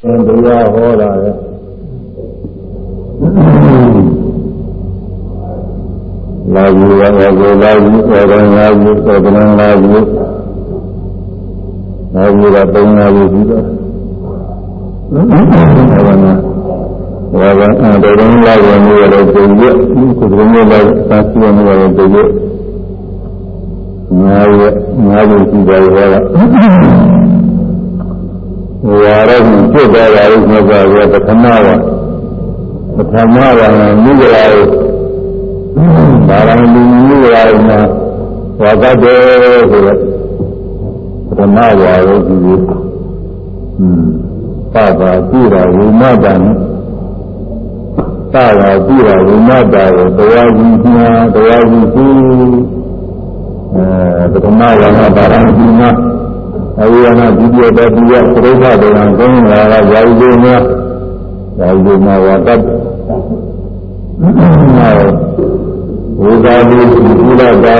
တရားဟောတာလေလာယူရဝဇေလာယူသောကံလာယူသောကံလာယူလာယူတာပုံလာယူပြီးတော့ဘာဝနာဘာဝနာတေရုံလာယူနေရတဲ့ပုံရဒီကုသမေလာသာစီနေရတဲ့ပုံရငါးရက်ငါးရက်ရှိတယ်ဟောတာ ဝါရမှုဖြစ်သွားတာလို့ပြောကြတယ်ပထမကပထမကမိဂလာကိုဘာရမီမိဂလာမှာဝါကတဲ့ဆိုတော့ပထမဝါရောကြည့်ပြီးอืมပါပါကြည့်တာဝိမတန်သာသာကြည့်တာဝိမတာကိုတရားကြီးမှာတရားကြီးကြည့်အဲပထမဝါကဘာရမီမှာ အဝိယနာဒုတိယတတိယသရုပ်ဖဒေယံသုံးရာကယာယီလေးများယာယီလေးများဝါတတ်နောက်ဝိသာတိကုလတာ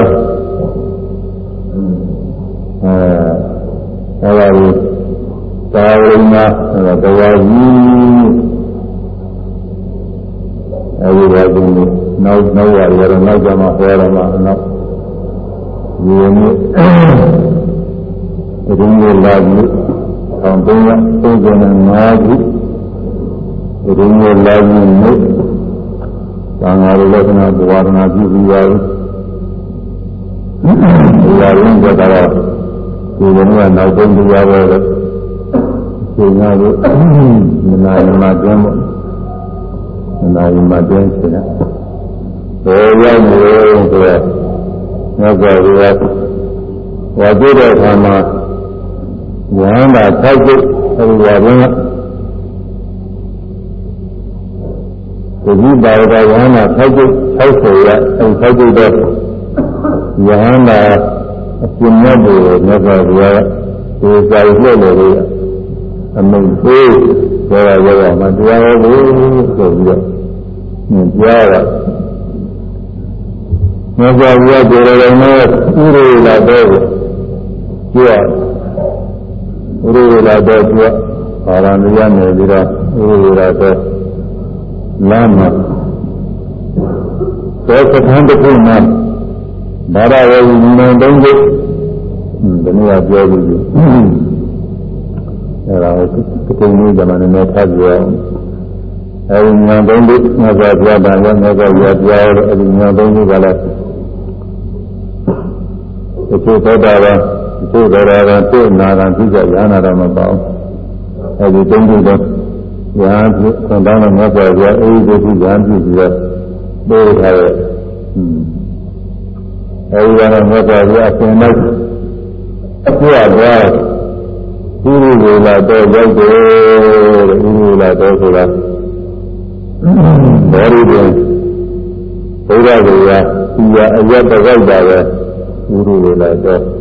အဲအဲဒါကိုသာဝိနာတရားကြီးအဲဒီဘာကုန်းနောက်နောက်ရရနောက်ကြမှာဟောရမှာနောက်ဒီနေ့ ရင်းရလာပြီးအောင်သုံးရသုံးကျင်နာခုရင်းရလာပြီးမြတ်သံဃာလက္ခဏာဘဝရဏပြုပြီးပါပြီဒီရင်းကြတော့ဒီကနေ့နောက်ဆုံးတရားပဲလေသင်္ဃာကိုမနာယမတွင်းပေါ့မနာယမတွင်းရှင်တယ်ဘယ်ရောက်နေလဲဆိုတော့မြတ်စွာဘုရားဝါကြည့်တဲ့အခါမှာ ဝမ်းသာ၆ကျုပ်အဲဒီဝါရင်းကဒီကြီးပါရဝမ်းသာ၆ကျုပ်60ရအဲဒီ၆ကျုပ်တော့ယဟန္တာအရှင်မြတ်ကိုမြတ်စွာဘုရားဒီစာရုပ်လို့လို့အမိန်သေးပြောရရမှာတရားဟောဖို့ဆိုပြီးတော့ညပြောတာမြတ်စွာဘုရားကိုယ်တော်နဲ့ဥရိလာတော့ပြော ဥရိလာတော့သူကပါရမီရနေပြီးတော့ဥရိလာတော့လမ်းမှာသောစခန်းတစ်ခုမှာဘာသာဝေညီမတုံးကိုဒီနေ့ကပြောပြီးပြီအဲဒါကိုကုန်းကြီးကမှလည်းထားကြအောင်အဲဒီညာတုံးကိုငါကပြတာရောငါကရပြရောအဲဒီညာတုံးကိုကလည်းဒီသောတာပန် သို့တော်တော်သိနာတာသိကြရနာတော့မပေါ့အဲဒီတုံးခုတော့ညာပြုခွန်တောင်းတဲ့မြတ်စွာဘုရားအဲဒီဒုက္ခညာပြုပြီးတော့ပြေးထားတဲ့အဲဒီကတော့မြတ်စွာဘုရားအရှင်လိုက်အပြည့်အဝဥရိဝေလာတော့ရောက်တယ်တဲ့ဥရိဝေလာတော့ဆိုတာဘောရီပင်ဘုရားကရာဒီရအယတ်တကောက်တာပဲဥရိဝေလာတော့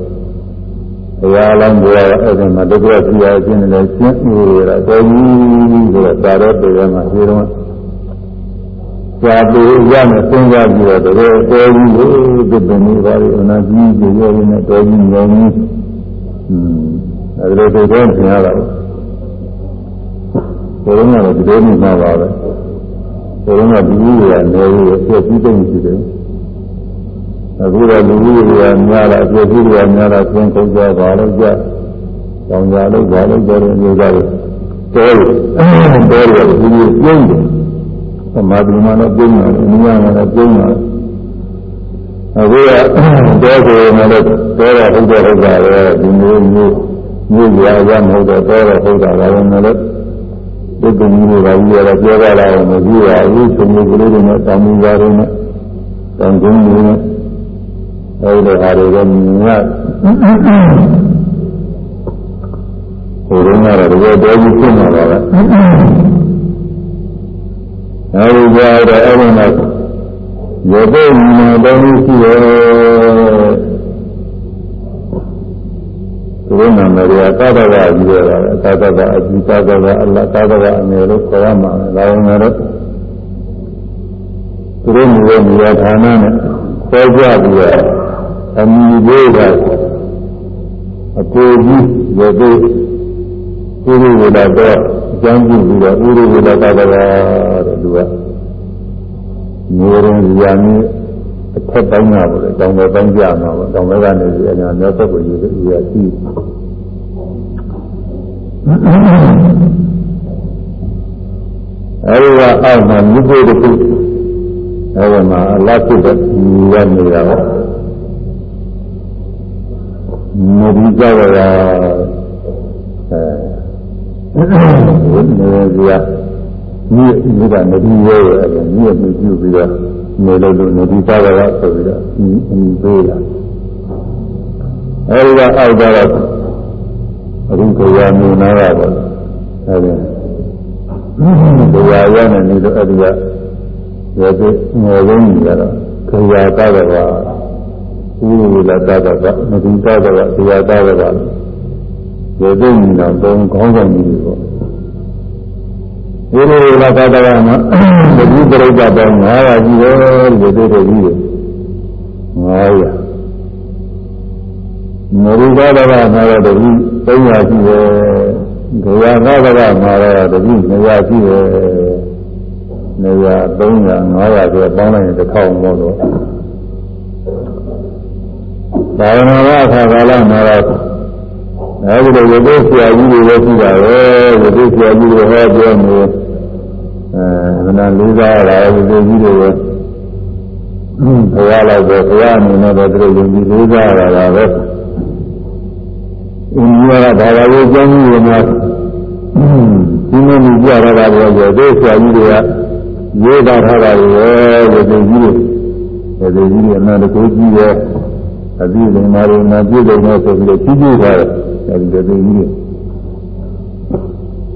ဘုရားလောင်းဘုရားအဲ့ဒီမှာတကယ်ပြရခြင်းနဲ့ရှင်းဥရိဝေလာတော်ကြီးဆိုတော့သာရတေရမှာဒီတော့ကြာပေရမယ်စဉ်းစားပြီးတော့တကယ်တော်ကြီးကိုဒီပင်လေးပါးအနာကြီးကြီးရရနဲ့တော်ကြီးငုံကြီးอืมအဲဒီလိုသိတဲ့ဆင်ရတာဘုရားကတော့ဒီလိုမျိုးမှာပါပဲဘုရားကဒီလိုရနေရပြည့်စည်တဲ့ရှိတယ် အခုတော့လူကြီးတွေကများတာအပြည့်ကြီးတွေကများတာသင်ကုန်ကြပါလို့ကြတောင်းကြလို့ပါလို့ကြတယ်မျိုးကြတယ်တဲတယ်တဲတယ်ဒီလိုပြင်းတယ်သမာဓိမှလည်းပြင်းတယ်အမြင်မှလည်းပြင်းတယ်အခုကတဲဆိုရင်လည်းတဲတာဟုတ်တယ်ဟုတ်တာပဲဒီမျိုးမျိုးမျိုးကြရမဟုတ်တော့တဲတော့ဟုတ်တာပါပဲလည်းဒီကနေ့ကကြီးရတော့ပြောကြလာအောင်မကြည့်ရဘူးသူမျိုးကလေးတွေနဲ့တောင်းပြီးကြတယ်နဲ့တောင်းခြင်းတွေနဲ့ အဲဒီလိုအားတွေကမြတ်ဟိုတုန်းကတော့တကယ်တော်ကြီးဖြစ်နေတာပဲအဲဒီကြောင့်အဲ့ဒီမှာရုပ်သိမြင်တော်မူရှိရဲ့သူတို့နာမည်ကသာသနာကြီးရတာသာသနာအကြီးသာသနာအလ္လာသာသနာအငယ်လို့ခေါ်ရမှာလာဝင်တော့သူတို့မျိုးနေရာဌာနနဲ့ခေါ်ကြပြီးတော့ အမိလေးကအကိုကြီးရုပ်သိသူတို့ကတော့အကျမ်းပြုပြီးတော့ဥရိဝေလသာသနာတဲ့သူကမျိုးရင်းဇာနည်းအထက်ပိုင်းကပေါ့လေတောင်ဘက်ပိုင်းကြမှာပေါ့တောင်ဘက်ကနေပြီးအညာမြောက်ဘက်ကိုရေးပြီးရရှိအဲဒီကအောက်မှာမြစ်ပုတ်တစ်ခုအဲဒီမှာအလားဖြစ်တဲ့ညီရနေတာပေါ့ နဒီကြရတာအဲနေရမြစ်မြစ်ကနဒီရဲရဲမြစ်မြစ်ပြုပြီးတော့နေလို့လို့နဒီကြရတာဆိုပြီးတော့အင်းပေးတာအဲဒီကအောက်ကြတော့အခုကြောင်မြင်နာရပါအဲဒီတရားရနေလို့အဲ့ဒီကရေသိငယ်လုံးကြီးကတော့ခရာတတ် တယ်ကဥရဝိလတတ်တယ်ကမတိတတ်တယ်ကတရားတတ်တယ်ကရေသိညီတော်သုံးခေါင်းဆောင်ကြီးတွေပေါ့ဥရဝိလတတ်တယ်ကမှမတိပရိစ္ဆပေါင်း900ကြီးတယ်ရေသိတဲ့ကြီးတွေ900မရိကတကမှာတော့တတိ300ရှိတယ်။ဒရာကတကမှာတော့တတိ200ရှိတယ်။200 300 500ဆိုပေါင်းလိုက်ရင်တစ်ထောင်မို့လို့ သာဝနာဝအခါကာလမှာတော့အဲဒီလိုရုပ်ဆရာကြီးတွေပဲရှိတာပဲရုပ်ဆရာကြီးတွေဟောပြောနေအဲမနာလေးစားတာရုပ်ကြီးတွေပဲဘုရားလိုက်ပဲဘုရားအနေနဲ့တော့သူတို့ယုံကြည်လေးစားရတာပဲအင်းကြီးကဘာသာရေးကျမ်းကြီးတွေမှာဒီလိုမျိုးကြရတာပေါ့လေဒီဆရာကြီးတွေကရေးတာထားတာတွေပဲဒီကြီးတွေဒီကြီးတွေအမှန်တကူကြီးတ ယ်အသီးလုံးမာရီနာပြည့်တယ်လို့ဆိုပြီးတော့ကြီးကြီးထားတယ်အဲဒီဒီကြီး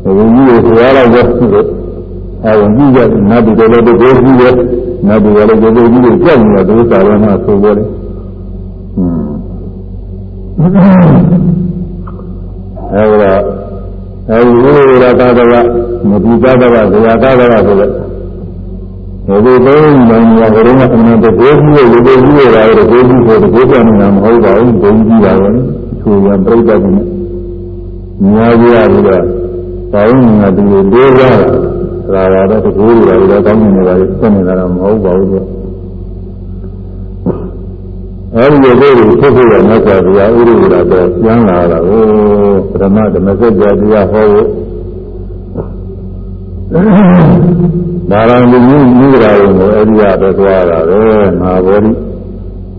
တွေဒီကြီးတွေဆရာလိုက်တော့အဲဝင်ကြည့်ကြနတ်တွေလည်းဒီကိုကြီးတယ်နတ်တွေလည်းဒီကိုကြီးတွေကြောက်နေတာသူစာရမဆိုပေါ်တယ်ဟွန်းအဲဒီတော့အဲဒီဝိရသာတကမတိသာတကဇရာသာတကဆိုတဲ့ ဒီလိုသုံးနိုင်ရဘုရားကအမှန်တကယ်ကြီးရဲ့ရေကြီးရဲ့ရာရဲ့ကိုကြီးဆိုတဲ့ကိုပြန်နေတာမဟုတ်ပါဘူးဘုံကြီးပါပဲသူရံပြိတ္တကြီးများကြရပြီးတော့တောင်းနေတာဒီလိုလေးရတာဒါတော့တကူတွေတော့ကောင်းနေပါလေဆက်နေတာတော့မဟုတ်ပါဘူးသူအဲဒီလိုလေးကိုဖြစ်ဖြစ်ရမြတ်စွာဘုရားဥရိယရာတော့ပြန်လာတာကိုပရမဓမ္မစကြာတရားဟောဖို့ ဒါရံလူကြီးကြီးကြရုံကိုအဲဒီရတော့သွားတာပဲမဟာဗောဓိ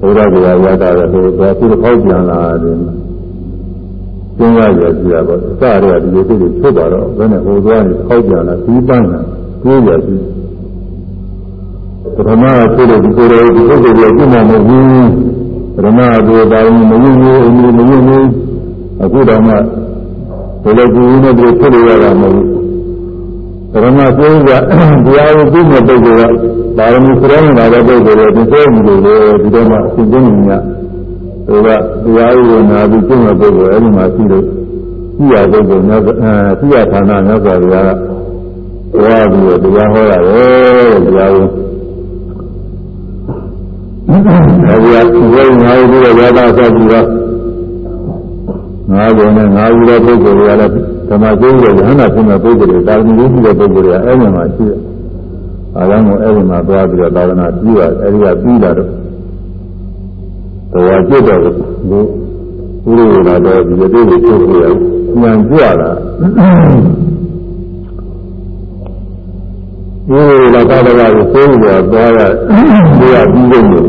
ဘုရားတရားရတာလည်းဟိုသွားသူ့ခေါက်ပြန်လာတယ်ကျင်းရရရှိတာပေါ့စရတဲ့ဒီလိုစိတ်တွေဖြစ်သွားတော့ဘယ်နဲ့ဟိုသွားနေခေါက်ပြန်လာပြီးပန်းလာကိုးရရှိပထမဖြစ်တဲ့ဒီကိုယ်တော်ဒီပုဂ္ဂိုလ်ရဲ့ပြမမဟုတ်ဘူးပရမသေတာရင်မယဉ်ဘူးအင်းမယဉ်ဘူးအခုတော့မှဘယ်လိုကြည့်နေတယ်ဖြစ်လို့ရတာမဟုတ်ဘူး ပရမသေကတရားကိုသိတဲ့ပုဂ္ဂိုလ်ကပါရမီစရမ်းလာတဲ့ပုဂ္ဂိုလ်တွေဒီလိုမျိုးလေဒီတော့မှအစဉ်ကျင်းနေညသူကတရားကိုနာပြီးကျင့်တဲ့ပုဂ္ဂိုလ်အဲဒီမှာရှိလို့ရှိရပုဂ္ဂိုလ်များအဲရှိရဌာနများစွာဘုရားကဟောပြီးတော့တရားဟောတာပဲတရားကိုအဲဒီကဝိညာဉ်ပြီးတော့ရတာဆက်ပြီးတော့ငါးပုံနဲ့ငါးယူတဲ့ပုဂ္ဂိုလ်တွေကလည်း ဓမ္မကျိုးရဲ့ယဟန္တာဖြစ်တဲ့ပုဂ္ဂိုလ်တွေတာဝန်ကြီးရှိတဲ့ပုဂ္ဂိုလ်တွေကအဲ့ဒီမှာရှိတယ်။အားလုံးကိုအဲ့ဒီမှာသွားပြီးတော့သာသနာပြုရအဲ့ဒီကပြီးတာတော့တော်ကြည့်တော့ဒီဥရိယလာတော့ဒီလိုတွေဖြစ်ပြရညံကြွလာဒီလိုသာသနာကိုသိလို့သွားရဒီရပြီးလို့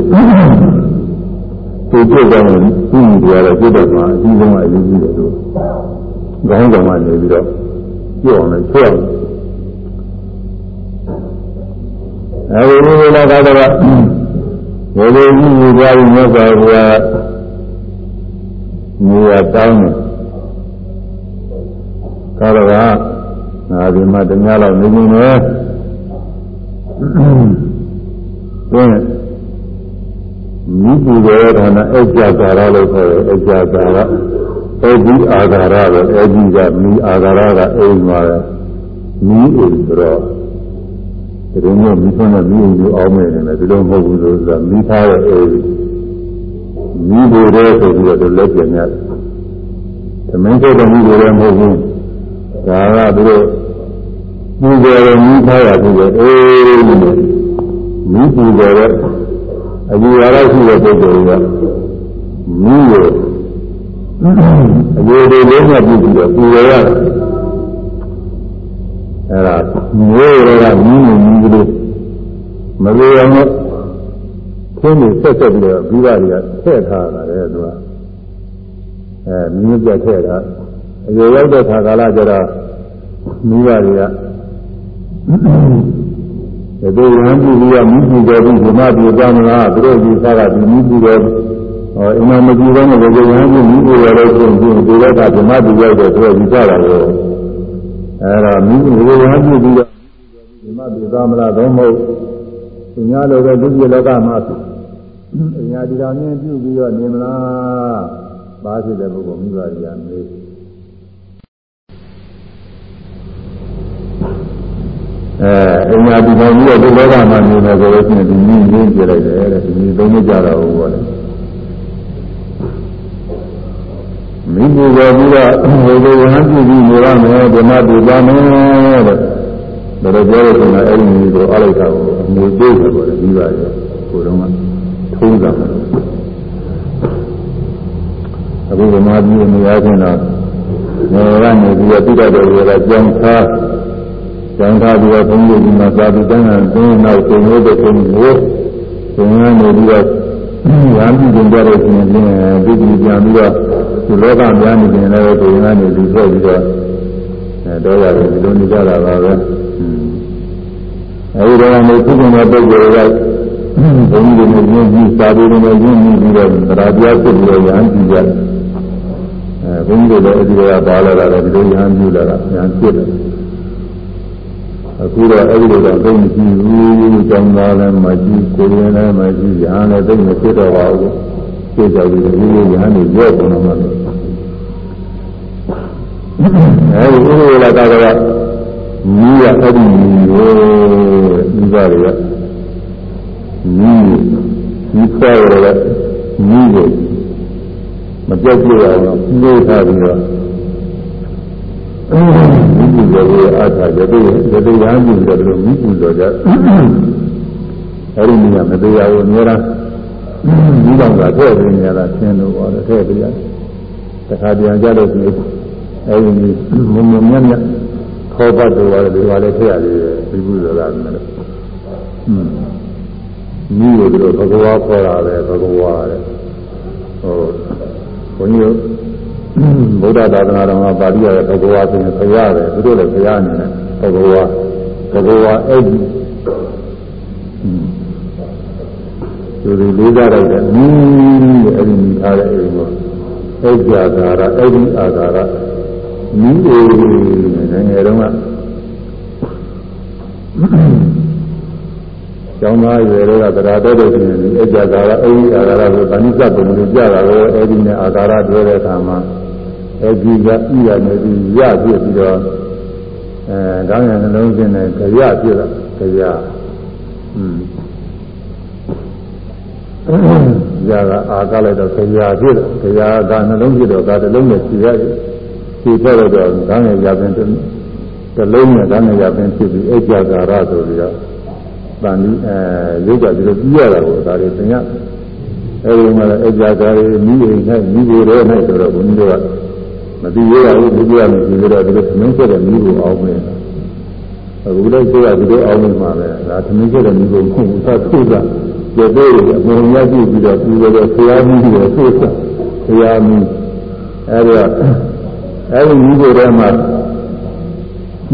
ဒီပြည့်တယ်ဒီကြရတော့ပြည့်တယ်မှာအကြီးဆုံးအရေးကြီးတယ်လို့ ခေါင်းဆောင်ကနေပြီးတော့ပြောင်းလိုက်ချွတ်အဲဒီလိုလာသာသနာဘယ်လိုကြီးကြီးသွားပြီးမြတ်စွာဘုရားနေရာတောင်းတယ်ကာရကငါဒီမှာတ냐လောက်နေနေတယ်သင်မိပူတဲ့ဌာနအကြကာရလို့ခေါ်တယ်အကြကာရ အဲဒီအာဃာရပဲအဲဒီကမိအာဃာရကအိမ်မှာမိအိမ်ဆိုတော့ဒီလိုမျိုးမိဆုံးတဲ့မိအိမ်ကိုအောင်းမယ်နေတယ်ဒီလိုမဟုတ်ဘူးဆိုတာမိသားရဲ့အိမ်မိဘူတဲ့ဆိုပြီးတော့လက်ပြန်ရတယ်သမင်းစိတ်တမိဘူတဲ့မဟုတ်ဘူးဒါကသူတို့ပူဇော်ရမိထားရပြီလေအေးမိပူဇော်ရအယူဝါဒရှိတဲ့ပုဂ္ဂိုလ်ကမိကို အယူတွေလုံးဝပြုပြီးတော့ပူဇော်ရတယ်အဲဒါမျိုးတွေကမိမိမိကလေးမလို့အောင်လို့ခင်းနေဆက်ဆက်ပြီးတော့ပြီးပါတွေကထည့်ထားတာလေသူကအဲမိမိပြထည့်တာအယူရောက်တဲ့ခါကာလကျတော့မိဘတွေကဒီလိုရမ်းပြီးပြီးမိပူတော်ပြီးဓမ္မပြေသွားမလားသူတို့ဒီစားကဒီမိပူတော် ဟောအင်မမကြည့်တော့လည်းဒီရမ်းပြီးမိပူတော်လို့ဆိုရင်ဒီလိုကဓမ္မပြေရောက်တဲ့သူတို့ဒီစားတာကိုအဲဒါမိပူတော်ရမ်းပြီးပြီးတော့ဓမ္မပြေသွားမလားတော့မဟုတ်သူများလိုပဲလူကြီးလောကမှာအညာဒီတော်မြင်ပြုပြီးတော့နေမလားပါဖြစ်တဲ့ပုဂ္ဂိုလ်မိဘတွေကမေးအဲအညာဒီကောင်ကြီးကဒီလောကမှာနေနေဆိုလို့ရှိရင်ဒီနည်းနည်းပြလိုက်တယ်တဲ့ဒီနည်းသုံးမကြတော့ဘူးပေါ့လေ မိဘကပြီးတော့ဘယ်လိုဝဟန်ပြုပြီးနေရမယ်ဓမ္မတူပါမယ်တဲ့ဒါတော့ပြောရတဲ့ကအဲ့ဒီနည်းကိုအလိုက်တာကိုအမွေပေးတယ်ပေါ့လေပြီးပါရဲ့ကိုတော့ကထုံးတာအခုဓမ္မပြုနေရခြင်းတော့ငယ်ကနေပြီးတော့တိတ္တတော်တွေကကြောင်းသားကျောင်းသားပြီးတော့ဘုန်းကြီးကသာဓုတန်းကသင်နောက်သင်လို့တဲ့ဘုန်းကြီးကိုသင်ကနေပြီးတော့ ရမ်းပြီးကြကြတဲ့ရှင်ပြင်းဒီဒီပြန်ပြီးတော့ဒီလောကများနေတယ်လည်းသင်ကနေပြီးတော့ပြီးတော့အဲတော့ရတယ်ဒီလိုနေကြတာပါပဲအဲဒီတော့မျိုးသူ့ကိုယ်နဲ့ပုဂ္ဂိုလ်ကဘုန်းကြီးတွေနဲ့ရင်းပြီးသာဓုတွေနဲ့ရင်းပြီးတော့တရားပြဖြစ်ပြီးတော့ရမ်းပြီးကြအဲဘုန်းကြီးတွေလည်းအဲဒီကပါလာတာလည်းဒီလိုရမ်းပြီးလာတာရမ်းဖြစ်တယ် အခုတော့အဲ့ဒီလိုတော့သိမရှိဘူးကျောင်းသားလည်းမရှိကိုယ်ရင်းလည်းမရှိညာလည်းသိမဖြစ်တော့ပါဘူးသိကြပြီဒီလိုညာနေရော့ကုန်တော့မှအဲ့ဒီဥရလာကတော့မိရအဲ့ဒီမျိုးမိဘတွေကမိမိခွဲရတဲ့မိကိုမပြောက်ပြရအောင်နှိုးထားပြီးတော့ မိပူဇော်ကိုအားထားကြတဲ့ရတဲ့ရဟန်းကြီးတွေလည်းမိပူဇော်ကြအဲဒီနေရာမတရားဘူးအများလားမိဘကထည့်ပေးနေရတာဆင်းလို့ပါထည့်ပေးရတခါပြန်ကြလို့ဒီအဲဒီမုံမမြတ်မြတ်ခေါ်ပတ်တော်ရတယ်ဒီပါလေထည့်ရတယ်မိပူဇော်တာလည်းอืมမိလို့တို့ဘဂဝါခေါ်တာပဲဘဂဝါတဲ့ဟိုဘုန်းကြီး ဗုဒ္ဓသာသနာတော်မှာပါဠိရတဲ့ဘဂဝါဆိုရင်ဘုရားပဲသူတို့လည်းဘုရားအနေနဲ့ဘဂဝါဘဂဝါအဲ့ဒီသူတွေလေးစားလိုက်တဲ့မိအဲ့ဒီမိထားတဲ့အိမ်ကိုအဲ့ကြသာရအဲ့ဒီအာသာရမိအိမ်ငယ်တုန်းကကျောင်းသားရွယ်တွေကတရားတော်တဲ့ရှင်အဲ့ကြသာရအဲ့ဒီအာသာရကိုဗာဏိစပုံကိုကြတာကိုအဲ့ဒီနဲ့အာသာရပြောတဲ့အခါမှာ အဲဒီကဤရနေပြီးရပြစ်ပြီးတော့အဲကောင်းရနှလုံးသွင်းတဲ့ကြရပြစ်တာကြရอืมရကအာကလိုက်တော့ကြရပြစ်ကြရကနှလုံးပြစ်တော့ဒါတစ်လုံးနဲ့ဖြေရတယ်ဖြေတော့တော့ကောင်းရရပင်တစ်လုံးနဲ့ကောင်းရရပင်ဖြစ်ပြီးအကြကာရဆိုပြီးတော့တန်ပြီးအဲရုပ်ကဒီလိုပြီးရတာကိုဒါတွေသင်ရအဲဒီမှာလည်းအကြကာရမိအိမ်၌မိတွေရဲ၌ဆိုတော့ဘုန်းကြီးတို့က မသိရဘူးဒုတိယမသိရတော့ဒီလိုသမင်းဆက်တဲ့မိကိုအောင်မယ်အခုလည်းသိရဒီလိုအောင်မှာပဲဒါသမင်းဆက်တဲ့မိကိုခုသထုတာကျေသေးတယ်အမှန်ရကြည့်ပြီးတော့ပြီးတော့ဆရာမိတွေဆိုးစားဆရာမိအဲဒီအဲဒီမိကိုထဲမှာ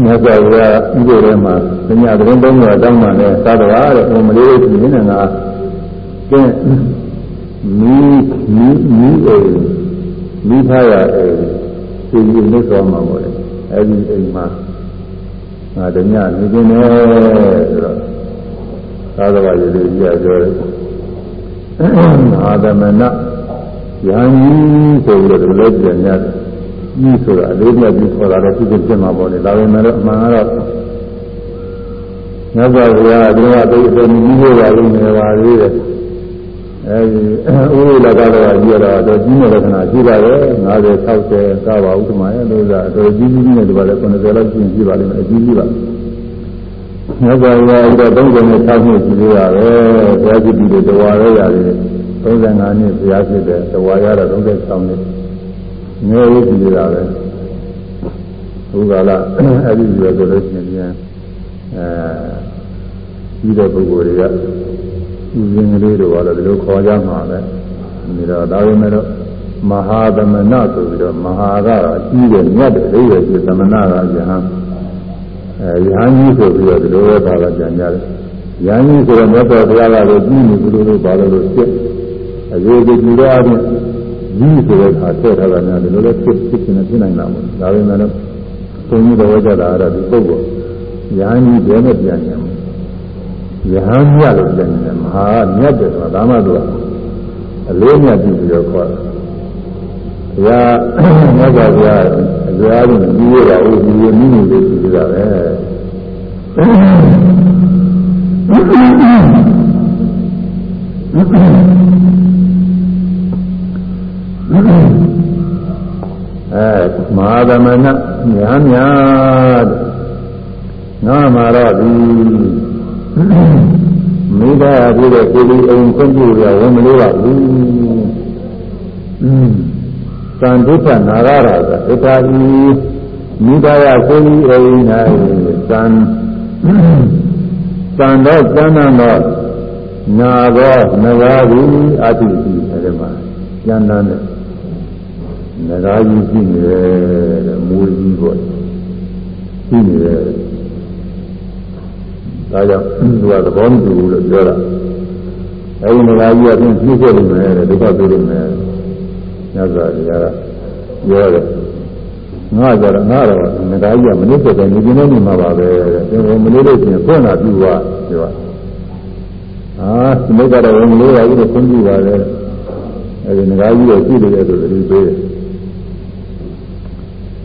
မြတ်စွာဘုရားဥပ္ပေထဲမှာသညာသတင်းသုံးပါးတောင်းပါနဲ့သာတော်တဲ့ဟိုမလေးလေးပြင်းနေတာကဲမိမိမိအိမ်မိထားရအိမ် ဒီလိုလုပ်သွားမှာပေါ့လေအဲဒီအိမ်မှာငါတညနေခြင်းနဲ့ဆိုတော့သာသနာရေးလေးကြီးပြောတယ်အာသမနယံကြီးဆိုပြီးတော့လည်းပြန်ရတယ်ကြီးဆိုတာအလေးမြတ်ကြီးခေါ်တာလည်းသူကပြင်မှာပေါ့လေဒါပေမဲ့အမှန်ကတော့မြတ်စွာဘုရားကဒီမှာသိတဲ့ကြီးရပါလိမ့်မယ်ပါလေတဲ့ အဲဒီဥရိလကတော့ကြီးရတာတော့ကြီးတဲ့လက္ခဏာရှိပါရဲ့50 60ကားပါဥဒ္ဓမာရဲ့လို့သာတော့ကြီးကြီးနဲ့ဒီပါလေ90လောက်ရှိရင်ရှိပါလိမ့်မယ်အကြီးကြီးပါမြတ်စွာဘုရားအဲ့တော့36နှစ်ရှိသေးတာပဲဘုရားရှိပြီးတဝါရောရတယ်35နှစ်ဘုရားဖြစ်တယ်တဝါရတော့36နှစ်ငယ်ရေးရှိသေးတာပဲဘုရားလားအဲ့ဒီလိုဆိုလို့ရှိရင်ပြန်အဲပြီးတဲ့ပုဂ္ဂိုလ်တွေက ဥစဉ်ကလေးတို့ကတော့ဒီလိုခေါ်ကြမှာပဲဒီတော့ဒါပေမဲ့တော့မဟာသမဏဆိုပြီးတော့မဟာကအကြီးတဲ့မြတ်တဲ့အိဗေရှိသမဏကယဟန်အဲယဟန်ကြီးဆိုပြီးတော့ဒီလိုပဲပါလာကြံကြတယ်ယဟန်ကြီးဆိုတော့မြတ်စွာဘုရားကလည်းကြီးနေဘူးလို့ပါလို့လို့ဖြစ်အရေးကြီးပြီးတော့အပြင်ကြီးဆိုတဲ့အခါထည့်ထားတာများဒီလိုလည်းဖြစ်ဖြစ်နေဖြစ်နိုင်တာမို့ဒါပေမဲ့လို့ဘုန်းကြီးတော်ကြတာကတော့ဒီပုဂ္ဂိုလ်ယဟန်ကြီးဘယ်နဲ့ပြန်ကြမလဲ ယဟန်မြတ်လို့ပြန်တယ်မဟာမြတ်တယ်ဆိုတာဒါမှသူကအလေးမြတ်ကြည့်ပြီးတော့ခေါ်တယ်ဘုရားမြတ်စွာဘုရားအကြအားဖြင့်ပြီးရတာဦးဒီရမိမိလေးကြည့်ကြတာပဲအဲမဟာသမဏညာညာငါမှာတော့ဒီ မိသားပြည့်တဲ့ကိုယ်လေးအိမ်ခွင့်ပြုရဝန်မလို့ပါဘူးသံဒုက္ခနာရတာကဣထာဤမိသားရကိုယ်ဤအိမ်၌သံသံတော့သံနတော့နာသောနဂါရီအတိတိအဲဒီမှာကျမ်းမ်းတဲ့နဂါကြီးရှိနေတယ်တဲ့မူကြီးပေါ့ရှိနေတယ် ဒါကြောင့်သူကသဘောမတူဘူးလို့ပြောတာအဲဒီနဂါကြီးကပြင်ပြည့်ခဲ့လိမ့်မယ်တဲ့ဒုက္ခပြေလိမ့်မယ်မြတ်စွာဘုရားကပြောတယ်ငါကြတော့ငါတော့ငဒါကြီးကမနစ်တဲ့နေပြင်းနေမှာပါပဲတဲ့မလို့လို့ချင်းဖွင့်လာပြီးသွားပြောအာဒီမိကတော့ဝင်လို့ရပြီလို့ဆုံးပြပါလေအဲဒီငဒါကြီးကိုကြည့်လို့ရဆိုပြီးပေးတယ်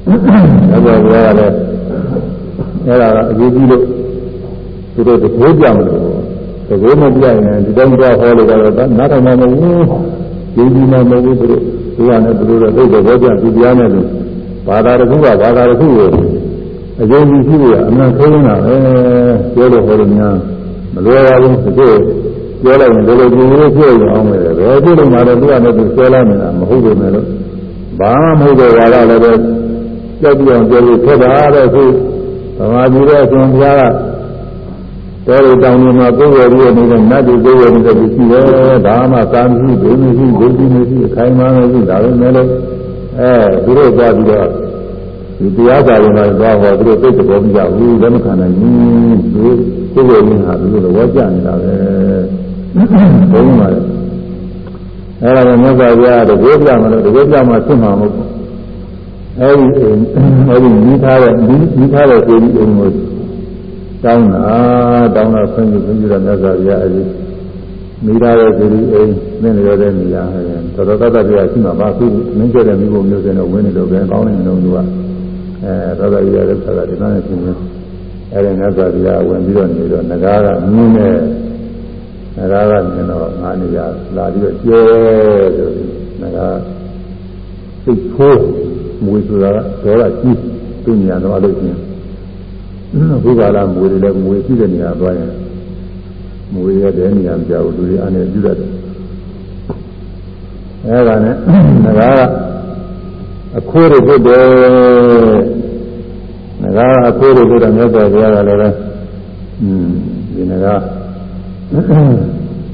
မြတ်စွာဘုရားကလည်းအဲ့ဒါကအရေးကြီးလို့ သူတို့တကိုးကြမလို့တကိုးမပြရင်ဒီတိုင်းတော့ဟောလို့ကတော့နားထောင်မှာမဟုတ်ဘူးရေးကြီးမှမဟုတ်ဘူးသူတို့သူကလည်းသူတို့တော့သိတဲ့ဘောပြသူတရားနဲ့လို့ဘာသာတစ်ခုကဘာသာတစ်ခုကိုအယုံကြည်ရှိရအမှန်ဆုံးတာပဲပြောလို့ဟောလို့များမလွယ်ပါဘူးသူပြောလိုက်ရင်ဒီလိုကြည့်လို့ပြောရအောင်ပဲဘယ်ဖြစ်လို့မှလည်းသူကလည်းသူဆွဲလိုက်နေတာမဟုတ်ဘူးမယ်လို့ဘာမှမဟုတ်တဲ့ဝါဒလည်းပဲကြောက်ပြအောင်ပြောလို့ဖြစ်တာတဲ့ခုသမာဓိရဲ့အရှင်ဘုရားက တော်ရတောင်းနေမှာကိုယ်ဝယ်ပြီးနေတဲ့နတ်တွေကိုယ်ဝယ်နေတဲ့သူရှိတယ်ဒါမှသာမရှိဘုံမရှိဘုံရှိမရှိအခိုင်အမာမရှိဒါပဲမဲ့လို့အဲသူတို့သွားပြီးတော့ဒီတရားစာရင်တော့သွားဟောသူတို့သိတဲ့ဘောမကြဘူးလက်မခံနိုင်ဘူးသူကိုယ်ဝယ်နေတာသူတို့ဝါကြနေတာပဲဘုံမှာလေအဲဒါကမြတ်စွာဘုရားတကယ်ပြမလို့တကယ်ပြမှဖြစ်မှာမဟုတ်ဘူးအဲဒီအဲဒီမိထားတဲ့မိထားတဲ့ကိုယ်ဒီအိမ်ကို တောင်းတာတောင်းတာဆွမ်းကြည့်ဆွမ်းကြည့်တော့မြတ်စွာဘုရားအဲဒီမိသားရဲ့ဒီအိမ်သင်ရတဲ့နေရာတော်တော်တတ်တတ်ပြရှိမှာပါခုမင်းကျတဲ့မိဘမျိုးစင်တော့ဝင်းနေလို့ပဲကောင်းနေတယ်လို့သူကအဲတော်တော်ရတဲ့ဆရာဒီနားနဲ့ရှင်နေအဲဒီမြတ်စွာဘုရားဝင်ပြီးတော့နေတော့ငကားကမြင်းနဲ့ငကားကမြင်တော့ငါနေရလာပြီးတော့ကျဲဆိုပြီးငကားစိတ်ဖိုးမွေဆိုတာဒေါ်လာကြီးသူ့ညာတော့လို့ချင်း ဘုရားလာမွေတွေလည်းမွေရှိတဲ့နေရာသွားရင်မွေရတဲ့နေရာမကြောက်လူတွေအနေပြုတတ်တယ်အဲဒါနဲ့ငကားကအခိုးတွေဖြစ်တယ်ငကားကအခိုးတွေဖြစ်တော့မြတ်စွာဘုရားကလည်းပဲอืมဒီငကား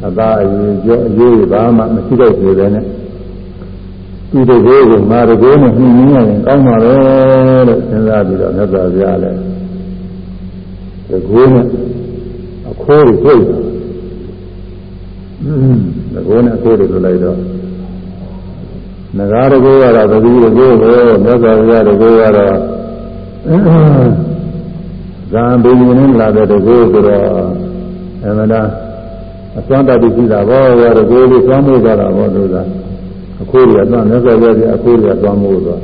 အသာအရင်ကြောအရေးဘာမှမရှိတော့သေးပဲနဲ့ဒီတကယ်ကိုမာတကယ်နဲ့နှင်းရရင်ကောင်းပါပဲလို့စဉ်းစားပြီးတော့မြတ်စွာဘုရားလည်း တကူနဲ့အခိုးတွေပြိတ်တကူနဲ့အခိုးတွေပြလိုက်တော့ငကားတကူကတော့သတိတကူကိုမြတ်စွာဘုရားတကူကတော့ဇာဘိညာဉ်နဲ့လာတဲ့တကူဆိုတော့အမှန်တရားအစွမ်းတတိရှိတာဘောရတကူလေးသွမ်းမိုးကြတာဘောလို့သာအခိုးတွေကသွမ်းမြတ်စွာဘုရားကအခိုးတွေကသွမ်းမိုးတော့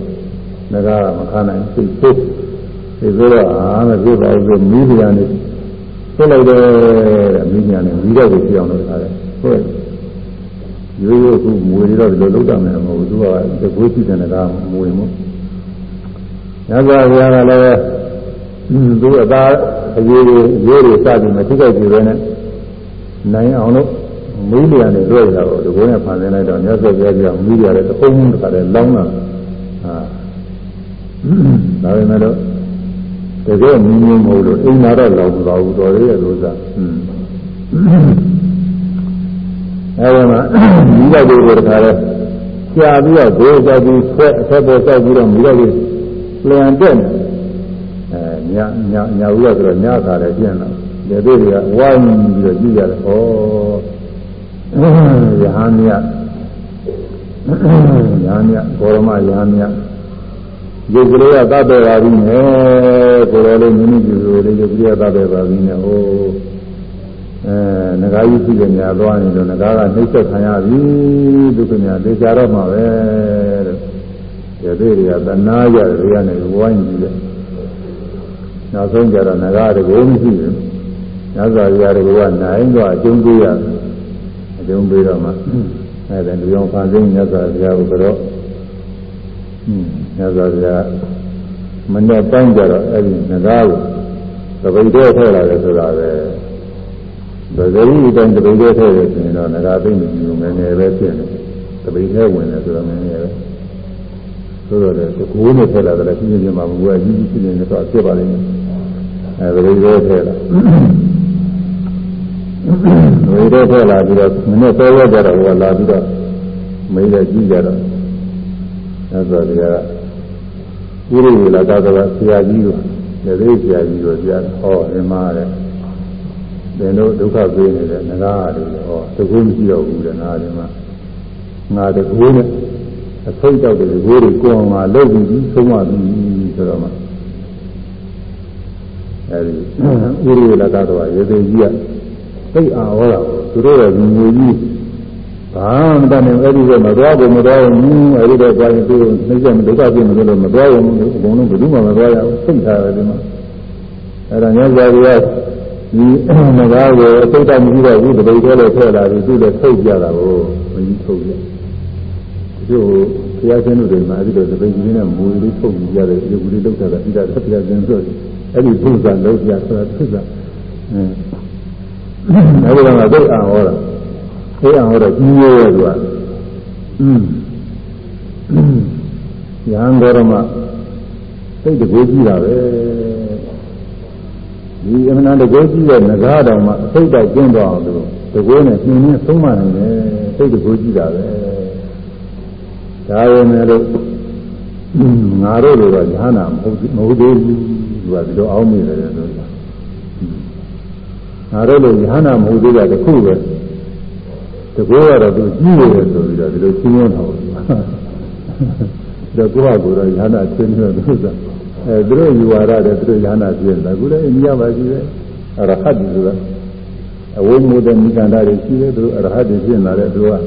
ငကားကမခံနိုင်သိသိ ဒီလိုတော့အာမဖြစ်ပါဘူးမိဖုရားနဲ့ဖြစ်လိုက်တယ်တဲ့မိညာနဲ့မိတော့ကိုဖြစ်အောင်လုပ်ထားတယ်ဟုတ်ရိုးရိုးခုမွေတော့ဒီလိုလုပ်တာမယ်မဟုတ်ဘူးသူကတကွေးရှိတဲ့ကမွေမို့ညဇာဘုရားကလည်းသူအသာအရေးတွေအရေးတွေစပြီးမထိခိုက်ကြည့်ပဲနဲ့နိုင်အောင်လို့မိလျာနဲ့လွှဲရတာကိုဒီကုန်းနဲ့ဖန်ဆင်းလိုက်တော့မြတ်စွာဘုရားကြီးကမိလျာနဲ့တပုံးတစ်ခါတည်းလောင်းလာဟာဒါပေမဲ့တော့ တကယ်မြင်းမြင်းမဟုတ်လို့အိမ်လာတော့လောင်မသွားဘူးတော်ရရဲ့လို့သာอืมအဲဒီမှာမိဘတွေကိုတခါလဲကြာပြီးတော့ဒိုးကြောက်ပြီးဆွဲအဆက်ပေါ်ကြောက်ပြီးတော့မိဘတွေလျံတက်နေအဲညညညဦးရဆိုတော့ညခါလည်းပြင်းလာတယ်တွေကဝိုင်းပြီးတော့ကြည့်ရတယ်ဩယဟန်မြတ်ယဟန်မြတ်ဘောရမယဟန်မြတ် ဒီကလေးကသတ်တယ်ပါပြီနဲ့ကိုယ်တော်လေးမိမိပြုလို့လေးဒီကလေးကသတ်တယ်ပါပြီနဲ့ဟိုအဲငကားကြီးရှိတဲ့ညာသွားနေတော့ငကားကနှိမ့်ဆက်ခံရပြီဒုက္ခညာတေချာတော့မှာပဲတဲ့ဒီတွေကသနာကြတယ်တွေကနေဝိုင်းကြည့်တယ်နောက်ဆုံးကြတော့ငကားတကူမရှိဘူးညဇာရရတကူကနိုင်တော့အကျုံးပေးရတယ်အကျုံးပေးတော့မှအဲဒါလူရောဖန်ဆင်းညဇာရရကိုတော့ ညဇာရမနဲ့တိုင်းကြတော့အဲ့ဒီငကားကိုသပိတ်တော့ထည့်လာတယ်ဆိုတာပဲဗဇရီအတိုင်းတပိတ်သေးထဲတယ်ဆိုရင်တော့ငကာသိမ့်မကြည့်ဘူးငယ်ငယ်ပဲဖြစ်နေတပိတ်ထဲဝင်တယ်ဆိုတော့ငယ်ငယ်ပဲဆိုတော့လေကိုယ်နဲ့ထည့်လာတယ်ပြင်းပြင်းမှာဘူးကကြီးကြီးပြင်းပြင်းတော့ဖြစ်ပါလိမ့်မယ်အဲဗဇရီသေးထဲလာဗဇရီသေးထဲလာပြီးတော့မနေ့တော့ရကြတော့ဟိုလာပြီးတော့မိလည်းကြည့်ကြတော့အဲဆိုတော့ဒီက ဥရိဝေလာကတော့ဆရာကြီးကလည်းသေးဆရာကြီးကိုကြားဟောဒီမှာတဲ့သင်တို့ဒုက္ခပေးနေတဲ့ငကားတွေဟောတကူမရှိတော့ဘူးတဲ့ငါတွေမှာငါတကူနဲ့အဖိတ်တောက်တဲ့တကူတွေကိုအောင်လာလုပ်ပြီးဆုံးမပြီးဆိုတော့မှအဲဒီဥရိယလကတော့ရေသိကြီးကသိအာဟောတာသူတို့ရဲ့ငွေကြီး ဘာမှမတတ်နိုင်အဲ့ဒီကမသွားဘူးမသွားဘူးအဲ့ဒီတော့ကြာရင်သူနှိမ့်ချက်ဒုက္ခပြင်းလို့မသွားဘူးအကုန်လုံးဘယ်သူမှမသွားရဘူးသိထားတယ်ဒီမှာအဲ့ဒါညဇာရီကဒီငကားကိုအသိတမရှိတော့ဘူးတပိတ်သေးလို့ထွက်လာပြီးသူ့လည်းထုတ်ကြတာကိုမကြီးထုတ်ရဒီလိုဘုရားရှင်တို့တွေမှာအဲ့ဒီတော့တပိတ်ကြီးနဲ့မူလေးထုတ်ကြရတယ်ဒီကူလေးလောက်တာဣဒ္ဓသတိယကျန်ဆိုအဲ့ဒီသုဇာလောက်ပြဆိုတာသုဇာအဲအဲ့ဒီတော့သိအောင်ဟောတာ သိအောင်ဟောတော့ကြီးရဲရဲ့သူကအင်းယဟန်တော်ရမသိတကိုကြီးတာပဲဒီအမှန်တကယ်ကြည့်တဲ့ငကားတော်မှာအစိတ်တော့ကျင်းသွားအောင်လို့တကိုးနဲ့နှင်းနှင်းဆုံးမနိုင်တယ်စိတ်တကိုးကြည့်တာပဲဒါပေမဲ့လို့ငါတို့တွေကဉာဏ်နာမဟုတ်မဟုတ်သေးဘူးသူကဒီလိုအောင်းမိတယ်လို့ငါတို့လည်းဉာဏ်နာမဟုတ်သေးတာတခုပဲ တကိုးကတော့သူကြီးနေတယ်ဆိုပြီးတော့ဒီလိုရှင်းရတော့ဒါကိုယ့်ဟာကိုယ်တော့ဉာဏ်နာရှင်းနေတယ်သူကအဲသူတို့ယူဝါဒတဲ့သူတို့ရဟနာပြည့်တယ်အခုလည်းအိန္ဒိယမှာရှိတယ်အရဟတ်ဆိုတာအဝိမုဒ္ဒမိကန္တာတွေရှိတယ်သူတို့အရဟတ်တွေဖြစ်လာတဲ့သူကဘုန်း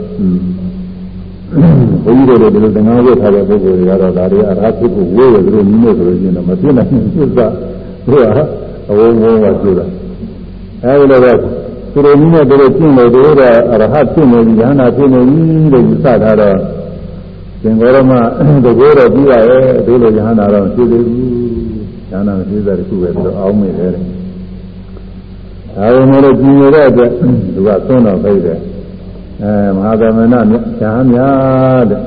ကြီးတို့တွေဒီလိုသံဃာဝတ်ထားတဲ့ပုဂ္ဂိုလ်တွေကတော့ဒါတွေအရဟတ်ဖြစ်ဖို့ဝေးတယ်သူတို့နည်းနဲ့ဆိုလို့ရှိရင်တော့မဖြစ်နိုင်ဘူးသစ္စာသူကအဝိမုဒ္ဒကဆိုတာအဲဒီလိုပဲ သူတို့နည်းနဲ့သူတို့ကျင့်လို့တို့ကအရဟတ်ဖြစ်နေပြီရဟနာဖြစ်နေပြီလို့ယူဆထားတော့သင်္ဘောရမတကိုယ်တော့ပြီးပါရဲ့ဒီလိုယဟနာတော့သိသေးဘူးယဟနာမသိတဲ့တခုပဲသူအောင်းမိတယ်ဒါပေမဲ့လို့ပြည်နေတဲ့အတွက်သူကသွန်းတော့ဖိတ်တယ်အဲမဟာသမဏယဟန်များတဲ့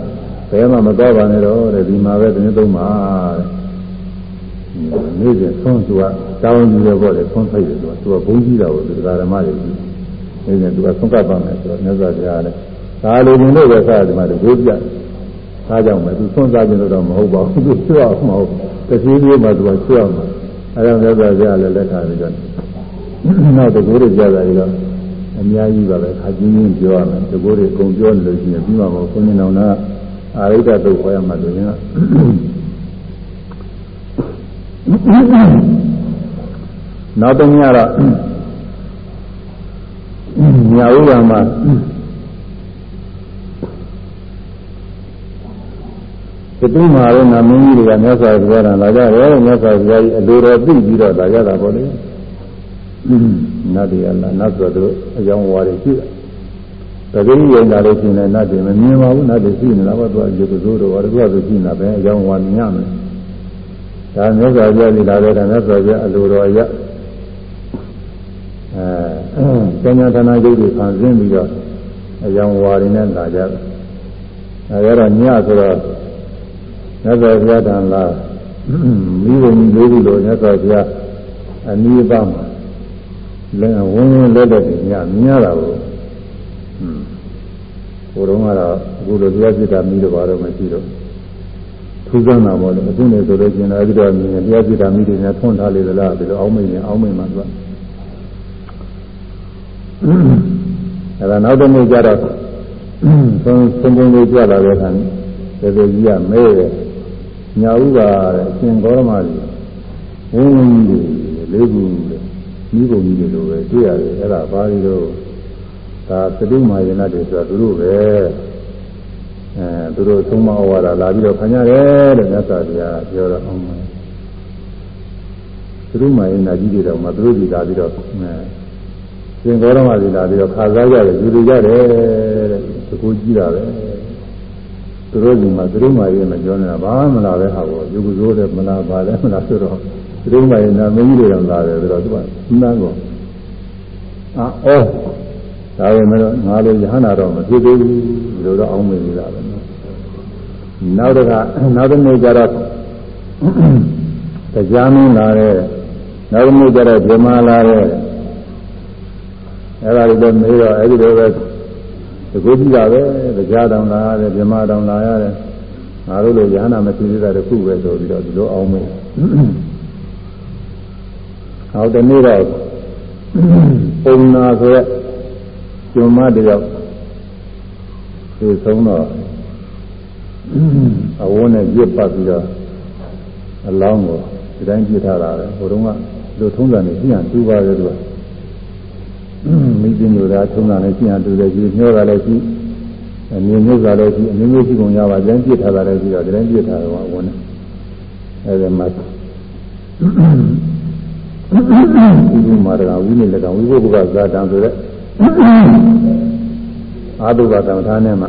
ဘယ်မှမသွားပါနဲ့တော့တဲ့ဒီမှာပဲတင်းသုံးပါတဲ့ နေ့စဉ်သွန်းသူကတောင်းကြည့်ရပေါ့လေသွန်းဖိတ်တယ်သူကသူကဘုန်းကြီးတော်ကိုဒီဓမ္မတွေကြီးနေ့စဉ်သူကသုံးကပ်ပါမယ်ဆိုတော့မြတ်စွာဘုရားလည်းဒါလိုရင်လို့ပဲစားဒီမှာတကိုးပြဒါကြောင့်ပဲသူဆွန့်စားခြင်းတော့မဟုတ်ပါဘူးသူဆွအောင်မဟုတ်တတိယမှာသူကဆွအောင်မှာအဲဒါမျိုးသာကြလည်းလက်ခံပြီးတော့နောက်တကူတွေကြတာပြီးတော့အများကြီးပါပဲခါကြီးကြီးပြောရမယ်တကူတွေအကုန်ပြောနေလို့ရှိရင်ပြီးမှမဟုတ်ဘုန်းကြီးတော်ကအာရိဒတုတ်ခေါ်ရမှာလို့ရင် နောက်တညတော့ညာဥရမှာတူးမှာတော့ငါမင်းကြီးတွေကမြတ်စွာဘုရားကလာကြတယ်မြတ်စွာဘုရားကြီးအလိုတော်သိပြီးတော့လာကြတာပေါ့လေနတ်တွေကလာနတ်ဆိုတော့အကြောင်းဝါတွေရှိတယ်တကယ်ကြီးရင်လာလို့ရှိရင်နတ်တွေမမြင်ပါဘူးနတ်တွေရှိနေတာပေါ့သူကရေကစိုးတော့ဘာလို့ဆိုရှိနေတာပဲအကြောင်းဝါမြင်ရမယ် ဒါမြတ်စွာဘုရားကြီးလာတဲ့ကမြတ်စွာဘုရားအလိုတော်ရအဲဉာဏ်ဌာနယုတ်တွေခံစင်းပြီးတော့အယောင်ဝါတွေနဲ့လာကြတယ်အဲဒါတော့ညဆိုတော့မြတ်စွာဘုရားတန်လာမိဘကြီးလေးခုလိုမြတ်စွာဘုရားအနည်းပါမှာလည်းဝင်းဝင်းလက်လက်ညမြင်ရတာကိုဟွန်းဘုရားကတော့အခုလိုတရားစိတ်တာမိတော့ဘာလို့မရှိတော့ ထူးဆန်းတာပေါ့လေအခုနေဆိုလို့ကျင်လာပြီးတော့မြင်တရားစိတ်တာမိတွေနဲ့ထွန်းထားလေသလားဒီလိုအောင်းမိတ်နေအောင်းမိတ်မှသူကအဲဒါနောက်တစ်နေ့ကျတော့ဆုံးဆုံးဆုံးလေးကြလာတဲ့အခါသေသေးကြီးကမဲတယ်ညာဥပါတဲ့အရှင်ဂေါရမကြီးဝင်းဝင်းကြီးလေးခုတဲ့မိဘကြီးတွေလိုပဲတွေ့ရတယ်အဲ့ဒါဘာလို့တော့ဒါသတိမာယနာတွေဆိုတာသူတို့ပဲ အဲသူတို့သုံးမဩဝါဒလာပြီးတော့ခံရတယ်တဲ့မြတ်စွာဘုရားပြောတော့အောင်မယ်သူတို့မာယနာကြီးတွေတော့မှသူတို့ဒီလာပြီးတော့အဲရှင်ဂေါရမကြီးလာပြီးတော့ခါစားကြတယ်ယူလို့ရတယ်တဲ့သကူကြီးတာပဲသူတို့ဒီမှာသူတို့မာရေးမပြောနေတာဘာမှမလာတဲ့ဟာကိုယူကစိုးတဲ့မလာပါလဲမလာဆိုတော့သူတို့မာရေးနာမင်းကြီးတွေတော့လာတယ်ဆိုတော့သူကနန်းကောအာဩဒါပေမဲ့ငါလိုယဟနာတော့မဖြစ်သေးဘူးဒီ လိုတော့အောင်းမေးနေတာပဲနောက်တစ်ခါနောက်တစ်နေ့ကျတော့တရားမင်းလာတဲ့နောက်တစ်နေ့ကျတော့ဓမ္မလာတဲ့အဲ့ဒါတွေတော့မေးတော့အဲ့ဒီလိုပဲတကူကြည့်တာပဲတရားတောင်လာရတယ်ဓမ္မတောင်လာရတယ်ငါတို့လိုယဟနာမရှိသေးတာတခုပဲဆိုပြီးတော့ဒီလိုအောင်းမေးဟောတနေ့တော့ပုံနာဆိုရက်ကျွမ်းမတယောက် သိဆုံးတော့အဝန်းနဲ့ပြစ်ပတ်ပြီးတော့အလောင်းကိုဒီတိုင်းပြစ်ထားတာပဲဟိုတုန်းကလူထုံးစံနေပြန်တူပါရဲ့သူကမိသိမျိုးသားထုံးစံနဲ့ပြန်တူတယ်ကြီးညှောတာလည်းရှိအမြင်မြုပ်တာလည်းရှိအမြင်မြုပ်ရှိကုန်ရပါပြန်ပြစ်ထားတာလည်းရှိတော့ဒီတိုင်းပြစ်ထားတော့အဝန်းနဲ့အဲဒီမှာဒီမှာတော့ဝိနည်းလက်ကဝိဘုဘကဇာတံဆိုတဲ့ အာတုဘသမထာနဲ့မှ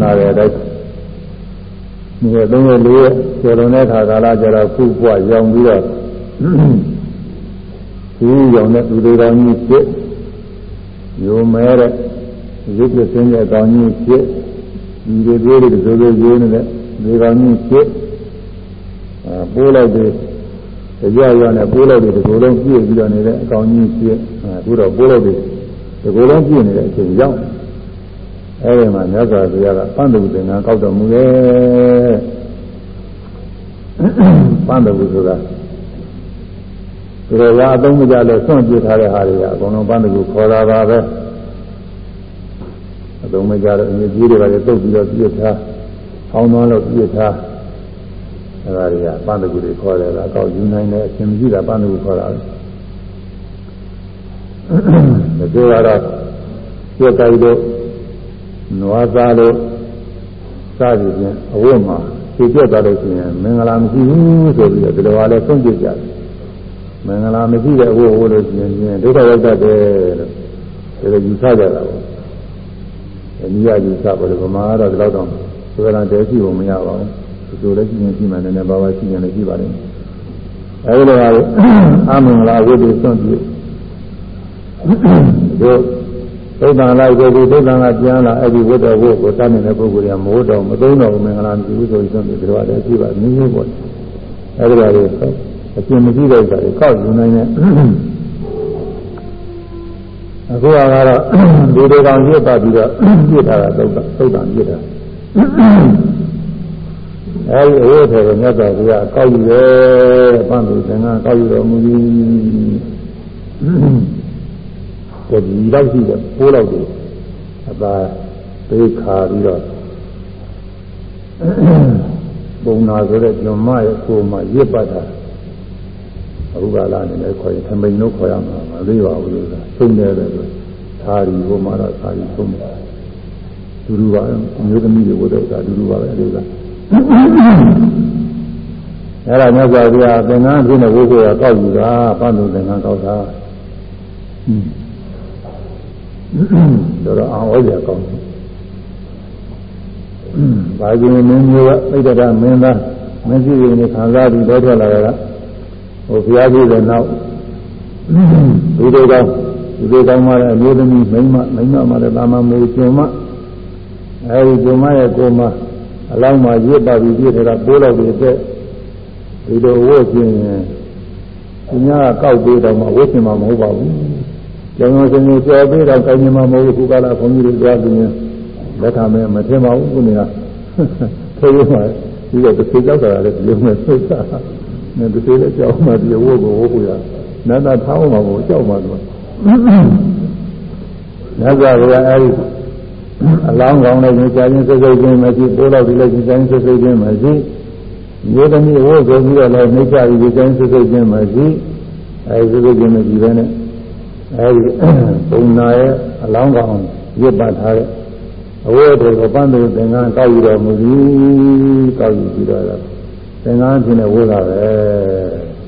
လာတဲ့အတိုင်းဒီကသုံးရလေးရကျော်လွန်တဲ့ခါကာလကျတော့ခုပွားရောင်ပြီးတော့ဒီရောင်တဲ့သူတွေတော်ကြီးဖြစ်ယုံမဲတဲ့ရုပ်ပြစင်းတဲ့ကောင်းကြီးဖြစ်ဒီတွေတွေးတွေဆိုလိုရိုးနေတဲ့ဒီကောင်းကြီးဖြစ်အဲပိုးလိုက်တဲ့တရားရောနဲ့ပိုးလိုက်တဲ့ဒီလိုလုံးပြည့်ပြီးတော့နေတဲ့အကောင်းကြီးဖြစ်အခုတော့ပိုးလိုက်တဲ့ဒီကိုယ်လုံးပြည့်နေတဲ့အချိန်ရောက် အဲဒီမှာမြတ်စွာဘုရားကပန်းတုသင်္ကန်းကောက်တော်မူရဲ့ပန်းတုဆိုတာဒီလိုရာအသုံးမကြလဲဆွန့်ပြထားတဲ့ဟာတွေကအကုန်လုံးပန်းတုခေါ်တာပါပဲအသုံးမကြတော့အမြင့်ကြီးတွေပါလေတုတ်ပြီးတော့ပြစ်ထားအောင်းသွားလို့ပြစ်ထားအဲဒါတွေကပန်းတုတွေခေါ်တယ်ကအကောက်ယူနိုင်တဲ့အရှင်မရှိတာပန်းတုခေါ်တာပဲဒီကတော့ပြက်ကြိုက်တို့ နွားသားတို့စသည်ဖြင့်အဝတ်မှာဖြည့်ပြတ်သွားလို့ရှိရင်မင်္ဂလာမရှိဘူးဆိုပြီးတော့ဒီလိုပါလဲဆုံးဖြတ်ကြတယ်မင်္ဂလာမရှိတဲ့အဝတ်ဝတ်လို့ရှိရင်ဒုက္ခရောက်တတ်တယ်လို့ဒီလိုယူဆကြတာပေါ့အနိယယူဆပါလို့ဗမာကတော့ဒီလောက်တော့သရဏတဲရှိဖို့မရပါဘူးဒီလိုလည်းရှိရင်ရှိမှလည်းနည်းနည်းပါးပါးရှိရင်လည်းရှိပါလိမ့်မယ်အဲဒီလိုပါလို့အမင်္ဂလာဝတ်ပြီးဆုံးဖြတ်တို့ သုဒ္ဓံလိုက်ကိုဒီသုဒ္ဓံကပြန်လာအဲ့ဒီဝတ်တော်ဝတ်ကိုတတ်နေတဲ့ပုဂ္ဂိုလ်ကမိုးတော်မသုံးတော်မင်္ဂလာမရှိဘူးဆိုပြီးဆုံးပြီးဒီလိုလည်းရှိပါနည်းနည်းပေါ့အဲ့ဒီပါလေအရှင်မရှိတဲ့ဥစ္စာတွေကောက်ယူနိုင်တဲ့အခုကတော့ဒီတွေကောင်ပြစ်ပတ်ပြီးတော့ပြစ်ထားတာသုဒ္ဓသုဒ္ဓံပြစ်တာအဲဒီအဝတ်တွေကိုမြတ်စွာဘုရားကောက်ယူတယ်တဲ့ဘန်းသူသင်္ကန်းကောက်ယူတော်မူသည် ကိုဒီလောက်ရှိတယ်ပိုးလောက်တယ်အသာပေးခါပြီးတော့ပုံနာဆိုတဲ့ကျွမ်းမရဲ့ကိုမှရစ်ပတ်တာအခုကလာနေလဲခေါ်ရင်သမိန်လို့ခေါ်ရမှာမသိပါဘူးလို့ဆိုတာသုံးတယ်ပဲဆိုသာရီဟိုမှာတော့သာရီသုံးတယ်ဒူဒူပါမျိုးသမီးတွေဝတ်တော့ဒူဒူပါပဲအဲ့ဒါအဲ့ဒါမြတ်စွာဘုရားသင်္ကန်းပြည့်တဲ့ဝိဇ္ဇာကောက်ယူတာပန်းသူသင်္ကန်းကောက်တာ တော်တော်အောင်ဝိဇ္ဇာကောင်းတယ်။ဘာကြီးမင်းမျိုးကသိတဲ့ကမင်းသားမင်းကြီးရင်ခံစားပြီးတော့ထွက်လာတာကဟိုဘုရားကြီးတဲ့နောက်ဒီလိုကောင်းဒီလိုကောင်းမှလည်းအမျိုးသမီးမိန်းမမိန်းမမှလည်းတာမမိုးကျွန်းမအဲဒီကျွန်းမရဲ့ကိုမအလောင်းမှာရစ်ပါပြီးပြည့်ထတာပိုးတော့ပြီးတဲ့ဒီလိုဝတ်ခြင်းသူများကကောက်ပေးတော့မှဝတ်ခြင်းမှမဟုတ်ပါဘူး ကျောင်းတော်ရှင်ကြီးကြော်ပေးတော့ကောင်းခြင်းမှမဟုတ်ဘူးခုကလာခွန်ကြီးတွေကြွားပြီးလက်ခံမယ်မထင်ပါဘူးခုနေကဆိုရမှာဒီတော့တစ်ခေကြောက်တာလည်းဒီလိုမျိုးသိတာနဲ့တစ်ခေလည်းကြောက်မှဒီဝတ်ကိုဝတ်ကိုရနတ်သားထောင်းမှာကိုကြောက်မှတော့နတ်သားကအဲဒီအလောင်းကောင်းလည်းကြာချင်းစိတ်စိတ်ချင်းမရှိပိုးတော့ဒီလည်းကြာချင်းစိတ်စိတ်ချင်းမရှိမျိုးသမီးဝတ်ဆိုပြီးတော့လည်းနှိမ့်ချပြီးကြာချင်းစိတ်စိတ်ချင်းမရှိအဲဒီစိတ်စိတ်ချင်းမရှိဘဲနဲ့ အဲဒီပုံနာရဲ့အလောင်းကောင်းရစ်ပတ်ထားတဲ့အဝတ်တွေကိုပန်းတွေသင်္ကန်းကောက်ယူတော်မူသည်ကောက်ယူပြီးတော့သင်္ကန်းဖြစ်နေဝတ်တာပဲ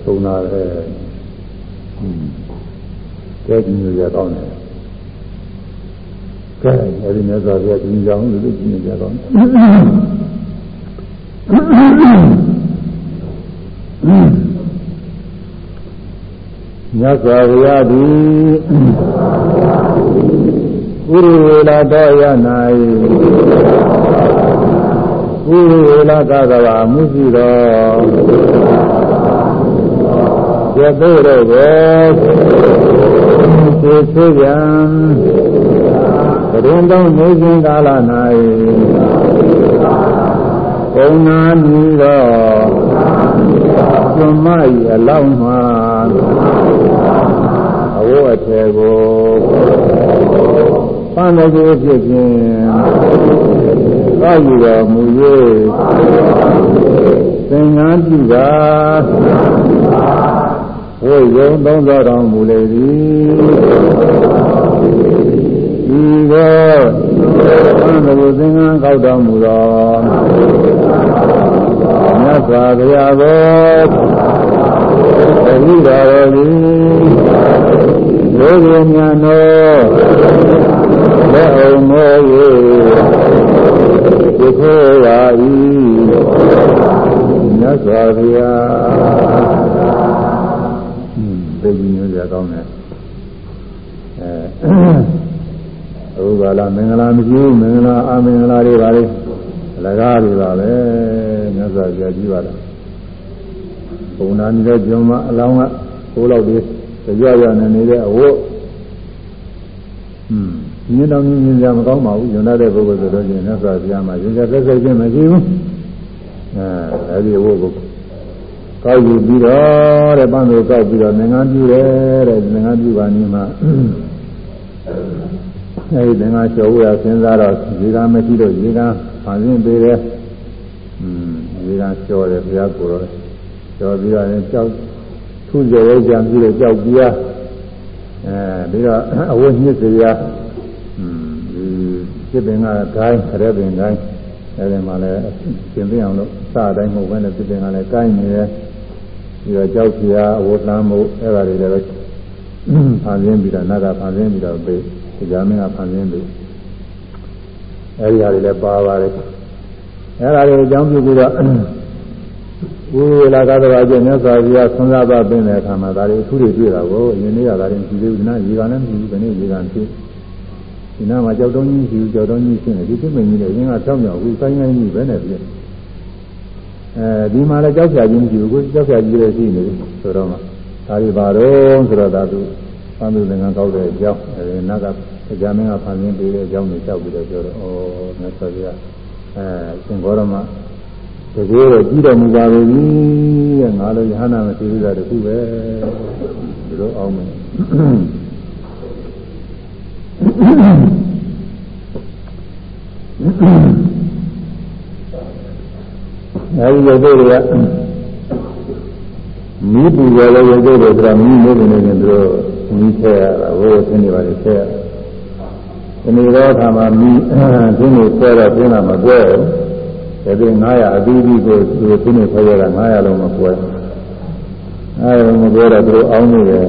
ပုံနာပဲကဲဒီမျိုးရကောင်းတယ်ကဲအဲဒီမြတ်စွာဘုရားဒီကြောင့်လူတွေကြည့်နေကြတော့ မြတ်စွာဘုရားသည်ဥရဝေလာတော်ရ၌ဥရဝေလာကကဘာမှုရှိတော်ကျက်သို့တော့ကိုသိသိကြံရင်တောင်းနေခြင်းကာလ၌ပုံနာမီတော့ကျွမ်းမ၏အလောင်းမှာအ ဝတ်အထည်ကိုပန်းတော်ကိုဖြစ်ခြင်းသာယူတော်မူ၍သင်္ကန်းပြုတာဝိယုံသုံးတော်မူလေသည်ဤသောသံဃာသင်္ကန်းကောက်တော်မူသောမြတ်စွာဘုရားသောသတိတော်သည် လောကဉာဏ်တော်လက်အောင်မော၍ဒီခေရာဤမြတ်စွာဘုရားသိဉ္ဇမျိုးကြကောင်းတယ်အဲအခုကလာမင်္ဂလာမရှိဘူးမင်္ဂလာအမင်္ဂလာတွေပါလေအလကားတွေပါပဲမြတ်စွာဘုရားကြီးပါလားဘုံနာနေတဲ့ဂျုံမအလောင်းကဘိုးလောက်တွေ ကြွရနေနေတဲ့အဝတ်อืมမြင်တော်မြင်မြင်ကြမကောင်းပါဘူးညွန်တဲ့ပုဂ္ဂိုလ်ဆိုတော့ရှင်မြတ်စွာဘုရားမှာရင်ကြသက်သက်ချင်းမရှိဘူးအဲအဲဒီအဝတ်ကိုကောက်ယူပြီးတော့တဲ့ပန်းကိုကောက်ပြီးတော့ငငန်းပြူတယ်တဲ့ငငန်းပြူပါနေမှာအဲဒီသင်္ဃာလျှော်ဖို့ရစဉ်းစားတော့ရေကမရှိတော့ရေကဖန်ဆင်းပေးတယ်။อืมရေကလျှော်တယ်ဘုရားကိုယ်တော်လျှော်ပြီးတော့ကြောက် ထုကြရဲကြံပြီးတော့ကြောက်ပြားအဲပြီးတော့အဝတ်ညစ်စရာอืมဒီစစ်ပင်ကဂိုင်းရဲပင်ဂိုင်းအဲဒီမှာလည်းရှင်းပြအောင်လို့စအတိုင်းမဟုတ်ဘဲနဲ့စစ်ပင်ကလည်းကိုင်းနေတယ်ပြီးတော့ကြောက်ပြားအဝတ်လမ်းမှုအဲဒါတွေလည်းဖန်ဆင်းပြီးတော့နတ်ကဖန်ဆင်းပြီးတော့ပေးကြာမင်းကဖန်ဆင်းလို့အဲဒီဟာတွေလည်းပါပါတယ်အဲဒါတွေအကြောင်းပြုပြီးတော့ ဝိဝေလာကတော့အကျင့်မြတ်စွာဘုရားဆွမ်းစားပါပင်တဲ့အခါမှာဒါတွေအထူးတွေတွေ့တာကိုအရင်နေ့ကဒါတွေကြည့်သေးဘူးနာရေကလည်းမကြည့်ဘူးဘယ်နေ့ရေကဖြစ်ဒီနားမှာကြောက်တုံးကြီးရှိကြောက်တုံးကြီးရှင်းတယ်ဒီသိမင်းကြီးလည်းအရင်ကဖြောင်းမြောက်ဘူးဆိုင်းဆိုင်းကြီးပဲနဲ့ပြည့်အဲဒီမှာလည်းကြောက်ဖြာကြီးမရှိဘူးကိုကြောက်ဖြာကြီးလည်းရှိနေတယ်ဆိုတော့မှဒါတွေပါတော့ဆိုတော့ဒါသူသံသူသင်္ကန်းကောက်တဲ့အကြောင်းအဲဒီနတ်ကကြာမင်းကဖန်ဆင်းပေးတဲ့အကြောင်းကိုကြောက်ပြီးတော့ပြောတော့ဩမြတ်စွာဘုရားအဲရှင်ဘောရမ တကယ်တော့ကြည့်တော်မူပါပြီတဲ့ငါတို့ယဟနာမရှိသေးတာတခုပဲဒီလိုအောင်မယ်အဲဒီရုပ်တွေကမီးပူကြလဲရုပ်တွေဆိုတာမီးမိုးနေနေတယ်သူတို့မီးထဲရတာဘိုးဆင်းနေပါလေထဲရဒီနေ့တော့ခါမှာမီးဆင်းနေဆွဲတော့ဆင်းတာမကွဲဘူး ဒါပြင်900အသီးသီးကိုသူဆင်းနေဆွဲရတာ900လုံးမကွဲအဲဒါမကွဲတော့သူတို့အောင်းနေတယ်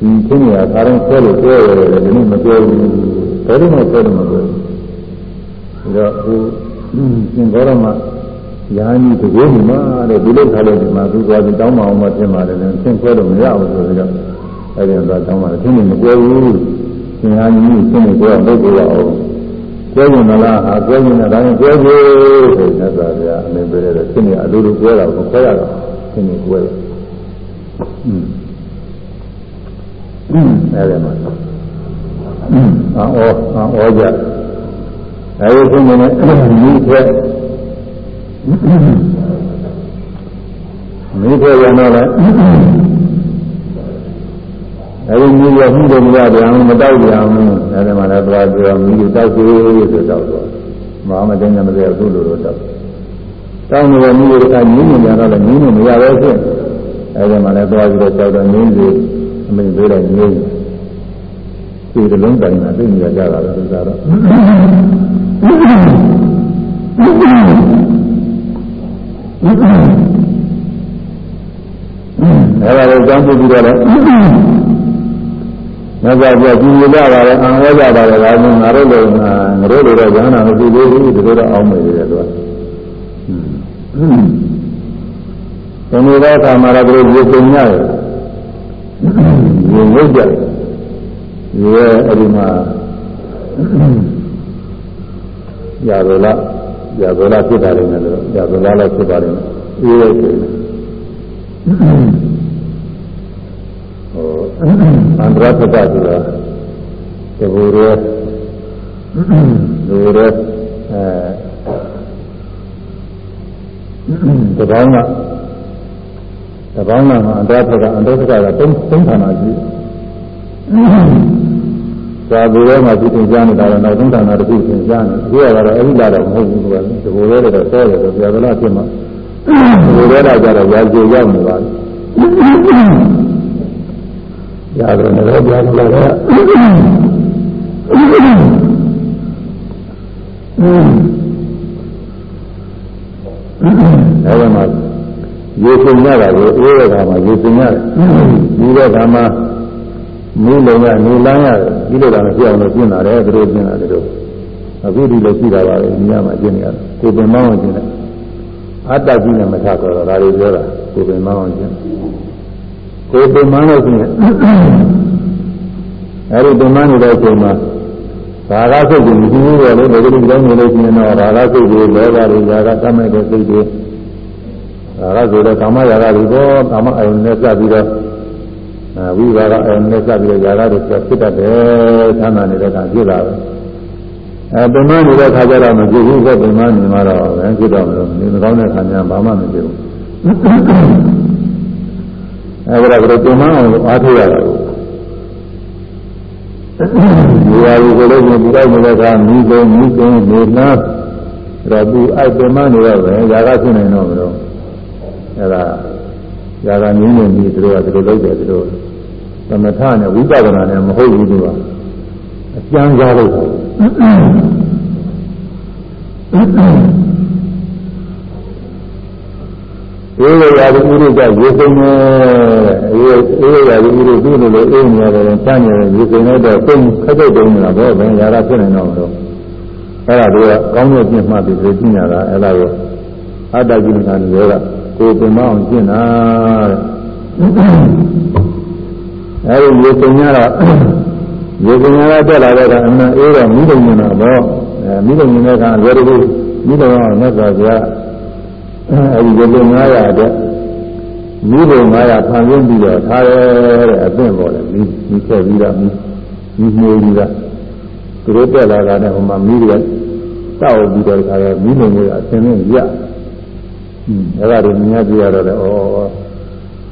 ဒီဆင်းနေတာခါတော့ဆွဲလို့ကွဲရတယ်ဒီနေ့မကွဲဘူးဘယ်လိုမှဆွဲလို့မကွဲဘူးဒါတော့ဟိုရှင်ဘောရမယာနီတကယ်ဒီမှာတဲ့ဒီလိုခါလို့ဒီမှာသူသွားပြီးတောင်းမအောင်မပြင်ပါတယ်လည်းဆင်းခွဲလို့မရဘူးဆိုတော့အဲဒီတော့တောင်းပါတယ်သင်္နေမကွဲဘူးသင်္ဟာကြီးသင်္နေကွဲအောင်လုပ်ကြရအောင် ကွဲရင်မလားဟာကွဲရင်လည်းဒါရင်ကွဲပြီဆိုတဲ့သာဗျာအမေပြောတယ်သင်္နေအလိုလိုကွဲတာကိုခွဲရတော့သင်္နေကွဲတယ်อืมအဲဒီမှာအောအောကြအဲဒီသင်္နေနဲ့မိဖက်မိဖက်ရတော့လည်း အဲဒီမိရမှုတွေမရပြန်ဘူးမတောက်ပြန်ဘူးအဲဒီမှာလည်းသွားပြောမိတွေတောက်သေးဆိုတော့တော့မဟာမတင်းနဲ့မပြောအခုလိုတော့တောက်တောင်းနေတဲ့မိတွေကငင်းနေကြတော့လည်းငင်းနေမရပဲဖြစ်အဲဒီမှာလည်းသွားပြီးတော့တောက်တော့ငင်းစီအမိသေးတယ်ငင်းဒီတလုံးတိုင်းမှာသိနေကြတာပဲသူကတော့အဲဒါကိုကြောင်းပြပြီးတော့မြတ် စွာဘုရားပြည်ရကြပါလေအံဟောကြပါလေဒါမျိုးငါတို့လည်းငါတို့လည်းတော့ဉာဏ်နာမရှိသေးဘူးဒီလိုတော့အောင်းနေတယ်သူကဒီနေ့တော့ကာမရာတို့ရေပင်ရတယ်ရေဝိကြရေအဲ့ဒီမှာရာဇလာရာဇလာဖြစ်တာလည်းလည်းရာဇလာလည်းဖြစ်ပါတယ်အေးရဲ့အ န္တရာသကဆိုတာတဘူရဲလူရဲအဲတပေါင်းကတပေါင်းကမှာအန္တရာသကအန္တရာသကကသုံးသုံးဌာနကြီးသာဘူရဲမှာဒီသင်ကြားနေတာတော့နောက်သုံးဌာနတစ်ခုသင်ကြားနေအခုကတော့အဲ့ဒီလာတော့မဟုတ်ဘူးကွာတဘူရဲတော့ဆောတယ်ဆိုပြဗလာဖြစ်မှာတဘူရဲတော့ကြတော့ရာဇေရောက်နေပါပြီ ရတယ်လည်းကြားလို့လည်းအဲဒီမှာရေစင်ရတာကိုအေးတဲ့ခါမှာရေစင်ရတယ်ဒီတဲ့ခါမှာနေလုံးရနေလန်းရတယ်ဒီလိုကလည်းပြောင်းလို့ပြင်လာတယ်သူတို့ပြင်လာတယ်တို့အခုဒီလိုရှိတာပါပဲဒီညမှာပြင်နေရတယ်ကိုယ်ပင်မောင်းအောင်ပြင်တယ်အတ္တကြီးနဲ့မထတော့ဒါတွေပြောတာကိုယ်ပင်မောင်းအောင်ပြင် ကိုယ်ပင်မလို့ရှိရင်အဲဒီပင်မနေတဲ့အချိန်မှာရာဂစိတ်ကိုမရှိဘူးပဲလေဒီလိုကြောင်းနေလို့ရှိရင်တော့ရာဂစိတ်တွေလောဘတွေရာဂတတ်မဲ့တဲ့စိတ်တွေရာဂဆိုတဲ့ကာမရာဂတွေတော့ကာမအယုန်နဲ့စပ်ပြီးတော့ဝိပါကအယုန်နဲ့စပ်ပြီးတော့ရာဂတွေဖြစ်တတ်တယ်သမ်းသာနေတဲ့ကဖြစ်လာတယ်အဲပင်မနေတဲ့ခါကျတော့မဖြစ်ဘူးဆိုပင်မနေမှာတော့ဘယ်ဖြစ်တော့မလို့နေမကောင်းတဲ့ခါကျဘာမှမဖြစ်ဘူး အဲဒါကတော့ပြန်မအောင်အားထုတ်ရတာကိုဒီဟာကိုကိုလို့ဒီတော့နေတဲ့ကမိကုန်မိကုန်နေလားတော့သူအိုက်ပြန်မနေတော့ပဲຢာကဖြစ်နေတော့မလို့အဲဒါຢာကငင်းနေပြီသူတို့ကဒီလိုလုပ်တယ်သူတို့သမထနဲ့ဝိပဿနာနဲ့မဟုတ်ဘူးသူကအကျမ်းစားလို့ အေးရရာဒီဥရိကရေစိမ်နေအေးအေးရာဒီဥရိသူ့လိုလိုအေးနေရတယ်တန်းနေရေစိမ်လိုက်တော့စိတ်ခက်တဲ့တုံးနေတာဘောဘယ်ရာသာဖြစ်နေတော့မလို့အဲ့ဒါတွေကကောင်းတဲ့ပြင့်မှပြီးပြင်ညာတာအဲ့ဒါကိုအတ္တကိလေသာတွေကကိုယ်ပင်မအောင်ကျင့်တာတဲ့အဲ့ဒီရေစိမ်ရတော့ရေစိမ်ရတက်လာတဲ့ကအမှန်အေးတော့မိလုံနေတာဘောအဲမိလုံနေတဲ့ကလွယ်တကူမိလုံအောင်မြတ်စွာဘုရား အဲဒီဒီလို900အတွက်မိဘ900ဖန်ဆင်းပြီးတော့ထားရဲတဲ့အသင့်ပေါ်တယ်မိမိခဲ့ပြီးတော့မိမိနှိုးပြီးတော့သူတို့တက်လာတာနဲ့ဟိုမှာမိတွေကတောက်ပြီးတော့ခါရဲမိလုံတွေအသင်နဲ့ရအဲဒါတွေမြင်ရပြရတော့လေဩ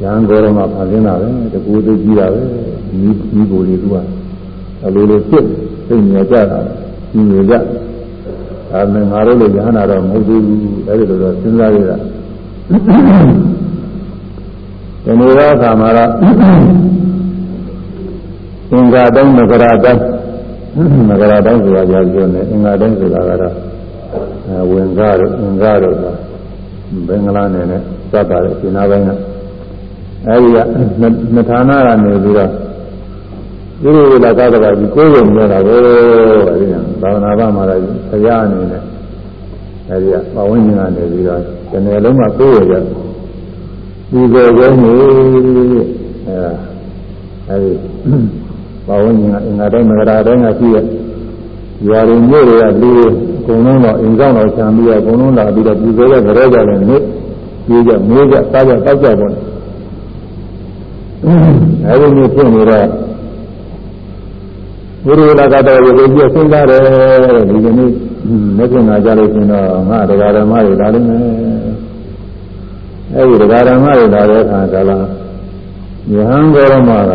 ရန်ကောရမှာဖန်ဆင်းတာပဲတကူသိကြည့်တာပဲမိမိကိုယ်တွေကအဲလိုလိုဖြစ်သိနေကြတာကြီးနေကြ ဒါနဲ့ငါတို့လည်းရဟနာတော့မဟုတ်သေးဘူးအဲဒီလိုတော့စဉ်းစားရတာဒီနေ့တော့ခါမှာတော့အင်္ဂါတိုင်းမကရာတိုင်းမကရာတိုင်းဆိုတာကြာပြောနေအင်္ဂါတိုင်းဆိုတာကတော့ဝင်ကားတို့အင်္ဂါတို့ကဘင်္ဂလားနယ်နဲ့စပ်ပါတယ်ရှင်နာပိုင်းကအဲဒီကနှစ်ဌာနကနေပြီးတော့ ဒီလိုလာကားကကြီးကိုယ်ရုံနေတာကိုအဲဒီဘာဝနာပမှာလည်းဆရာအနေနဲ့အဲဒီကပဝင်းကျင်ကနေပြီးတော့ဒီနယ်လုံးမှာကိုယ်ရကြဒီကိုယ်ကိုနေအဲအဲဒီဘာဝဉ္ဇဉ်ကအင်္ဂါတိုင်းမဂရာတိုင်းကရှိရဲ့ရွာတွေမြို့တွေကလူတွေအကုန်လုံးတော့အိမ်ဆောင်တော့ခြံပြီးတော့အကုန်လုံးလာပြီးတော့ပြည်သေးတဲ့ကြရဲကြတယ်နေ့ပြေးကြမိုးကြစားကြတောက်ကြပေါ့အဲဒီမျိုးဖြစ်နေတော့ ဘုရားလာကတော့ရေကိုပြစဉ်းစားတယ်ဒီကနေ့မကျင်လာကြလို့ရှင်တော့ငါတရားဓမ္မတွေလာလိမ့်မယ်အဲဒီတရားဓမ္မတွေလာတဲ့အခါကလာယဟန်ဂေါရမက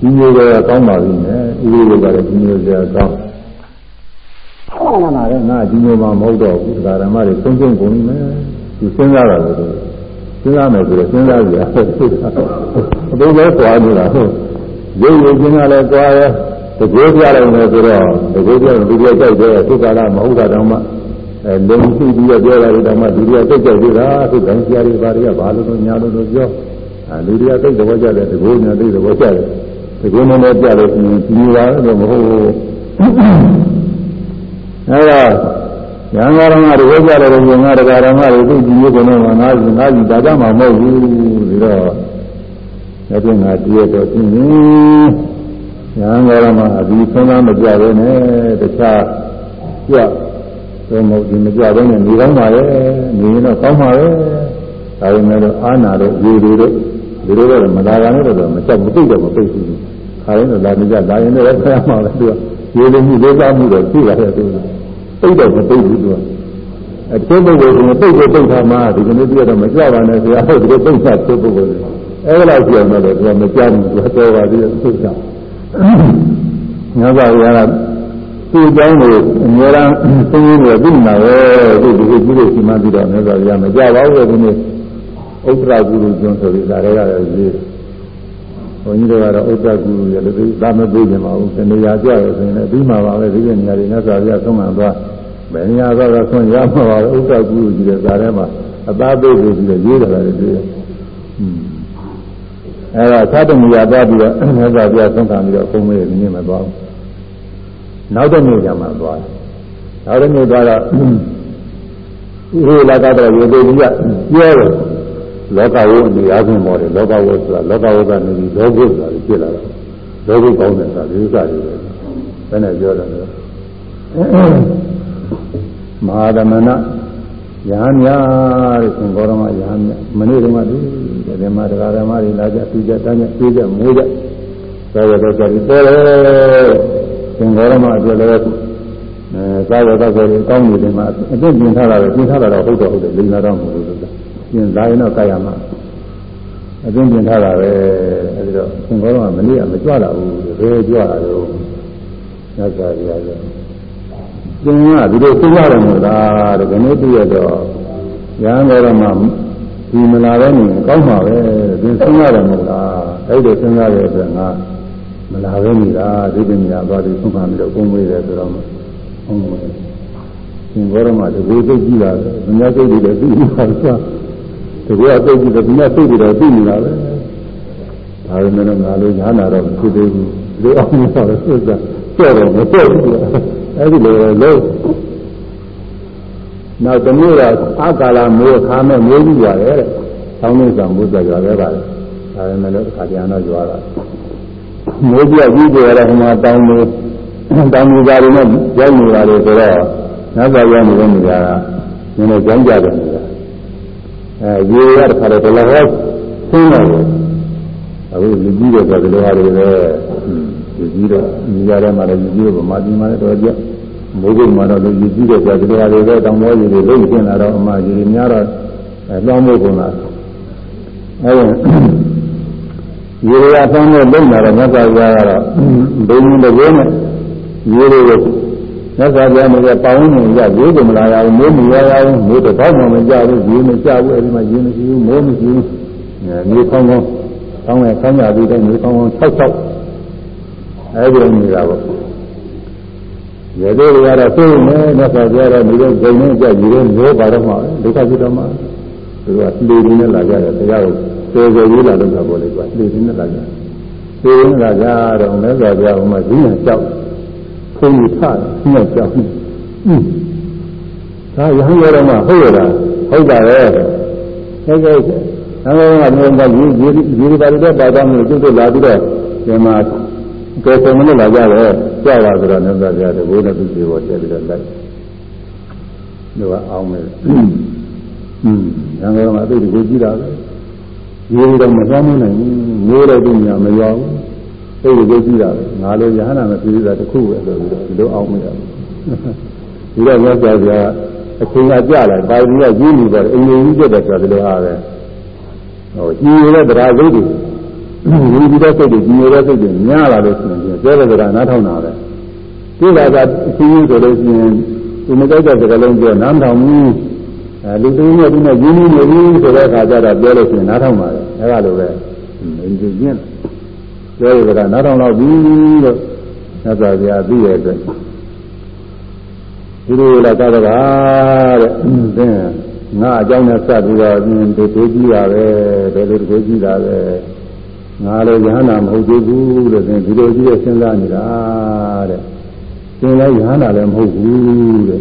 ကြီးမျိုးကကောင်းပါပြီနဲ့ဥရိယကလည်းကြီးမျိုးစရာကောင်းဟုတ်လားလားငါကြီးမျိုးမှမဟုတ်တော့ဘူးတရားဓမ္မတွေဆုံးဆုံးကုန်ပြီမယ်သူစဉ်းစားတာလို့စဉ်းစားမယ်ဆိုတော့စဉ်းစားကြရအသေးပဲသွားနေတာဟုတ် ရုပ်ရည်ချင်းကလည်းသွားရဲတကယ်ပြလိုက်မယ်ဆိုတော့တကယ်ပြလူတွေကြိုက်တယ်သုခလာမဟုတ်တာတော့မှအဲလုံရှိပြီးတော့ပြောလိုက်တော့မှလူတွေကစိတ်ကြိုက်သေးတာသုခိုင်းဆရာတွေဘာတွေကဘာလို့တော့ညာလို့တော့ပြောအဲလူတွေကစိတ်သဘောကျတယ်တကူညာသိသဘောကျတယ်တကူနဲ့လည်းကြလို့ရှိရင်ဒီပါတော့မဟုတ်ဘူးအဲဒါရံဃာရမတွေကြတယ်လို့ငါတရားရမတွေသူကြည့်ရကုန်တော့ငါငါငါကြီးဒါကြမှာမဟုတ်ဘူးဒီတော့ ဒါပြင်ငါတည်းတော့သိရင်ညာငရမအပြီးဆုံးသားမကြပဲနဲ့တခြားကြွတော့မဟုတ်ဒီမကြပဲနဲ့နေကောင်းပါရဲ့နေရင်တော့ကောင်းပါရဲ့ဒါပေမဲ့တော့အာနာတော့ရေတွေတော့ဒီလိုတော့မလာကြနဲ့တော့မချက်မသိတော့မသိဘူးခါရင်တော့လာနေကြလာရင်လည်းဆရာမှာလည်းသူကရေလိုမှုလေးစားမှုတော့သိပါတယ်သူသိတော့မသိဘူးသူကအဲတချို့ပုဂ္ဂိုလ်ကသိကိုသိထားမှဒီကနေ့ပြတော့မကြပါနဲ့ဆရာဟုတ်ဒီလိုသိတာသိပုဂ္ဂိုလ် အဲ့ဒါကြောင့်လည်းသူကမကြဘူးသူကတော့ပါသေးတယ်သူကညဇာရကသူ့အကြောင်းကိုအများအားသိရလို့သိမှာပဲသူဒီလိုကြည့်လို့ရှိမှပြီးတော့ညဇာရမကြပါဘူးဒီနေ့ဥတ္တရာကုလူကျွန်းဆိုပြီးဒါတွေကလည်းရေးဘုန်းကြီးတို့ကတော့ဥတ္တရာကုလူရလည်းသာမပေးကြပါဘူးတနေရာကြရဆိုရင်လည်းပြီးမှာပါပဲဒီကနေရာတွေညဇာရဆုံးမှသွားဘယ်နေရာသွားဆုံးရမှာပါဥတ္တရာကုလူကြီးတဲ့ဇာထဲမှာအသားပေးပြီးရေးတယ်လည်းတွေ့ရ အဲဒါသတ္တမူရသွားပြီးတော့မြတ်စွာဘုရားဆုံးခံပြီးတော့ဘုံမေးနေနေမသွားဘူးနောက်တစ်နေ့ကျမှသွားတယ်နောက်တစ်နေ့သွားတော့ဥဟိလာကတော့ရေသေးကြီးကပြောတယ်လောကဝိအနေအားဖြင့်ပေါ်တယ်လောကဝိဆိုတာလောကဝိကနေပြီးလောကုဆိုတာဖြစ်လာတာလောကုကောင်းတယ်ဆိုတာဒီဥစ္စာတွေပဲဘယ်နဲ့ပြောတယ်လဲမဟာသမဏရဟန်းများတဲ့ရှင်ဘောရမရဟန်းများမနေ့ကမှဒီ ဓမ္မတရားဓမ္မတွေလာကြသူကြတန်းကြပြေးကြမိုးကြသာရတော့ကြပြီးပေါ်တယ်ရှင်ဘောရမအတွက်လည်းအဲသာရတော့ကြပြီးကောင်းနေတယ်မှာအပြည့်ပြင်ထားတာပဲပြင်ထားတာတော့ဟုတ်တော့ဟုတ်တယ်လိမ္မာတော့မဟုတ်ဘူးဆိုတာပြင်လာရင်တော့ကြရမှာအပြည့်ပြင်ထားတာပဲအဲဒီတော့ရှင်ဘောရမမနေ့ကမကြွလာဘူးဘယ်ကြွလာတော့ညစာရရတယ်သင်ကဒီလိုသိရတယ်မို့လားတဲ့ဒီနေ့သိရတော့ရဟန်းတော်မှာ ဒီမလာပဲနေကောင်းပါပဲသင်သိရတယ်မို့လားအဲ့ဒီစဉ်းစားရတဲ့အတွက်ငါမလာပဲနေတာဒီပညာသွားပြီးဆုံးခံပြီးတော့ကိုယ်မွေးတယ်ဆိုတော့ဟုတ်မွေးသင်ဘောရမှာတကူသိကြည့်တာဘုရားသိတယ်သိနေတာဆိုတကူအသိကြည့်တယ်ဘုရားသိတယ်တော့သိနေတာပဲဒါပေမဲ့ငါလည်းညာနာတော့မဖြစ်သေးဘူးဒီအောင်လို့ဆိုတော့ဆက်တော့မဆက်ဘူးအဲ့ဒီလိုလို့ နောက်တမျိုးကအာကာလမိုးခါမဲ့မိုးကြီးရတယ်တဲ့။ဆောင်းနေဆောင်မိုးကြရွာခဲ့ပါတယ်။ဒါပေမဲ့လည်းအခါကျန်တော့ရွာတာ။မိုးပြကြီးကြရတဲ့ဟိုမှာတောင်းလို့တောင်းနေကြတယ်နဲ့ရောက်နေပါလေဆိုတော့နတ်သားရောက်နေတဲ့နေရာကနည်းနည်းကြောင်းကြတယ်နေတာ။အဲရေရတဲ့ခါတော့ဘယ်လိုဟောဆင်းလာတယ်။အခုလူကြီးတွေဆိုဒီလိုဟာတွေပဲ။ယူကြီးတော့နေရာထဲမှာလည်းယူကြီးတော့ဗမာပြည်မှာလည်းတော့ကြ မိုးကုတ်မှာတော့ယူကြီးတော့ကြာဒီလိုဟာတွေပဲတောင်ပေါ်ယူတွေလုံးကျင်လာတော့အမှယူတွေများတော့အဲလောင်းမို့ကုန်လာအဲဒီယူရဆောင်းနဲ့လုံးလာတော့မြတ်စွာဘုရားကတော့ဘုံတကယ်နဲ့ယူတွေကိုမြတ်စွာဘုရားကပေါင်းနေကြရေးကြမလာရဘူးမိုးမရရဘူးမိုးတော့ဘာမှမကြဘူးရေးမကြဘူးအဲဒီမှာရေးမရှိဘူးမိုးမရှိဘူးမြေကောင်းကောင်းကောင်းရကောင်းရပြီးတဲ့မြေကောင်းကောင်း၆၆အဲဒီလိုနေတာပေါ့ ရေသေးတွေကတော့သိနေမြတ်စွာဘုရားကနေတဲ့ဂုဏ်နဲ့ကြည်ရဲမျိုးပါတော့မှဒုက္ခဖြစ်တော့မှသူကလေရင်းနဲ့လာကြတယ်တရားကိုသေသေးလေးလာတော့တာပေါ့လေကွာလေရင်းနဲ့လာကြသေရင်းလာကြတော့မြတ်စွာဘုရားကမှဈဉ္ညာကြောက်ဖုန်းကြီးထားညှက်ကြောက်ဟင်းဒါရဟန်းရတော့မှဟုတ်ရတာဟုတ်ပါရဲ့ခဲခဲကမျိုးကရေးရေးရေးပါတော့ပါတော့မျိုးကျွတ်ကျွတ်လာပြီးတော့ဒီမှာကဲဆုံးမလို့လာကြတယ် ကြောက်ပါဆိုတော့မြတ်စွာဘုရားတဘိုးနဲ့သူပြေပေါ်တက်ပြီးတော့လိုက်သူကအောင်းမယ်ဟွန်းရံတော်မှာအသိကိုကြည့်တာပဲရေးတော့မသွားမနိုင်ဘူးမျိုးတော့သူညာမရောသိကိုကြည့်တာပဲငါလိုရဟနာမပြေတာတခုပဲဆိုပြီးတော့ဒီလိုအောင်းမိတာဒီတော့မြတ်စွာဘုရားအချိန်ကကြာလာပါဠိကကြီးနေတယ်အင်္ဂလိပ်ကြီးတက်တယ်ဆိုတော့ဒီလိုအားပဲဟိုကြီးရတဲ့တရားစိတ်တွေ ဒီဒီတဲ့စိတ်တွေကြီးရတဲ့စိတ်တွေများလာလို့ရှိရင်ကျဲတဲ့တရားနားထောင်တာပဲဒီလာကအချင်းချင်းဆိုလို့ရှိရင်ဒီမကြိုက်တဲ့စကားလုံးပြောနားထောင်ဘူးအဲလူတူနဲ့ဒီနဲ့ရင်းနှီးနေပြီဆိုတဲ့အခါကျတော့ပြောလို့ရှိရင်နားထောင်ပါတယ်အဲလိုပဲအင်းဒီကျင်းပြောရတာနားထောင်တော့ပြီလို့သစ္စာပြာသိရတဲ့ဒီလိုလာကြတာတဲ့သင်ငါအကြောင်းနဲ့စပ်ပြီးတော့ဒီဒေကြည့်တာပဲဘယ်လိုဒေကြည့်တာပဲ ငါလည်းယဟနာမဟုတ်သေးဘူးလို့သင်ဒီလိုကြည့်ရစဉ်းစားနေတာတဲ့သင်လည်းယဟနာလည်းမဟုတ်ဘူးတဲ့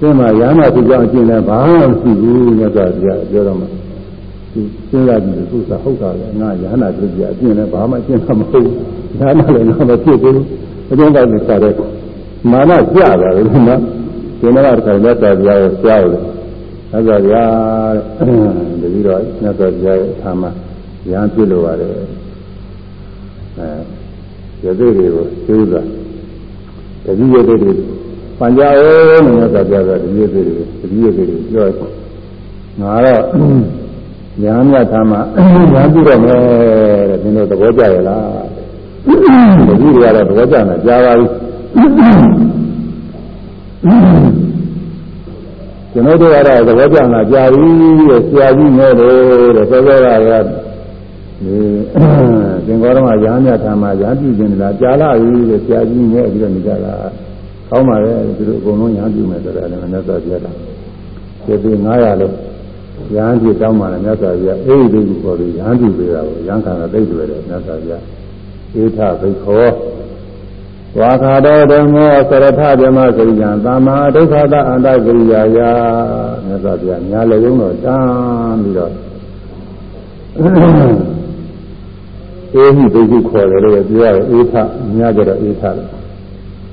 သင်မှာယဟနာသူကြောင့်အကျင့်လည်းဘာမှမရှိဘူးမြတ်စွာဘုရားပြောတော့မှသူစဉ်းစားကြည့်လို့သူကဟုတ်တာလေငါယဟနာသူကြအကျင့်လည်းဘာမှအကျင့်မဟုတ်ဘူးယဟနာလည်းငါမဖြစ်ဘူးအကျင့်ကောက်နေစားတဲ့မာနကြတာလေနော်ဒီမှာတစ်ခါမြတ်စွာဘုရားကိုကြားရတယ်မြတ်စွာဘုရားတတိတော့မြတ်စွာဘုရားရဲ့အခါမှာ ရဟန်းပြုလို့ရတယ်အဲရသေးတွေကိုသိဥစွာတတိယသေးတွေပัญจဩနဲ့မြတ်စွာဘုရားကတတိယသေးတွေတတိယသေးတွေပြောငါတော့ညာမြတ်သာမှာညာပြုတော့မယ်တဲ့သင်တို့သဘောကျရလားတတိယတွေကတော့သဘောကျနေကြပါပြီကျွန်တော်တို့ကတော့သဘောကျလာကြပြီတဲ့ဆရာကြီးနဲ့လို့တဲ့သောသောကကဒီ သင်္ကောရမရဟန်းမြတ်ထာမှာရဟန်းပြုခြင်းလားကြာလာပြီတဲ့ဆရာကြီးနဲ့ပြီးတော့နေကြတာကောင်းပါရဲ့သူတို့အကုန်လုံးရဟန်းပြုမယ်ဆိုတာလည်းမြတ်စွာဘုရားကဒီပြီး900လို့ရဟန်းပြုတောင်းပါလေမြတ်စွာဘုရားအဲ့ဒီလိုပေါ်ပြီးရဟန်းပြုပေးတာကိုရဟန်းခံတာသိတွေ့တယ်မြတ်စွာဘုရားဧထဘိခောဝါခါတော်ဓမ္မောသရထဓမ္မစရိယံသမ္မာဒုက္ခတအန္တကရိယာယမြတ်စွာဘုရားညာလည်းုံတော့တန်းပြီးတော့ အေဟိဒိဋ္ဌိခေါ်တယ်လို့ပြောရတယ်အေထညာကြတော့အေထတယ်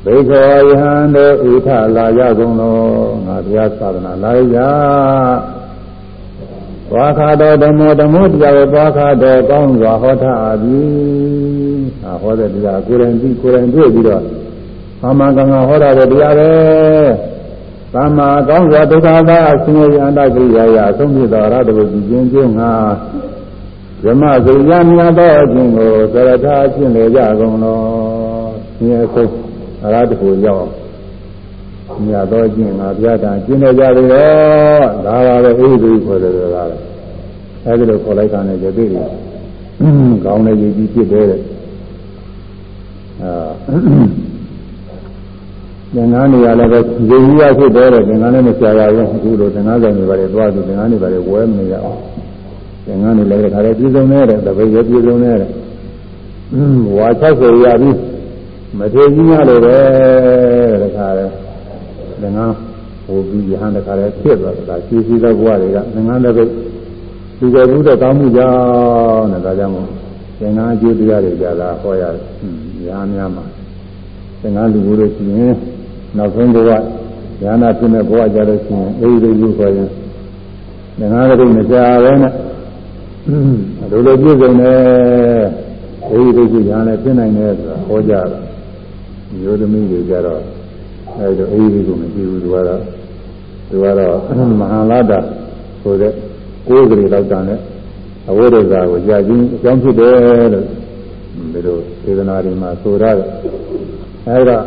ဘိခောယဟန်တို့အေထလာရကုန်လို့ငါတရားသာသနာလာရဝါခါတော်ဓမ္မောဓမ္မောတရားကိုသွားခါတော်ကောင်းစွာဟောထားသည်အာဟောတဲ့တရားကိုယ်တိုင်ကြည့်ကိုယ်တိုင်တွေ့ပြီးတော့သမ္မာကံကဟောတာတဲ့တရားပဲသမ္မာကောင်းစွာဒုက္ခသာအရှင်ရအန္တကိရိယာယအဆုံးဖြစ်သောရတ္တဝိကျင်းကျင်းငါ ဓမ္မစရိယာမြတ်သောအခြင်းကိုသရထာအခြင်းလေကြကုန်လောဒီအဆုံးအရတ္တကိုရောက်မြတ်သောကျင့်ငါပြတာကျင့်နေကြပြီတော့ဒါပါပဲအိဒီခေါ်တယ်ဆိုတာလေအဲဒီလိုခေါ်လိုက်တာနဲ့ကြသိတယ်ကောင်းတဲ့ရည်ကြီးဖြစ်တယ်တဲ့သင်္ကန်းနေရလည်းပဲရည်ကြီးရဖြစ်တယ်တဲ့သင်္ကန်းလည်းမဆရာရဘူးအခုလိုသင်္ကန်းဆိုင်တွေပါတယ်သွားသူသင်္ကန်းတွေပါတယ်ဝဲမနေရအောင် သင်္ကန်းတွေလည်းခါလည်းပြည်စုံနေတဲ့တပည့်ရပြည်စုံနေတဲ့ဝါ60ရပြီမထေကြီးရတယ်ပဲတဲ့ခါလည်းသင်္ကန်းဟိုပြီးရဟန်းတခါလည်းဖြစ်သွားတာရှိရှိသောဘဝတွေကသင်္ကန်းတစ်ပိတ်ဒီကဘူးတဲ့ကောင်းမှုကြောင့်တဲ့ဒါကြောင့်မို့သင်္ကန်းအကျိုးတရားတွေကြတာဟောရတယ်။ညာများမှာသင်္ကန်းလူကိုလို့ရှိရင်နောက်ဆုံးဘဝဉာဏဖြစ်တဲ့ဘဝကြလို့ရှိရင်အဲဒီလိုယူခေါ်ရင်သင်္ကန်းတွေမကြပဲနဲ့ လိုလိုပြည့်စုံတယ်အဲဒီလိုရှိညာလည်းဖြစ်နိုင်တယ်ဆိုတာဟောကြတာ။မျိုးသမီးတွေကြတော့အဲဒီလိုအဲဒီလိုမကြည့်ဘူးသူကတော့သူကတော့မဟာလာတာဆိုတဲ့ကိုယ်ကလေးတော့တန်တဲ့အဝိဒ္ဓဇာကိုကြာချင်းအကြောင်းဖြစ်တယ်လို့ဒီလိုသေဒနာတွေမှာဆိုရတယ်အဲဒါ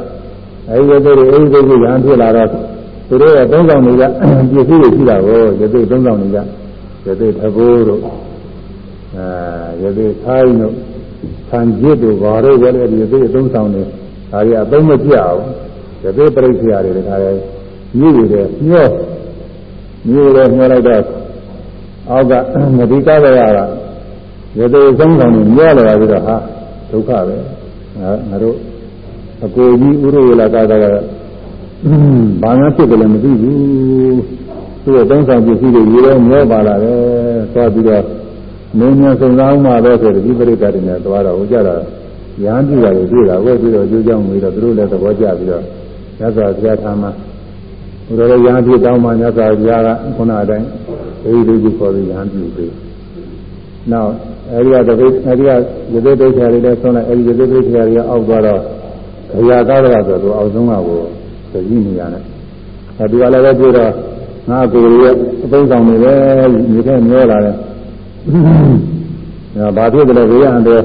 အဲဒီရုပ်တွေအဲဒီစိတ်ကြီးရန်ဖြစ်လာတော့သူတို့ရဲ့သုံးဆောင်တွေကပစ္စည်းတွေရှိတာကိုရသိသုံးဆောင်တွေကရသိသဘောတို့ အဲရသိခိုင်းတို့ဆံจิตတို့ဘာတို့ပဲလေဒီရသိသုံးဆောင်တွေဒါတွေအသုံးမကျအောင်ရသိပရိစ္ဆေယတွေတခါလဲညှိတွေညှောညှိတွေညှောလိုက်တော့အောက်ကမဒီကရကရသေးဆုံးဆောင်နေမြဲလာပြီးတော့ဟာဒုက္ခပဲငါငါတို့အကိုကြီးဥရဝလာကကဘာမှဖြစ်တယ်လည်းမသိဘူးသူ့ရဲ့သုံးဆောင်ပစ္စည်းတွေရေတော့မျောပါလာတယ်သွားပြီးတော့ နင်းမြန်စုံစမ်းမှပဲဆိုဒီပရိသတ်တွေနဲ့သွားတော့ဟိုကြတာရဟန်းပြတာတွေတွေ့တာဝဲပြီးတော့ကြိုးကြောင်းပြီးတော့သူတို့လည်းသဘောကျပြီးတော့မြတ်စွာဘုရားထာမှာဘုရားရဟန်းပြတောင်းမှမြတ်စွာဘုရားကခုနအတိုင်းအဲဒီလိုကြီးခေါ်ပြီးရဟန်းပြုပေးနောက်အဲဒီကတပိအဲဒီကရသေးဒိဋ္ဌာတွေလည်းဆုံးလိုက်အဲဒီရသေးဒိဋ္ဌာတွေအောက်သွားတော့ခရာကားကဆိုတော့အောက်ဆုံးကကိုသတိနေရတယ်အဲဒီကလည်းပဲပြောတော့ငါကိုယ်ရဲ့အသိဆောင်နေပဲမြေထဲမျောလာတယ်။ ဘာဖြစ်တယ်လဲဘေးရန်တဲ့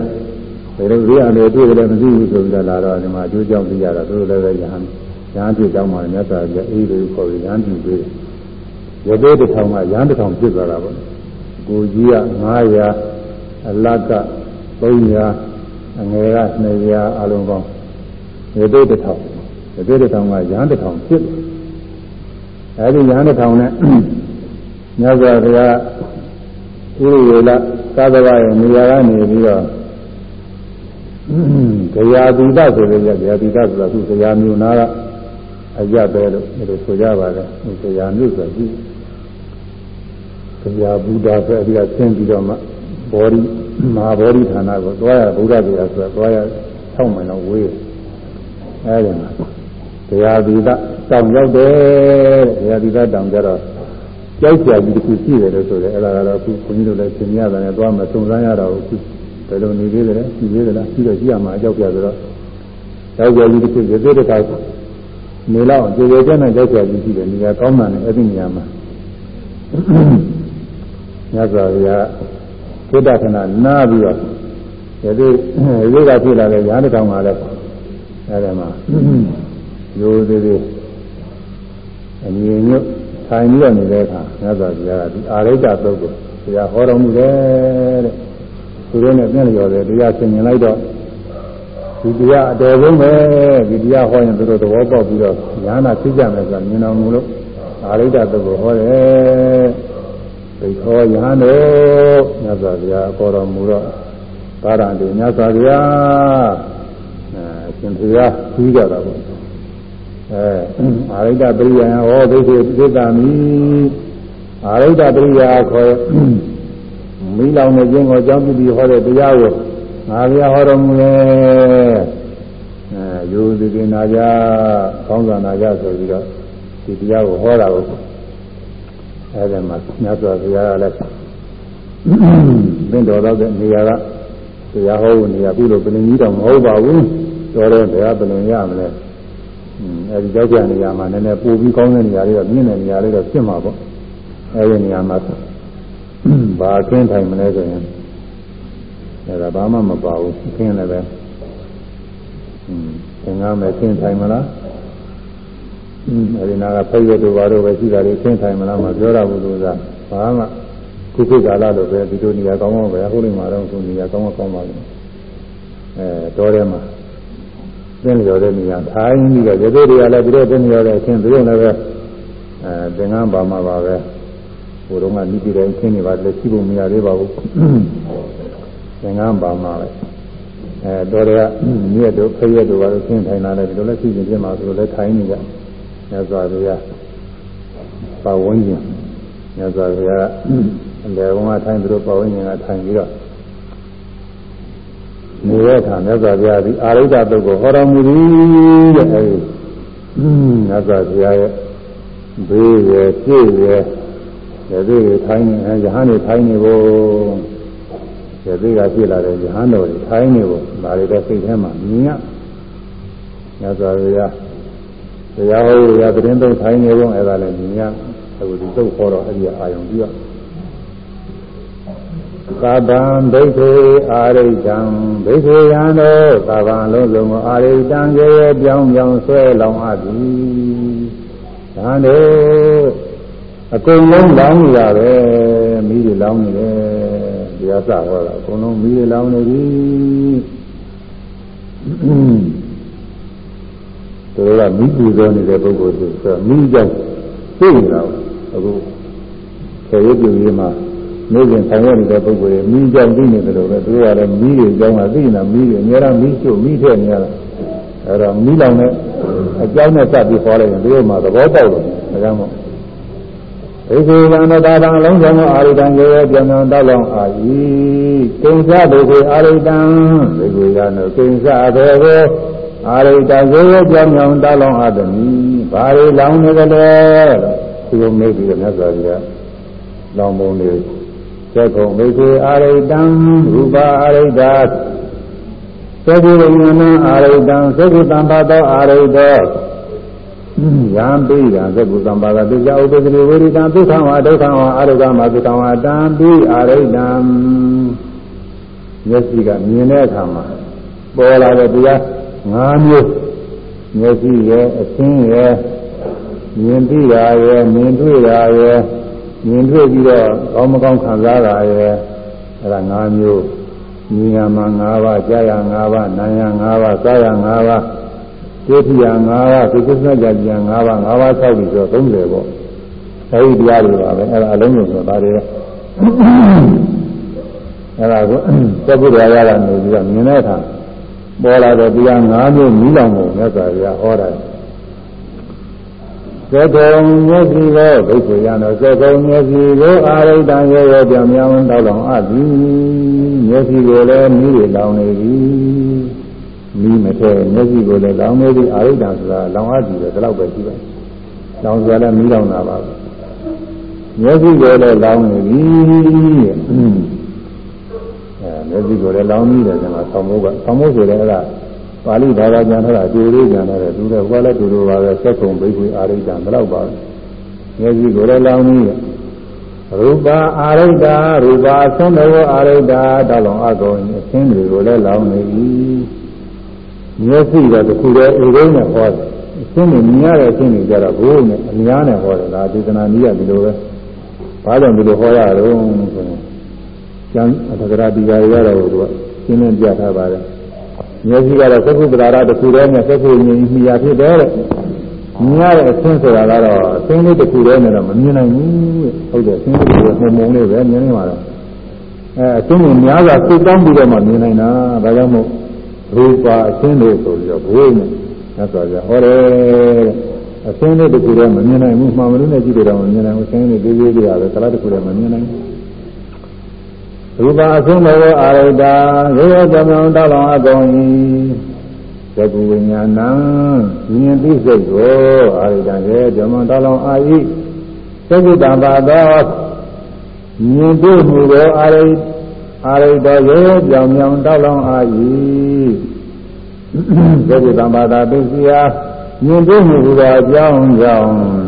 ဘယ်လိုဘေးရန်တဲ့တွေ့တယ်လဲမသိဘူးဆိုပြီးတော့လာတော့ဒီမှာအကျိုးကြောင့်သိရတာသူတို့လည်းပဲရဟန်းရဟန်းပြကြောင်းမှာမြတ်စွာဘုရားအေးလို့ခေါ်ပြီးရဟန်းပြုပေးတယ်။ရသေးတစ်ထောင်ကရဟန်းတစ်ထောင်ဖြစ်သွားတာပေါ့။ကိုကြီးက900အလတ်က300အငယ်က200အလုံးပေါင်းရသေးတစ်ထောင်ရသေးတစ်ထောင်ကရဟန်းတစ်ထောင်ဖြစ်တယ်။အဲဒီရဟန်းတစ်ထောင်နဲ့မြတ်စွာဘုရား ဥရိယေလသာသဝရဲ့နေရာကနေပြီးတော့ဂရာတိတဆိုတဲ့ဂရာတိတဆိုတာသူဂရာမျိုးနာကအရပဲလို့ဒီလိုဆိုကြပါတယ်ဂရာမျိုးဆိုပြီးဂရာဘုရားဆိုအဒီကဆင်းပြီးတော့မှဘောဓိမဟာဘောဓိဌာနကိုသွားရဘုရားတရားဆိုတာသွားရ6မိုင်လောက်ဝေးအဲဒီမှာဂရာတိတတောင်ရောက်တယ်ဂရာတိတတောင်ကြတော့ ကြောက်ကြကြီးတစ်ခုရှိတယ်လို့ဆိုတယ်အဲ့ဒါကတော့အခုခွန်ကြီးတို့လည်းသင်ရတာနဲ့သွားမှစုံစမ်းရတော့အခုဘယ်လိုနေသေးတယ်လဲရှိသေးတယ်လားရှိတော့ရှိရမှာအကြောက်ကြဆိုတော့ကြောက်ကြကြီးတစ်ခုရေသေးတဲ့ခါနေလောက်ကြေကြေကျမ်းနဲ့ကြောက်ကြကြီးရှိတယ်နေရာကောင်းတာနဲ့အဲ့ဒီနေရာမှာညဇာဗျာသုဒ္ဓခဏနားပြီးတော့ရေသေးရေကဖြစ်လာတဲ့ရားတစ်ကောင်ကလည်းအဲ့ဒါမှာရိုးသေးသေးအမြင်ညွတ် ထိုင်ပြီးတော့နေတဲ့အခါမြတ်စွာဘုရားကဒီအာရိတ္တသုတ်ကိုဘုရားဟောတော်မူတယ်တဲ့သူတို့နဲ့ပြန်လျော်တယ်တရားသင်မြင်လိုက်တော့ဒီတရားအတော်ဆုံးပဲဒီတရားဟောရင်သူတို့သဘောပေါက်ပြီးတော့ညာနာသိကြမယ်ဆိုတာမြင်တော်မူလို့အာရိတ္တသုတ်ကိုဟောတယ်သိခေါ်ယဟန်တို့မြတ်စွာဘုရားဟောတော်မူတော့ဗာရံတေမြတ်စွာဘုရားအဲရှင်ဘုရားပြီးကြတာပေါ့ အဲအာရိတပရိယာဟောဒိဋ္ဌိသိတာမိအာရိတပရိယာခေါ်မိလောင်နေခြင်းကိုအကြောင်းပြုပြီးဟောတဲ့တရားကိုငါဘုရားဟောတော်မူလေအဲယူသည်တင်နာကြကောင်းစွာနာကြဆိုပြီးတော့ဒီတရားကိုဟောတာကိုအဲဒီမှာမြတ်စွာဘုရားကလည်းသင်တော်တော့တဲ့နေရာကတရားဟောဖို့နေရာပြုလို့ပြင်ကြီးတော့မဟုတ်ပါဘူးတော်တယ်ဘယ်ကပြင်ရမလဲ အဲဒီကြောက်ကြနေရမှာနည်းနည်းပိုပြီးကောင်းတဲ့နေရာလေးတော့မြင့်တဲ့နေရာလေးတော့ဖြစ်မှာပေါ့အဲဒီနေရာမှာဘာခင်းထိုင်မလဲဆိုရင်အဲဒါဘာမှမပါဘူးခင်းလည်းပဲအင်းသင်္ကားမဲ့ခင်းထိုင်မလားအဲဒီနာကဖိတ်ရတို့ဘာတို့ပဲရှိတာလေခင်းထိုင်မလားမပြောရဘူးလို့သာဘာမှခုခုကာလလိုပဲဒီလိုနေရာကောင်းကောင်းပဲဟုတ်နေမှာတော့ခုနေရာကောင်းကောင်းပါလိမ့်အဲတော်ထဲမှာ သင်လျော်တဲ့နေရာထိုင်ပြီးတော့ရေသေးတွေကလည်းသူတို့သင်လျော်တဲ့အချင်းသူတို့လည်းပဲအဲသင်္ကန်းပါမှာပါပဲဟိုတုန်းကနိတိတိုင်းချင်းနေပါလေရှိဖို့မရသေးပါဘူးသင်္ကန်းပါမှာပဲအဲတော်တွေကမြည့်တို့ခရက်တို့ကတော့ချင်းထိုင်လာတယ်ဒီလိုလည်းရှိနေပြမှာသူတို့လည်းထိုင်နေကြမြတ်စွာဘုရားပါဝန်းကျင်မြတ်စွာဘုရားအလယ်ကထိုင်သူတို့ပါဝန်းကျင်ကထိုင်ပြီးတော့ နေတဲ့အခါမြတ်စွာဘုရားဒီအာရိဒ္ဓတုတ်ကိုဟောတော်မူသည်တဲ့အဲဒီမြတ်စွာဘုရားရဲ့ဘေးရဲ့ပြည့်ရဲ့ရသေးတွေထိုင်းနေရဟန်းတွေထိုင်းနေဖို့ရသေးကပြည့်လာတဲ့ရဟန်းတော်တွေထိုင်းနေဖို့ဒါတွေတော့စိတ်ထဲမှာမြင်ရမြတ်စွာဘုရားတရားဟောရသတင်းသုံးထိုင်းနေဖို့အဲ့ဒါလည်းမြင်ရအခုဒီသုတ်ခေါ်တော့အဲ့ဒီအာယုံပြီးတော့ သဗ္ဗံဒိဋ္ဌိအာရိတံဒိဋ္ဌိယံတို့သဗ္ဗံလုံးစုံကိုအာရိတံကျေပြောင်းပြောင်းဆွဲလောင်အပ်သည်ဒါတို့အကုန်လုံးလောင်းရပဲမိတွေလောင်းနေတယ်တရားစဟောတာအကုန်လုံးမိတွေလောင်းနေပြီတို့ကမိပူဇော်နေတဲ့ပုဂ္ဂိုလ်ဆိုမိကြောင့်သိနေတာအခုခေရပြုရေးမှာ နေ့စဉ်ဆောင်ရနေတဲ့ပုဂ္ဂိုလ်တွေမိကြောင့်သိနေတယ်လို့ပဲသူကလည်းမိတွေကြောင်းကသိနေတာမိတွေအများအားမိချို့မိထည့်နေရတာအဲတော့မိလောင်တဲ့အကြောင်းနဲ့စပ်ပြီးခေါ်လိုက်ရင်သူတို့မှသဘောပေါက်တယ်ဒါကြောင့်မို့ဘိက္ခေယံတာတံလုံးစုံသောအာရိတံရေပြောင်းပြောင်းတောက်လောင်အာဤကိဉ္စဒိက္ခေအာရိတံဒိက္ခေယံကိဉ္စဘေဘေအာရိတရေရေပြောင်းပြောင်းတောက်လောင်အာသမိဘာရိလောင်နေကြလဲဒီလိုမေးပြီးတော့မြတ်စွာဘုရားလောင်ပုံတွေ သက်ကုန်ဒိက္ခေအာရိတံရူပအာရိတသက္ကုရိယနာအာရိတံသက္ကုတံပါတောအာရိတောယံပိယံသက္ကုသံပါကတိကျဥပ္ပတိဝိရိတံဒုက္ခဝါဒုက္ခဝါအာရုကမဒုက္ခဝါတံပိအာရိတံမျက်စိကမြင်တဲ့အခါမှာပေါ်လာတဲ့တရား၅မျိုးမျက်စိရဲ့အသင်းရဲ့မြင်သိတာရဲ့မြင်တွေ့တာရဲ့ မြင်တွေ့ပြီးတော့ကောင်းမကောင်းခံစားတာရဲ့အဲဒါ၅မျိုးမြင်ရမှာ၅ပါးကြားရ၅ပါးနားရ၅ပါးစားရ၅ပါးသေတိယ၅ပါးသေသစ္စကြကြံ၅ပါး၅ပါးဆောက်ပြီးဆို30ပေါ့အဲဒီတရားတွေပါပဲအဲဒါအလုံးစုံဆိုတာတွေအဲဒါကိုသက္ကုရာရကနေပြီးတော့မြင်တဲ့အခါပေါ်လာတဲ့တရား၅မျိုးမိလောင်ပုံမြတ်စွာဘုရားဟောတာ သက္ကုံမျက်စိကိုဘိက္ခုရနောသက္ကုံမျက်စိကိုအာရိတံရောရောပြောင်မြောင်းတောက်လောင်အပ်သည်မျက်စိကိုလည်းမိတွေလောင်နေသည်မီးမထဲမျက်စိကိုလည်းလောင်နေသည်အာရိတံဆိုတာလောင်အပ်ပြီပဲဒီလောက်ပဲရှိပါလောင်ဆိုတာလည်းမီးလောင်တာပါပဲမျက်စိကိုလည်းလောင်နေပြီအဲမျက်စိကိုလည်းလောင်နေတယ်ဒီမှာဆောင်းမိုးကဆောင်းမိုးဆိုလည်းအဲ့ဒါ ပါဠိဘာသာပြန်ထားတာအတူလေးပြန်ထားတယ်သူလည်းဟောလည်းတူတူပါပဲစက်ကုံဘိက္ခွေအာရိတံဒီလောက်ပါပဲမျက်စိကိုလည်းလောင်နေတယ်ရူပအာရိတရူပအဆုံးတော်အာရိတတောက်လောင်အကုန်အသင်းတွေကိုလည်းလောင်နေပြီမျက်စိကတခုတည်းအိမ်နဲ့ဟောတယ်အရှင်းနေမြင်ရတဲ့အရှင်းတွေကြတော့ဘိုးနဲ့အများနဲ့ဟောတယ်ဒါဒေသနာနည်းကဒီလိုပဲဘာကြောင့်ဒီလိုဟောရတော့ဆိုရင်ကျန်အထကရာဒီဃာရရတော့သူကရှင်းလင်းပြထားပါတယ် မျက်စိကတော့သက္ကုပ္ပဒါရတခုတည်းနဲ့သက္ကုမြင်မြင်ရဖြစ်တယ်တဲ့မြင်ရတဲ့အရှင်းဆိုတာကတော့အရှင်းလေးတစ်ခုတည်းနဲ့တော့မမြင်နိုင်ဘူးဟုတ်တယ်အရှင်းလေးတစ်ခုမှုံမှုံလေးပဲမြင်နေမှာတော့အဲအရှင်းကြီးများစွာစိတ်တောင်းပြီးတော့မှမြင်နိုင်တာဒါကြောင့်မို့ရူပါအရှင်းလေးဆိုပြီးတော့ဘိုးနဲ့သက်သွားကြဟောတယ်အရှင်းလေးတစ်ခုတည်းမမြင်နိုင်ဘူးမှန်မလို့နဲ့ကြည့်တယ်တော့မမြင်နိုင်ဘူးအရှင်းလေးသေးသေးလေးရတယ်ကလားတစ်ခုတည်းမမြင်နိုင်ဘူး ရူပါအဆုံးတော်အာရိတာရေရကြောင်ကြောင်တောက်လောင်အကုန်၏သကုဝိညာဏံဉာဏ်သိစိတ်ကိုအာရိတာရေကြောင်ကြောင်တောက်လောင်အာ၏သကုတံပါသောဉာဏ်သိမှုကိုအာရိအာရိတောရေကြောင်ကြောင်တောက်လောင်အာ၏သေတိတံပါတာသိစီယာမြင်တွေ့မှုသောအကြောင်းကြောင့်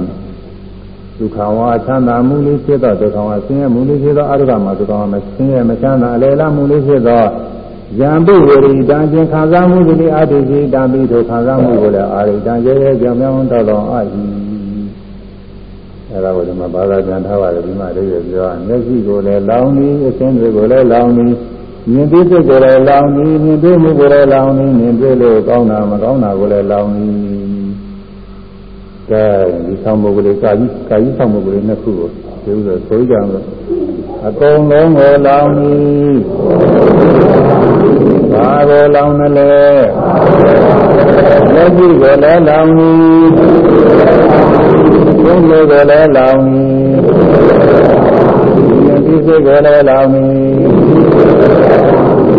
ဒုက္ခဝါချမ်းသာမှုလေးဖြစ်သောဒုက္ခဝါဆင်းရဲမှုလေးဖြစ်သောအရုဒ္ဓမှာဒုက္ခဝါမဆင်းရဲမချမ်းသာအလေလားမှုလေးဖြစ်သောယံပိဝရိတံခြင်းခံစားမှုသည်အတ္တိစီတံပိထိုခံစားမှုကိုလည်းအာရိတံရဲရဲကြောင်ကြောင်တော်တော်အာဟိအဲဒါကိုဒီမှာဘာသာပြန်ထားပါတယ်ဒီမှာလေးရပြောမျက်စိကိုလည်းလောင်ပြီးအခြင်းတွေကိုလည်းလောင်ပြီးမြင်သိစိတ်ကိုလည်းလောင်နေမြင်သိမှုကိုလည်းလောင်နေမြင်သိလို့ကောင်းတာမကောင်းတာကိုလည်းလောင်နေ ကဲဒီဆောင်မှုကလေးကာကြီးကာကြီးဆောင်မှုကလေးနှစ်ခုကိုဒီဥစ္စာဆိုကြအောင်အကုန်လုံးကိုလောင်နေဘာကိုလောင်တယ်လဲလက်ကြီးကိုလည်းလောင်နေဘုံလေးကိုလည်းလောင်နေဒီစိတ်ကိုလည်းလောင်နေ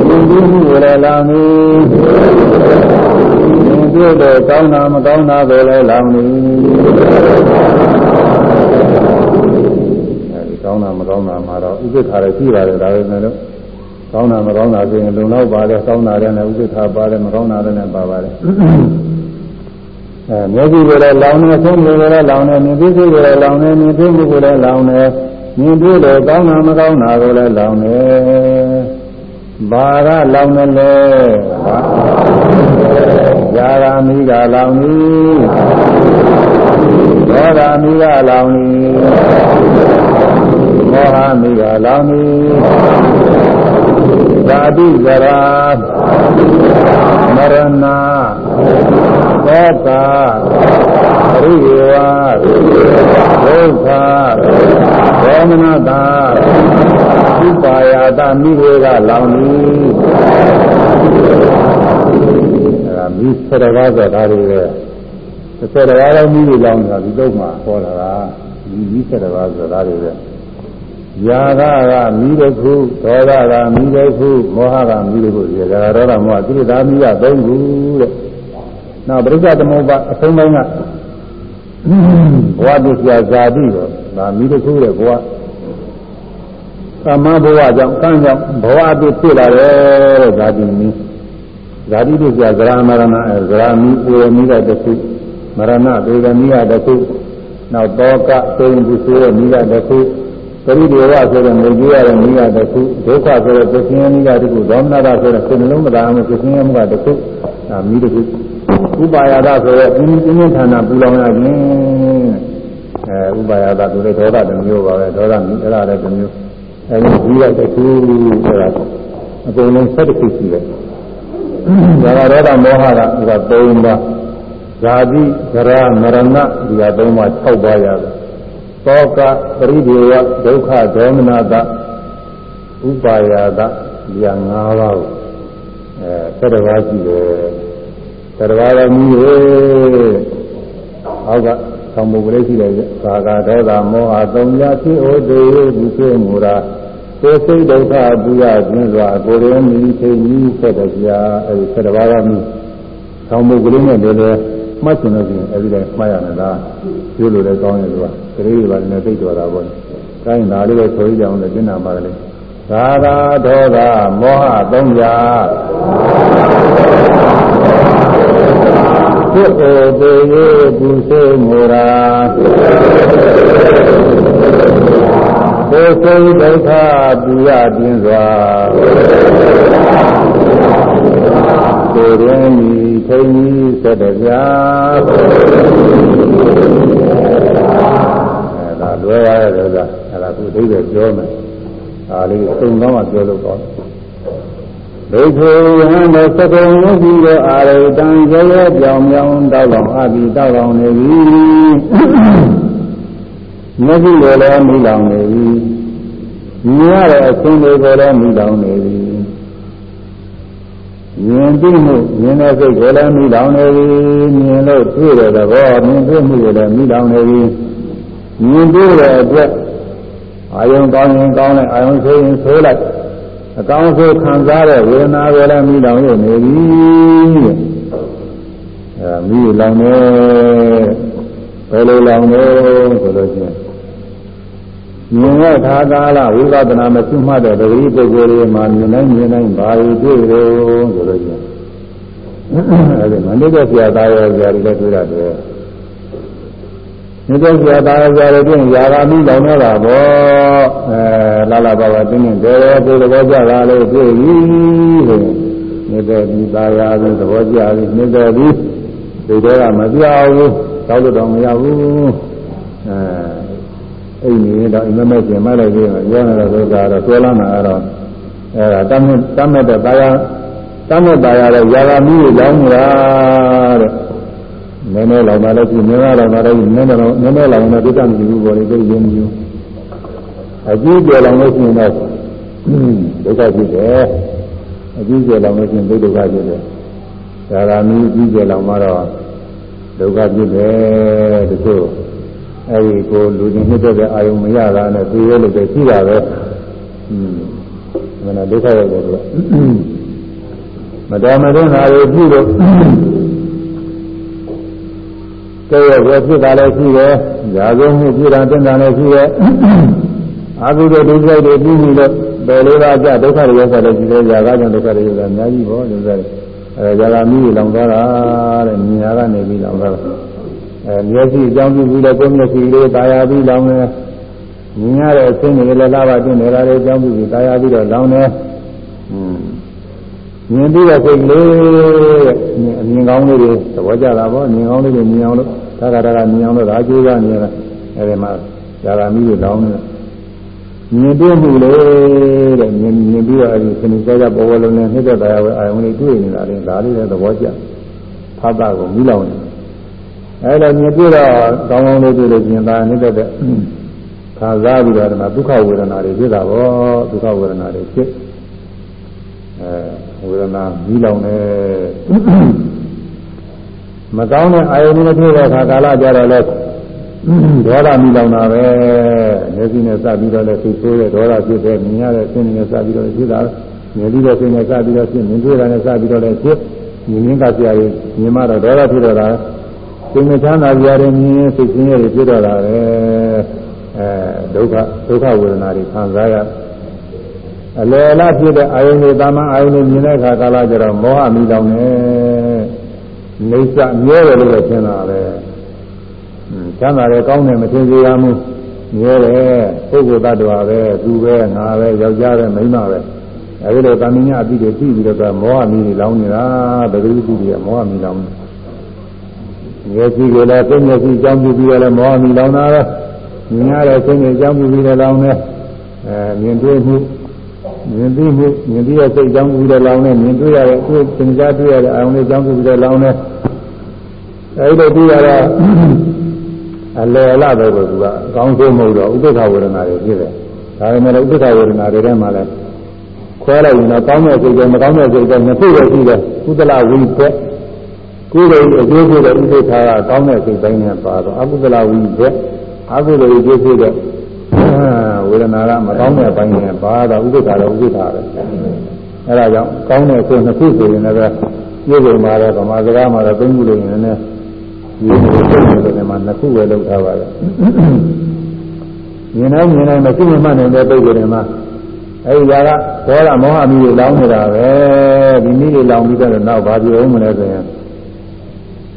ဒီဒီမှုကိုလည်းလောင်နေ ဒီတို့ကောင်းတာမကောင်းတာကိုလည်းလောင်နေအဲဒီကောင်းတာမကောင်းတာမှာတော့ဥပ္ပခါရရှိပါတယ်ဒါပဲနဲ့တော့ကောင်းတာမကောင်းတာဆိုရင်လုံလောက်ပါတယ်ကောင်းတာလည်းနဲ့ဥပ္ပခါပါတယ်မကောင်းတာလည်းနဲ့ပါပါတယ်အဲမျက်စိကိုလည်းလောင်နေဆုံးကိုလည်းလောင်နေမြင်သိစိတ်ကိုလည်းလောင်နေမြင်သိမှုကိုလည်းလောင်နေမြင်တွေ့တယ်ကောင်းတာမကောင်းတာကိုလည်းလောင်နေဘာကလောင်နေလဲဇာ ရာမိကလောင်နေဒေါသမိကလောင်နေမောဟမိကလောင်နေဓာတုဇရာမရဏသောတာရိယေဝဒုက္ခဒေါမနတာဥပါယတာမိဝေကလောင်နေ အဲဒါမိဆရကားဆိုတာဒါတွေပဲဆရကားလည်းမိတွေလောင်နေတာဒီတော့မှဟောတာကဒီမိဆက်တစ်ပါးဆိုတာတွေပဲယာကကမိတစ်ခုဒေါသကမိတစ်ခုမောဟကမိတစ်ခုဒီကဒေါသမောဟသူတို့သာမိရသုံးခုတဲ့နောက်ပရိစ္ဆသမုပ္ပါအဆုံးပိုင်းကဘဝတည်းဆရာဇာတိတော့ဒါမိတစ်ခုတဲ့ဘဝသမဘဝကြောင့်ကံကြောင့်ဘဝတည်းဖြစ်လာတယ်တဲ့ဇာတိမီး ဇာတိတည်းဆရာဇရာမရဏအဲဇရာမီးပူရမီးကတစ်ခုမရဏဒေဂမီးကတစ်ခုနောက်တောကသိင်ပုဆိုးမီးကတစ်ခုပရိဒေဝဆိုတဲ့ငြိကျွရတဲ့မိဂတစ်ခုဒုက္ခဆိုတဲ့သစ္စာမိဂတစ်ခုဒေါမနတာဆိုတဲ့စိတ်နှလုံးမသာမှုသစ္စာမိဂတစ်ခုဒါမိတစ်ခုဥပါယတာဆိုတဲ့ပြင်းပြင်းထန်ထန်ပူလောင်ရခြင်းအဲဥပါယတာဆိုတဲ့ဒေါသတစ်မျိုးပါပဲဒေါသမိအဲ့ဒါလည်းတစ်မျိုးအဲဒီမိဂတစ်ခုဆိုတာအကုန်လုံး၁၁ခုရှိတယ် ဒါကဒေါသမောဟကဒီက၃ပါးဇာတိကြရမရဏဒီက၃ပါး၆ပါးရတယ်သောကပရိဒေဝဒုက္ခဒေါမနတဥပါယတဒီဟာ၅ပါးကိုအဲ၁၇ပါးရှိတယ်၁၇ပါးလည်းမြည်ရေအောက်ကသံမှုကလေးရှိတယ်ကာကဒေါသမောဟသုံးရာဖြစ်ဩတေဘုသေမူရာ ကိုယ်စိတ်ဒုက္ခပူရခြင်းစွာကိုယ်ရင်းမိချိန်ကြီးဆက်တဲ့ကြာအဲဒီ၁၇ပါးကမြည်သံမှုကလေးနဲ့လည်းမှတ်ချင်လို့ရှိရင်အဲဒီလည်းမှားရမယ်လားပြောလို့လည်းကောင်းရဲ့သူကကလေးတွေပါလည်းသိတော်တာပေါ့။ကိုင်းဒါလေးပဲဆိုကြအောင်လည်းကျင့်နာပါလေ။သာသာဒေါသမောဟသုံးရာဖြစ်အိုပေ၍ပူစေမူရာ ဒေသိဒုက္ခပူရပြင်းစွာကိုယ်ရင်းဤထိန်ဤဆက်တပြာအဲဒါလွယ်ရတဲ့ဥစ္စာအဲဒါသူအဓိပ္ပာယ်ပြောမယ်ဒါလေးသုံးကောင်းမှပြောလို့ကောင်းဒိဋ္ဌိယဟံသောသကုံဝိသီသောအာရိတံရေရေပြောင်ပြောင်တောက်လောင်အပိတောက်လောင်နေပြီ မျက်စိကိုလည်းမိလောင်နေပြီမြင်ရတဲ့အခြင်းတွေကိုလည်းမိလောင်နေပြီမြင်သိမှုမြင်တဲ့စိတ်ကိုလည်းမိလောင်နေပြီမြင်လို့တွေ့တဲ့သဘောမြင်တွေ့မှုကိုလည်းမိလောင်နေပြီမြင်တွေ့တဲ့အတွက်အာယုံကောင်းရင်ကောင်းလိုက်အာယုံဆိုရင်ဆိုလိုက်အကောင်းဆုံးခံစားတဲ့ဝေဒနာကိုလည်းမိလောင်ရနေပြီအဲမိလောင်နေဘယ်လိုလောင်လဲဆိုလို့ချင်း မြင်တဲ့ခါကာလဝိပဿနာမရှိမှတဲ့တတိပုဂ္ဂိုလ်တွေမှာမြင်နိုင်မြင်နိုင်ဘာတွေတွေ့လို့ဆိုလို့ချင်းအဲဒီမန္တလေးဆရာသားရဲ့ဆရာတွေလည်းတွေ့ရတယ်မြတ်စွာဘုရားဆရာတော်ပြင်ယာဂာမိလောင်နေတာပေါ့အဲလာလာပါပါတင်းတင်းတယ်ကိုယ်သဘောကျတာလို့တွေ့ပြီဆိုမြတ်တဲ့ဒီသာယာပြီးသဘောကျပြီမြတ်တဲ့ဒီဒီတော့ကမပြောက်ဘူးတောက်လို့တော့မရဘူးအဲ အဲ့ဒီတော့အိမ်မက်ကျင်မလိုက်ပြီးရောနေတဲ့ဒုက္ခတော့ဆွဲလန်းတာတော့အဲဒါတမ်းတမ်းမဲ့တဲ့သာယာတမ်းမဲ့သာယာတော့ယာဂာမိလောင်နေတာတဲ့နည်းနည်းလောင်တာလည်းရှိနည်းနည်းလောင်တာလည်းရှိနည်းနည်းလောင်နည်းနည်းလောင်တော့ဒုက္ခမရှိဘူးပေါ်လေသိရင်မျိုးအကြည့်ကြော်လောင်လို့ရှိရင်တော့ဒုက္ခဖြစ်တယ်အကြည့်ကြော်လောင်လို့ရှိရင်ဒုက္ခဖြစ်တယ်ဒါကမီးအကြည့်ကြော်လောင်မှတော့ဒုက္ခဖြစ်တယ်တချို့ အဲဒီကိုလူချင်းနှစ်တဲ့အာယုံမရတာနဲ့သိရလို့ပဲရှိတာပဲอืมမနာဒုက္ခရောက်တယ်လို့မတော်မတွန်းတာတွေပြုလို့ကဲရဲ့ဘယ်ဖြစ်တာလဲရှိတယ်။ဇာကုမှုပြည်တာတင်တာလည်းရှိတယ်။အာဟုဒုဒုက္ခတွေပြီးပြီလို့ဘယ်လိုပါကြဒုက္ခတွေရောက်တာလည်းရှိတယ်။ဇာကကြောင့်ဒုက္ခတွေရောက်တာအများကြီးပေါ့လို့ဆိုတယ်။အဲဇာကမိလောင်သွားတာတဲ့မြညာကနေပြီးလောင်သွားတာ။ အဲမျက်စိအကြောင်းပြုပြီးတော့ကိုယ်မျက်စိလေးตายာပြီးလောင်တယ်။မြင်ရတဲ့အခြင်းတွေလည်းလာပါတင်နေတာတွေအကြောင်းပြုပြီးตายာပြီးတော့လောင်တယ်။อืมမြင်ပြီးတဲ့စိတ်လေးတဲ့အမြင်ကောင်းလေးတွေသဘောကျတာပေါ့မြင်ကောင်းလေးတွေမြင်အောင်လို့သာကတာကမြင်အောင်လို့ဒါကြိုးစားနေရတာအဲဒီမှာဇာကမိတွေတောင်းနေတာမြင်တွေ့မှုလေတဲ့မြင်မြင်ပြီးတော့အဲဒီစနေကြကြပေါ်ပေါ်လုံးနဲ့နှိမ့်တဲ့တရားဝဲအာယုံလေးတွေ့နေတာလေဒါလေးလည်းသဘောကျဖတ်တာကိုမိလောင်နေ အဲဒါမြင်တွေ့တော့ကောင်းကောင်းလေးတွေ့လို့မြင်တာနှိမ့်တဲ့ခံစားပြီးတော့ဒီမှာဒုက္ခဝေဒနာတွေဖြစ်တာပေါ့ဒုက္ခဝေဒနာတွေဖြစ်အဲဝေဒနာကြီးလောင်နေမကောင်းတဲ့အာယုန်တွေဖြစ်တဲ့အခါကာလကြတော့လဲဒေါသမိလောင်တာပဲမျက်စိနဲ့စပြီးတော့လည်းသိဆိုးတဲ့ဒေါသဖြစ်တဲ့မြင်ရတဲ့စိတ်နဲ့စပြီးတော့ဖြစ်တာမြင်ပြီးတဲ့စိတ်နဲ့စပြီးတော့ဖြစ်မြင်တွေ့တာနဲ့စပြီးတော့လည်းဖြစ်မြင်ရင်းကဆရာကြီးမြင်မှတော့ဒေါသဖြစ်တော့တာ စိတ်မချမ်းသာကြရတယ်မြင်ရင်စိတ်ဆင်းရဲဖြစ်တော့တာပဲအဲဒုက္ခဒုက္ခဝေဒနာတွေခံစားရအလယ်အလဖြစ်တဲ့အာယုန်တွေတာမန်အာယုန်တွေမြင်တဲ့အခါကာလကျတော့မောဟမိလောင်နေနေစမြဲတယ်လို့လည်းထင်တာပဲချမ်းသာတယ်ကောင်းတယ်မသိစေရဘူးမြဲတယ်ပုဂ္ဂိုလ်တ attva ပဲသူပဲငါပဲယောက်ျားပဲမိန်းမပဲအဲဒီလိုတာမင်းညာအပြီးတွေပြီးပြီးတော့မောဟမီတွေလောင်းနေတာဘယ်လိုကြည့်ကြည့်မောဟမီလောင်းနေ မျက်စိကလည်းသိမျက်စိကြောင်းပြပြီးလည်းမောဟမီလောင်းတာပဲမြင်ရတဲ့စိတ်နဲ့ကြောင်းပြပြီးလည်းလောင်းနေအဲမြင်တွေ့မှုမြင်သိမှုမြင်သိတဲ့စိတ်ကြောင်းပြပြီးလည်းလောင်းနေမြင်တွေ့ရတဲ့သူ့သင်ကြားတွေ့ရတဲ့အာရုံလေးကြောင်းပြပြီးလည်းလောင်းနေအဲဒီလိုတွေ့ရတော့အလယ်အလပဲကိုသူကအကောင်းဆုံးမဟုတ်တော့ဥပ္ပခဝေဒနာတွေဖြစ်တယ်ဒါပေမဲ့ဥပ္ပခဝေဒနာတွေထဲမှာလည်းခွဲလိုက်ရင်တော့ကောင်းတဲ့စိတ်ကမကောင်းတဲ့စိတ်ကနှစ်ခုပဲရှိတယ်ကုသလဝိဘက် ကုသိုလ်အကျိုးဖြစ်တဲ့ဥပ္ပခကကောင်းတဲ့စိတ်တိုင်းနဲ့ပါတော့အကုသလဝိဘက်အကုသိုလ်အကျိုးဖြစ်တဲ့ဝေဒနာကမကောင်းတဲ့ဘိုင်းနဲ့ပါတော့ဥပ္ပခတော့ဥပ္ပခပဲအဲဒါကြောင့်ကောင်းတဲ့စိတ်နှစ်ခုဆိုရင်လည်းပြေပုံမှာတော့ဗမာစကားမှာတော့သုံးခုလို့ရင်လည်းဒီလိုစိတ်တွေမှာနှစ်ခုပဲလောက်ထားပါရဲ့မြင်နိုင်မြင်နိုင်မရှိမှနိုင်တဲ့ပုဂ္ဂိုလ်တွေမှာအဲဒီຢာကဘောရမောဟမိတွေလောင်းနေတာပဲဒီမိတွေလောင်းပြီးတော့နောက်ဘာပြောမလဲဆိုရင်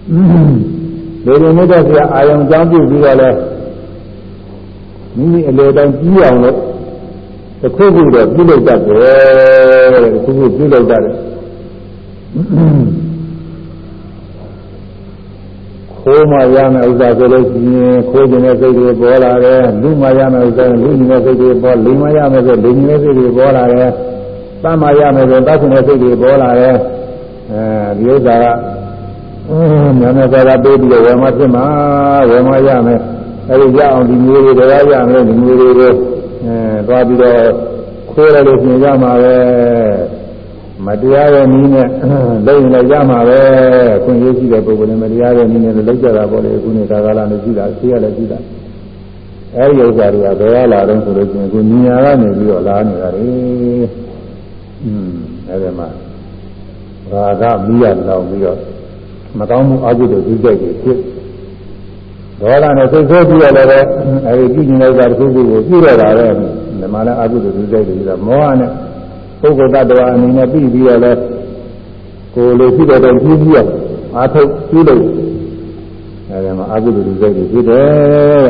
ဒီလိုမြတ်တဲ့ဆရာအာယုံကြောင်းပြုပြီးတော့လဲမိမိအလေတိုင်းကြီးအောင်လို့တစ်ခုခုတော့ပြုလုပ်တတ်တယ်တစ်ခုခုပြုလုပ်တတ်တယ်ခိုးမှရမယ်ဥစ္စာဆိုလို့ရှိရင်ခိုးခြင်းတဲ့စိတ်တွေပေါ်လာတယ်လူမှရမယ်ဥစ္စာလူခြင်းတဲ့စိတ်တွေပေါ်လူမှရမယ်ဆိုလူခြင်းတဲ့စိတ်တွေပေါ်လာတယ်သတ်မှရမယ်ဆိုသတ်ခြင်းတဲ့စိတ်တွေပေါ်လာတယ်အဲဒီဥစ္စာကအင်းမြ န်မြန်သာသာပေးပြီးတော့ဝယ်မှဖြစ်မှာဝယ်မှရမယ်အဲဒီရအောင်ဒီမျိုးတွေတော့ရမယ်ဒီမျိုးတွေကိုအဲသွားပြီးတော့ခိုးရလို့ပြင်ရမှာပဲမတရားတဲ့နည်းနဲ့လုပ်ရင်လည်းရမှာပဲခွင့်ရရှိတဲ့ပုဂ္ဂိုလ်နဲ့မတရားတဲ့နည်းနဲ့လုပ်ကြတာပေါ့လေအခုနေ့ကာကလာနဲ့ရှိတာဆေးရလည်းရှိတာအဲဒီဥစ္စာတွေကဘယ်လာတော့ဆိုလို့ရှိရင်ကိုညီညာကနေပြီးတော့လာနေတာလေอืมအဲဒီမှာရာဂမိရလောင်ပြီးတော့ မကောင်းမှုအကုသိုလ်ဒုစရိုက်တွေဖြစ်ဒေါသနဲ့စိတ်ဆိုးပြီးရလည်းပဲအဲဒီကြည့်နေတဲ့ဥစ္စာတစ်ခုခုကိုပြုရတာပဲဒီမှာလည်းအကုသိုလ်ဒုစရိုက်တွေဆိုတာမောဟနဲ့ပုဂ္ဂိုလ်တ attva အနေနဲ့ပြီးပြီးတော့လဲကိုယ်လိုရှိတဲ့တိုင်ကြီးကြီးအောင်အာထုတ်ပြုလို့အဲဒီမှာအကုသိုလ်စိတ်တွေဖြစ်တယ်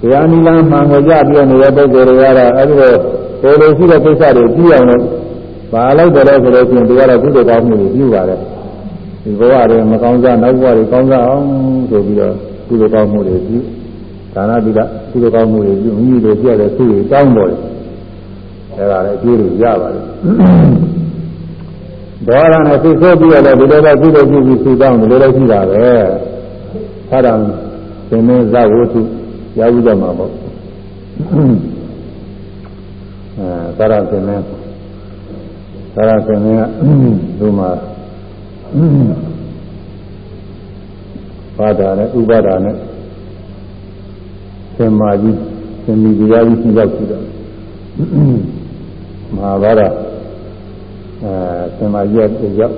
တရားနိလန်းမှန်ကိုကြပြီးနေတဲ့ပုဂ္ဂိုလ်တွေကတော့အဲဒီလိုကိုယ်လိုရှိတဲ့ကိစ္စတွေပြီးအောင်လို့ ဘာလိုက်တယ်လဲဆိုလို့ရှိရင်တရားတော်ကုသိုလ်ကောင်းမှုတွေပြုပါတယ်ဒီဘဝတွေမကောင်းစားနောက်ဘဝတွေကောင်းစားအောင်ဆိုပြီးတော့ကုသိုလ်ကောင်းမှုတွေပြုဒါနတိကကုသိုလ်ကောင်းမှုတွေပြုမိမိတို့ပြတဲ့သူတွေတောင်းပေါ်တယ်အဲဒါလည်းအကျိုးတွေရပါတယ်ဒေါသနဲ့သိဆိုးပြီးတော့ဒီလိုပဲကုသိုလ်ပြုပြီးသုတောင်းဒီလိုလည်းရှိတာပဲသာရံသင်္မေဇဝုတုရဘူးကြမှာပေါ့အဲသာရံသင်္မေ သာရံသင်္မေကသူ့မှာပါဒာနဲ့ဥပါဒာနဲ့သင်္မာကြီးသင်္မီတရားကြီးရှိရောက်ရှိတော့မဟာဗာရအဲသင်္မာရက်ရောက်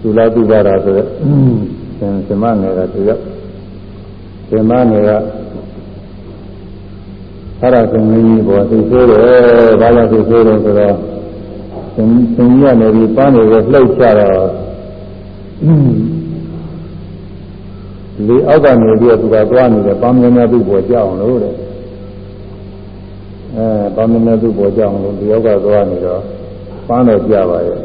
သုလတုပါဒဆိုတဲ့သင်သင်္မငယ်ကသူရောက်သင်္မငယ်ကဆရာသင်္မင်းကြီးပေါ်သိဆိုးတယ်ဘာလို့သိဆိုးတယ်ဆိုတော့သ င်သင်ကြီးကနေပြီးပန်းတွေကိုလှုပ်ချတော့လေအောက်ကနေပြီးတော့သူကသွားနေတယ်ပန်းမြင်းများသူ့ပေါ်ကြောက်အောင်လို့တဲ့အဲပေါင်းနေသူ့ပေါ်ကြအောင်လို့ဒီယောက်ကသွားနေတော့ပန်းတော့ကြပါရဲ့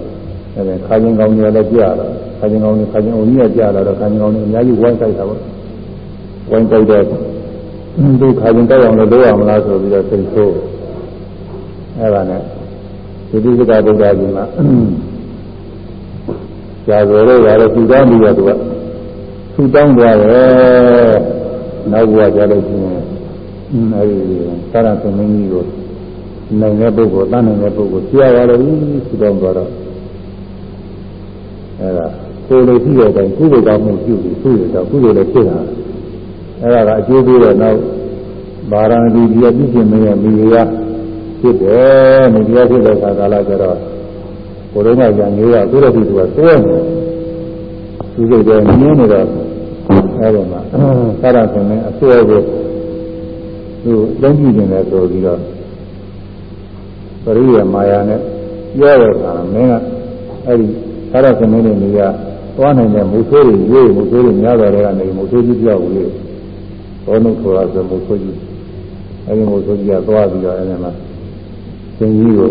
အဲခါချင်းကောင်းကြီးလည်းကြတော့ခါချင်းကောင်းကြီးခါချင်းအုံကြီးကကြလာတော့ခါချင်းကောင်းကြီးအများကြီးဝိုင်းကြိုက်တာပေါ့ဝိုင်းကြိုက်တော့သူခါချင်းကြိုက်အောင်လို့လုပ်ရမလားဆိုပြီးတော့စိတ်ဆိုးအဲဒါနဲ့ ဒီတိစကဗုဒ္ဓကြီးမှာကြာဆိုတော့ရတယ်သူတောင်းပြီးတော့သူကသူတောင်းသွားတယ်နောက်ဘုရားကြားလို့ရှိရင်အဲဒီသာရသမင်းကြီးကိုနိုင်တဲ့ပုဂ္ဂိုလ်တန်းနိုင်တဲ့ပုဂ္ဂိုလ်ကြားရလို့သူတော်သွားတော့အဲဒါကိုယ်လိုရှိတဲ့အတိုင်းကုသိုလ်ကောင်းမှုပြုပြီးကုသိုလ်တော့ကုသိုလ်လည်းဖြစ်တာအဲ့ဒါကအကျိုးပေးတော့နောက်ဗာရာဏသီပြည်ပြည့်စုံမင်းရဲ့မိဖုရား ဖြစ်တယ်မိဖုရားဖြစ်တဲ့အခါကာလကျတော့ကိုယ်လုံးကရံလေးကသူ့ရဲ့ဒီကတွဲနေသူစိတ်တွေမြင်းနေတော့အဲ့ဒီမှာသာရဆင်နဲ့အဆွဲကိုသူလုံးကြည့်နေတယ်ဆိုပြီးတော့ပရိယမာယာနဲ့ပြောတဲ့အခါမင်းကအဲ့ဒီသာရဆင်နဲ့နေရသွားနိုင်တဲ့မုဆိုးတွေရေးမုဆိုးတွေများတော်တဲ့ကနေမုဆိုးကြီးပြောက်ဝေးဘောနုခေါ်တာဆိုမုဆိုးကြီးအဲ့ဒီမုဆိုးကြီးကသွားပြီးတော့အဲ့ဒီမှာ သင်ကြီးကို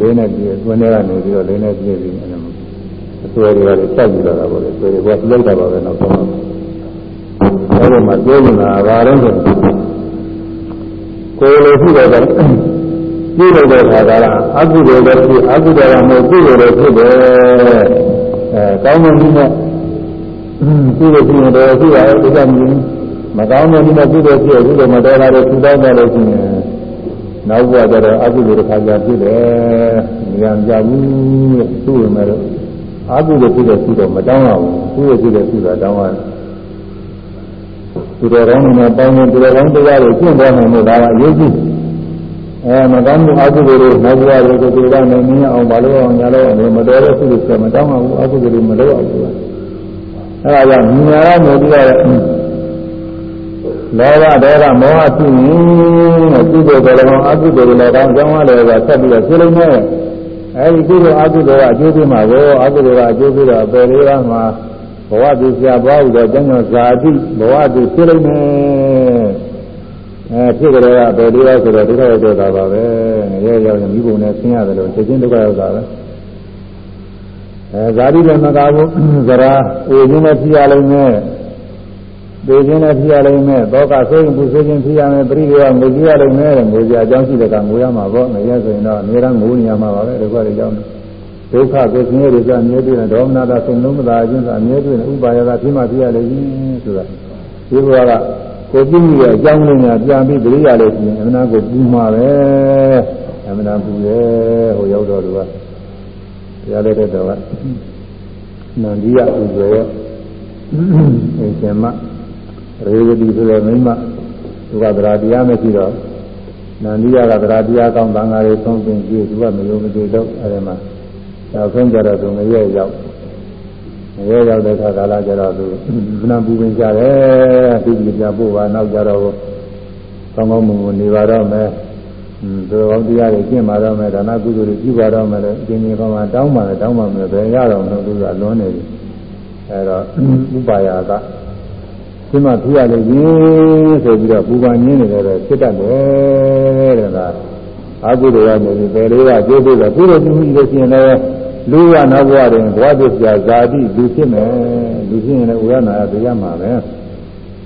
လေးနဲ့ပြည့်သွင်းထဲကနေပြီးတော့လေးနဲ့ပြည့်ပြီးအဲ့ဒီမှာအဆွဲတွေကလည်းချက်ပြီးတော့တာပေါ့လေဆွဲတွေကလိုက်တာပါပဲနောက်ဆုံးအဲ့ဒီမှာပြောနေတာဘာလဲဆိုကိုယ်လိုရှိတဲ့ပြုလုပ်တဲ့ခါကလားအကုသိုလ်လည်းဖြစ်အကုသိုလ်ကမဟုတ်ကုသိုလ်လည်းဖြစ်တယ်အဲကောင်းတဲ့နည်းနဲ့ကုသိုလ်ဖြစ်ရင်တော့ရှိရတယ်ဒီကမြင်မကောင်းတဲ့နည်းနဲ့ကုသိုလ်ဖြစ်ကုသိုလ်မတော်တာလည်းသူတောင်းတယ်လို့ရှိရင် နောက်ဘဝကျတော့အကုသိုလ်တစ်ခါကြာဖြစ်တယ်ဉာဏ်ကြဘူးသူ့ရမယ်လို့အကုသိုလ်ဖြစ်တဲ့ရှိတော့မတောင်းရဘူးကုသိုလ်ဖြစ်တဲ့ရှိတာတောင်းရတယ်သူတော်ကောင်းတွေနဲ့ပေါင်းရင်သူတော်ကောင်းတရားတွေကျင့်သွားနိုင်လို့ဒါကအရေးကြီးအဲမကောင်းမှုအကုသိုလ်တွေနောက်ဘဝတွေကိုသူတော်နဲ့နင်းအောင်မလုပ်အောင်ညာလို့မတော်တဲ့သူတွေဆိုမတောင်းအောင်အကုသိုလ်တွေမလုပ်အောင်ဆိုတာအဲဒါကြောင့်ညာရမယ်ပြီးတော့ လောဘဒေါသမောဟဖြစ်ရင်ကုသိုလ်တွေလည်းအကုသိုလ်တွေလည်းကောင်းကြောင်းရတယ်ကဆက်ပြီးတော့ဖြစ်လိမ့်မယ်အဲဒီကုသိုလ်အကုသိုလ်ကအကျိုးပေးမှာကိုအကုသိုလ်ကအကျိုးပေးတော့အပယ်လေးပါးမှာဘဝသူဆရာဘွားဥသောကျမ်းကျော်ဇာတိဘဝသူဖြစ်လိမ့်မယ်အဲဖြစ်ကြတော့ဘယ်လိုလဲဆိုတော့ဒုက္ခရောက်တော့တာပါပဲရဲရောက်ရင်မိဘုံနဲ့ဆင်းရတယ်လို့သိချင်းဒုက္ခရောက်တာပဲအဲဇာတိလည်းမကဘူးဇရာအေခြင်းနဲ့ဖြစ်ရလိမ့်မယ် ဒေခြင်းနဲ့ဖြစ်ရလိမ့်မယ်သောကဆိုရင်ပူဆိုခြင်းဖြစ်ရမယ်ပရိဒေဝငိုကြရလိမ့်မယ်ငိုကြအကြောင်းရှိတဲ့ကငိုရမှာပေါ့ငရဲဆိုရင်တော့အများအားငိုနေရမှာပါပဲဒုက္ခတွေကြောင့်ဒုက္ခကိုဆင်းရဲတွေကအမြဲတည်းဒေါမနတာဆုံးလုံးမသာခြင်းကအမြဲတည်းဥပါယတာဖြစ်မှဖြစ်ရလိမ့်မယ်ဆိုတာဒီဘဝကကိုကြည့်မိတဲ့အကြောင်းလေးညာပြန်ပြီးပြရလို့ရှိရင်အမှန်ကိုပူမှာပဲအမှန်ပူတယ်ဟိုရောက်တော့သူကတရားလေးတဲ့တော့နန္ဒီယဥဇေယအရှင်မ ရေဝတိဆိုတဲ့မိမသူကသရာတရားမရှိတော့နန္ဒီယကသရာတရားကောင်းတန်ဃာတွေဆုံးပင်ကြည့်သူကမယုံမကြည်တော့အဲဒီမှာနောက်ဆုံးကြတော့သူငရဲရောက်ငရဲရောက်တဲ့အခါကာလကျတော့သူဘုနာပူပင်ကြတယ်သူကြည့်ပြဖို့ပါနောက်ကြတော့ကောင်းကောင်းမွန်မွန်နေပါတော့မယ်သူတော်တရားတွေကျင့်ပါတော့မယ်ဒါနကုသိုလ်တွေပြုပါတော့မယ်လို့အင်းကြီးကောင်းမှတောင်းပါလေတောင်းပါမယ်ဘယ်ရတော့မလို့သူကလွန်နေပြီအဲတော့ဥပါယက ဒီမှာပြရလေရင်ဆိုပြီးတော့ပူပန်ရင်းနေတယ်ဖြစ်တတ်တယ်တဲ့ကအာဟုတွေကနေပြီးပယ်လေးကကျိုးပြီးတော့ကုသိုလ်ပြုလို့ရှိရင်လည်းလူရနောက်ဘဝတွင်ဘဝပြပြဇာတိလူဖြစ်မယ်လူဖြစ်ရင်လည်းဥရနာရတရားမှာပဲ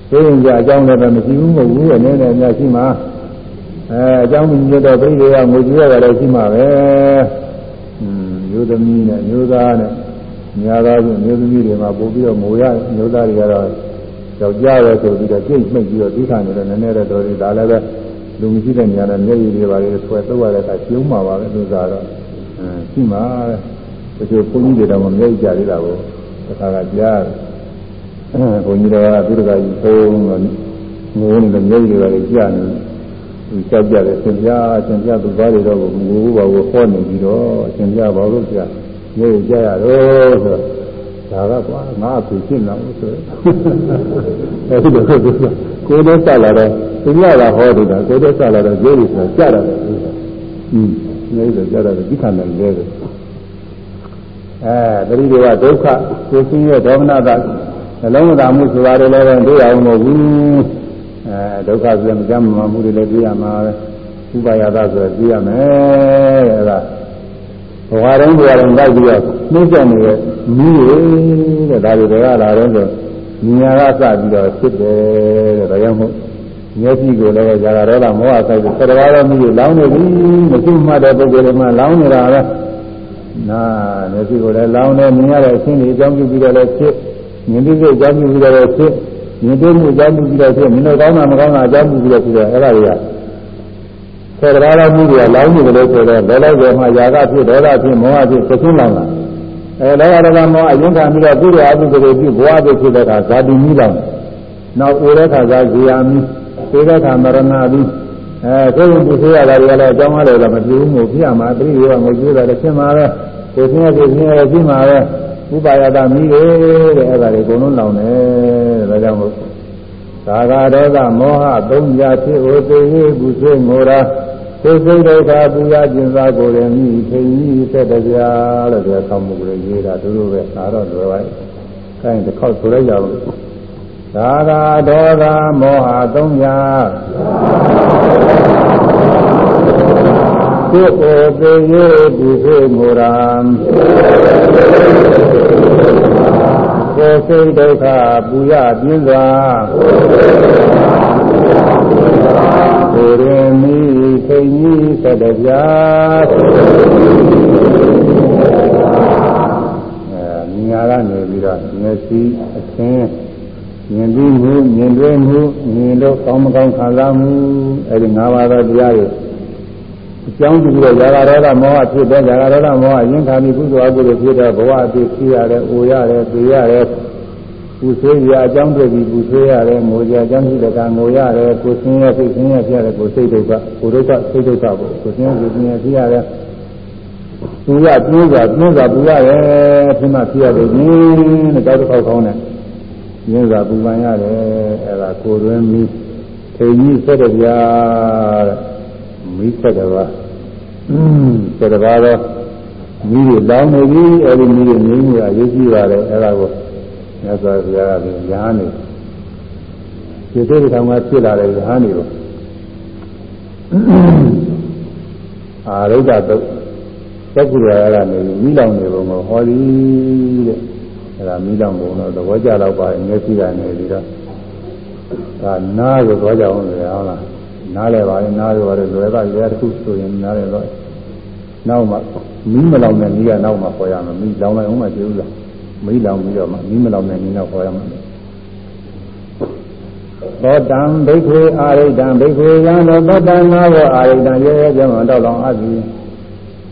သိရင်ကြအကြောင်းလည်းပဲမရှိဘူးမဟုတ်ဘူးအနေနဲ့အများရှိမှာအဲအကြောင်းမြင်တော့ပြိတွေကငိုကြည့်ရတယ်ရှိမှာပဲอืมမျိုးသမီးနဲ့မျိုးသားနဲ့ညာသားချင်းမျိုးသမီးတွေမှာပို့ပြီးတော့ငိုရမျိုးသားတွေကတော့ ယောက်ျားပဲဆိုပြီးတော့ကြိတ်မှိတ်ပြီးတော့ဒုက္ခနေတော့နည်းနည်းတော့တော်တယ်ဒါလည်းပဲလူမရှိတဲ့နေရာနဲ့မျက်ရည်တွေပါလေဆွဲတော့ရတဲ့အခါကျုံးမှာပါပဲသူစားတော့အဲရှိမှာတချို့ဘုန်းကြီးတွေတော့မမျက်ကြသေးတာကိုတစ်ခါကကြားဘုန်းကြီးတွေကသူတို့ကယူသုံးတော့ငိုနေတယ်မျက်ရည်တွေပါလေကြားနေသူကြောက်ကြတယ်သင်ပြသင်ပြသူသားတွေတော့ငိုဘာကိုဟောနေပြီးတော့သင်ပြဘာလို့ကြားမျက်ရည်ကြားရတော့ဆို ဒါကကွာငါအကူရှင်းတော့ဆိုအဲဒီလိုဆိုသူကိုယ်တော့ဆက်လာတော့သူကဟောတယ်ကကိုယ်တော့ဆက်လာတော့ရိုးရည်ဆိုကြရတယ်อืมနေတော့ကြရတယ်ဒီခန္ဓာလေးလေအဲတတိတွေကဒုက္ခကိုဆင်းရဲဒေါမနတာနှလုံးမသာမှုဆိုတာတွေလည်းတွေ့ရအောင်မဟုတ်ဘူးအဲဒုက္ခဆိုရင်ကြမ်းမှမှုတွေလည်းတွေ့ရမှာပဲဥပါယတာဆိုသိရမယ်တဲ့အဲဒါ ဘဝတိုင်းဘဝတိုင်းလိုက်ပြီးတော့နှိမ့်ဆက်နေတဲ့မိတဲ့ဒါတွေတွေကလာတော့ဆိုညာကစပြီးတော့ဖြစ်တယ်တဲ့ဒါကြောင့်မို့မျက်စိကိုလည်းဇာတာရောလာမောဟဆိုင်ကိုသတ္တဝါတော်မိလောင်းနေပြီမရှိမှတဲ့ပုဂ္ဂိုလ်တွေမှလောင်းနေတာပဲနာမျက်စိကိုလည်းလောင်းနေမြင်ရတဲ့အချင်းတွေအကြောင်းပြုပြီးတော့လည်းဖြစ်မြင်ပြီးတဲ့အကြောင်းပြုပြီးတော့လည်းဖြစ်မြင်တွေ့မှုအကြောင်းပြုပြီးတော့ဖြစ်မြင်တော့ကောင်းတာမကောင်းတာအကြောင်းပြုပြီးတော့ဖြစ်တယ်အဲ့ဒါတွေက သတ္တဝါတော်မိတွေကလောင်းနေတယ်လို့ဆိုတော့ဘယ်လောက်ပဲမှຢာကဖြစ်ဒေါသဖြစ်မောဟဖြစ်ချက်ချင်းလောင်းတာအဲလောကဒေါသမောအရင်ခံပြီးတော့ကုသိုလ်အကုသိုလ်တွေပြုဘဝတွေဖြစ်တဲ့အခါဇာတိမိလောင်နောက်ဥရခါဇာဇေယမိသေတဲ့ခါမရဏပြီးအဲသိရင်ဒီဆိုရတာတွေလည်းအကြောင်းအားလည်းမပြဘူးမို့ပြရမှာတတိယကငိုကြည့်တာလည်းဖြစ်မှာပဲကိုယ်ချင်းရဲ့ကိုယ်ချင်းရဲ့ဖြစ်မှာပဲဥပါယတာမိတယ်တဲ့အဲ့ဒါတွေအကုန်လုံးလောင်တယ်ဒါကြောင့်မို့သာဂဒေါသမောဟသုံးရာဖြစ်ဟိုသိရေးကုသိုလ်ငိုရာ ကိုယ်စိတ်ဒုက္ခပူရခြင်းသာကိုယ်ရမိခိကြီးသက်တရားလို့ပြောဆောင်မှုကိုရေးတာတို့လိုပဲဒါတော့လွယ်ပါ့။အဲဒါတစ်ခေါက်ဆိုလိုက်ကြအောင်။သာဂဒေါသမောဟသုံးရာကိုယ်ကိုယ်ပေရေးဒီစေငိုရာကိုယ်စိတ်ဒုက္ခပူရခြင်းစွာကိုယ်ရင်မိ ခိန်ကြီးသက်တရားအဲမြာကနေပြီးတော့မျက်စိအချင်းမြင်ပြီးမှုမြင်တွေ့မှုမြင်လို့ကောင်းမကောင်းခံစားမှုအဲဒီ၅ပါးသောတရားတွေအကြောင်းပြုပြီးတော့ဇာကရောဂမောဟဖြစ်တဲ့ဇာကရောဂမောဟရင်းခါပြီးကုသိုလ်အကုသိုလ်ဖြစ်တဲ့ဘဝအဖြစ်ဖြစ်ရတယ်၊အိုရတယ်၊သိရတယ် ပူဆွေးရအကြောင်းတွေ့ပြီးပူဆွေးရတယ်ငိုကြအကြောင်းရှိတဲ့ကငိုရတယ်ကိုဆင်းရဲစိတ်ဆင်းရဲဖြစ်ရတယ်ကိုစိတ်ဒုက္ခကိုဒုက္ခစိတ်ဒုက္ခကိုကိုဆင်းရဲစိတ်ဆင်းရဲဖြစ်ရတယ်ပူရပြင်းစွာပြင်းစွာပူရတယ်ဖြစ်မှဖြစ်ရတယ်ညင်းတဲ့တောက်တစ်ခေါက်ခေါင်းနဲ့ပြင်းစွာပူပန်ရတယ်အဲ့ဒါကိုတွင်မိထိန်ကြီးဆက်တဲ့ဗျာတဲ့မိဆက်တဲ့ပါอืมဆက်တဲ့ပါတော့မိတွေလောင်းနေပြီအဲ့ဒီမိတွေငြိမ်းမှုအရေးကြီးပါတယ်အဲ့ဒါကို မြတ်စွာဘုရားကလည်းညာနေဒီတိထောင်ကဖြစ်လာတဲ့ညာနေတော့အာရုဒ္ဓတုတ်သက္ကုရာကနေမိလောင်နေပုံကိုဟောသည်တဲ့အဲဒါမိလောင်ပုံတော့သဘောကျတော့ပါငယ်ရှိတာနေပြီးတော့ဒါနားကိုသွားကြအောင်လေဟုတ်လားနားလဲပါရင်နားရောတယ်လွယ်ပါလေတစ်ခုဆိုရင်နားလဲတော့နောက်မှမီးမလောင်တဲ့နီးကနောက်မှပေါ်ရမယ်မီးလောင်လိုက်အောင်မှကျေဥလား မီးလောင်ပြီးတော့မှမီးမလောင်တဲ့နည်းတော့ခေါ်ရမှာသောတံဘိက္ခေအာရိတံဘိက္ခေယံသောတံငါဘောအာရိတံရဲရဲကြောင့်တော့လောင်အပ်ပြီ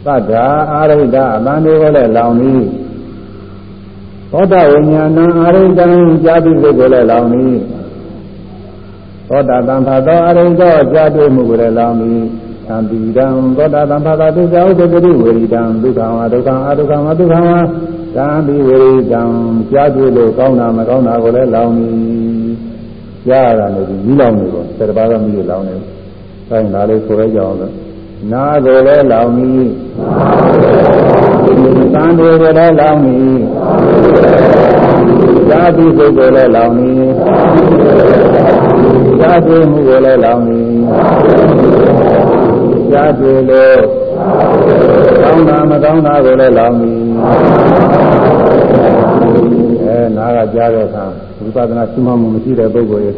သတ္တာအာရိတအတန်တွေကိုလည်းလောင်သည်သောတဝိညာဏအာရိတံကြာတိစိတ်ကိုလည်းလောင်သည်သောတာတံဖသောအာရိတောကြာတိမှုကိုလည်းလောင်သည်သံတိတံသောတာတံဖသာတိဇာဥဒ္ဒတိဝေရိတံဒုက္ခဝဒုက္ခအဒုက္ခဝဒုက္ခဝ သံဘိဝေရိတံကြားတွေ့လို့ကောင်းတာမကောင်းတာကိုလည်းလောင်နေကြားရတာလည်းဒီမိလောင်နေပေါ့ဆယ်တပါးကမိလို့လောင်နေ။အဲဒါလေးဆိုရဲကြအောင်လို့နာကိုလည်းလောင်နေသံတွေကိုလည်းလောင်နေကြားပြီးစိတ်ကိုလည်းလောင်နေကြားတွေ့မှုကိုလည်းလောင်နေကြားတွေ့လို့ကောင်းတာမကောင်းတာကိုလည်းလောင်နေ အဲနားကကြားတဲ့အခါဝိပဿနာရှုမှတ်မှုမရှိတဲ့ပုဂ္ဂိုလ်ရဲ့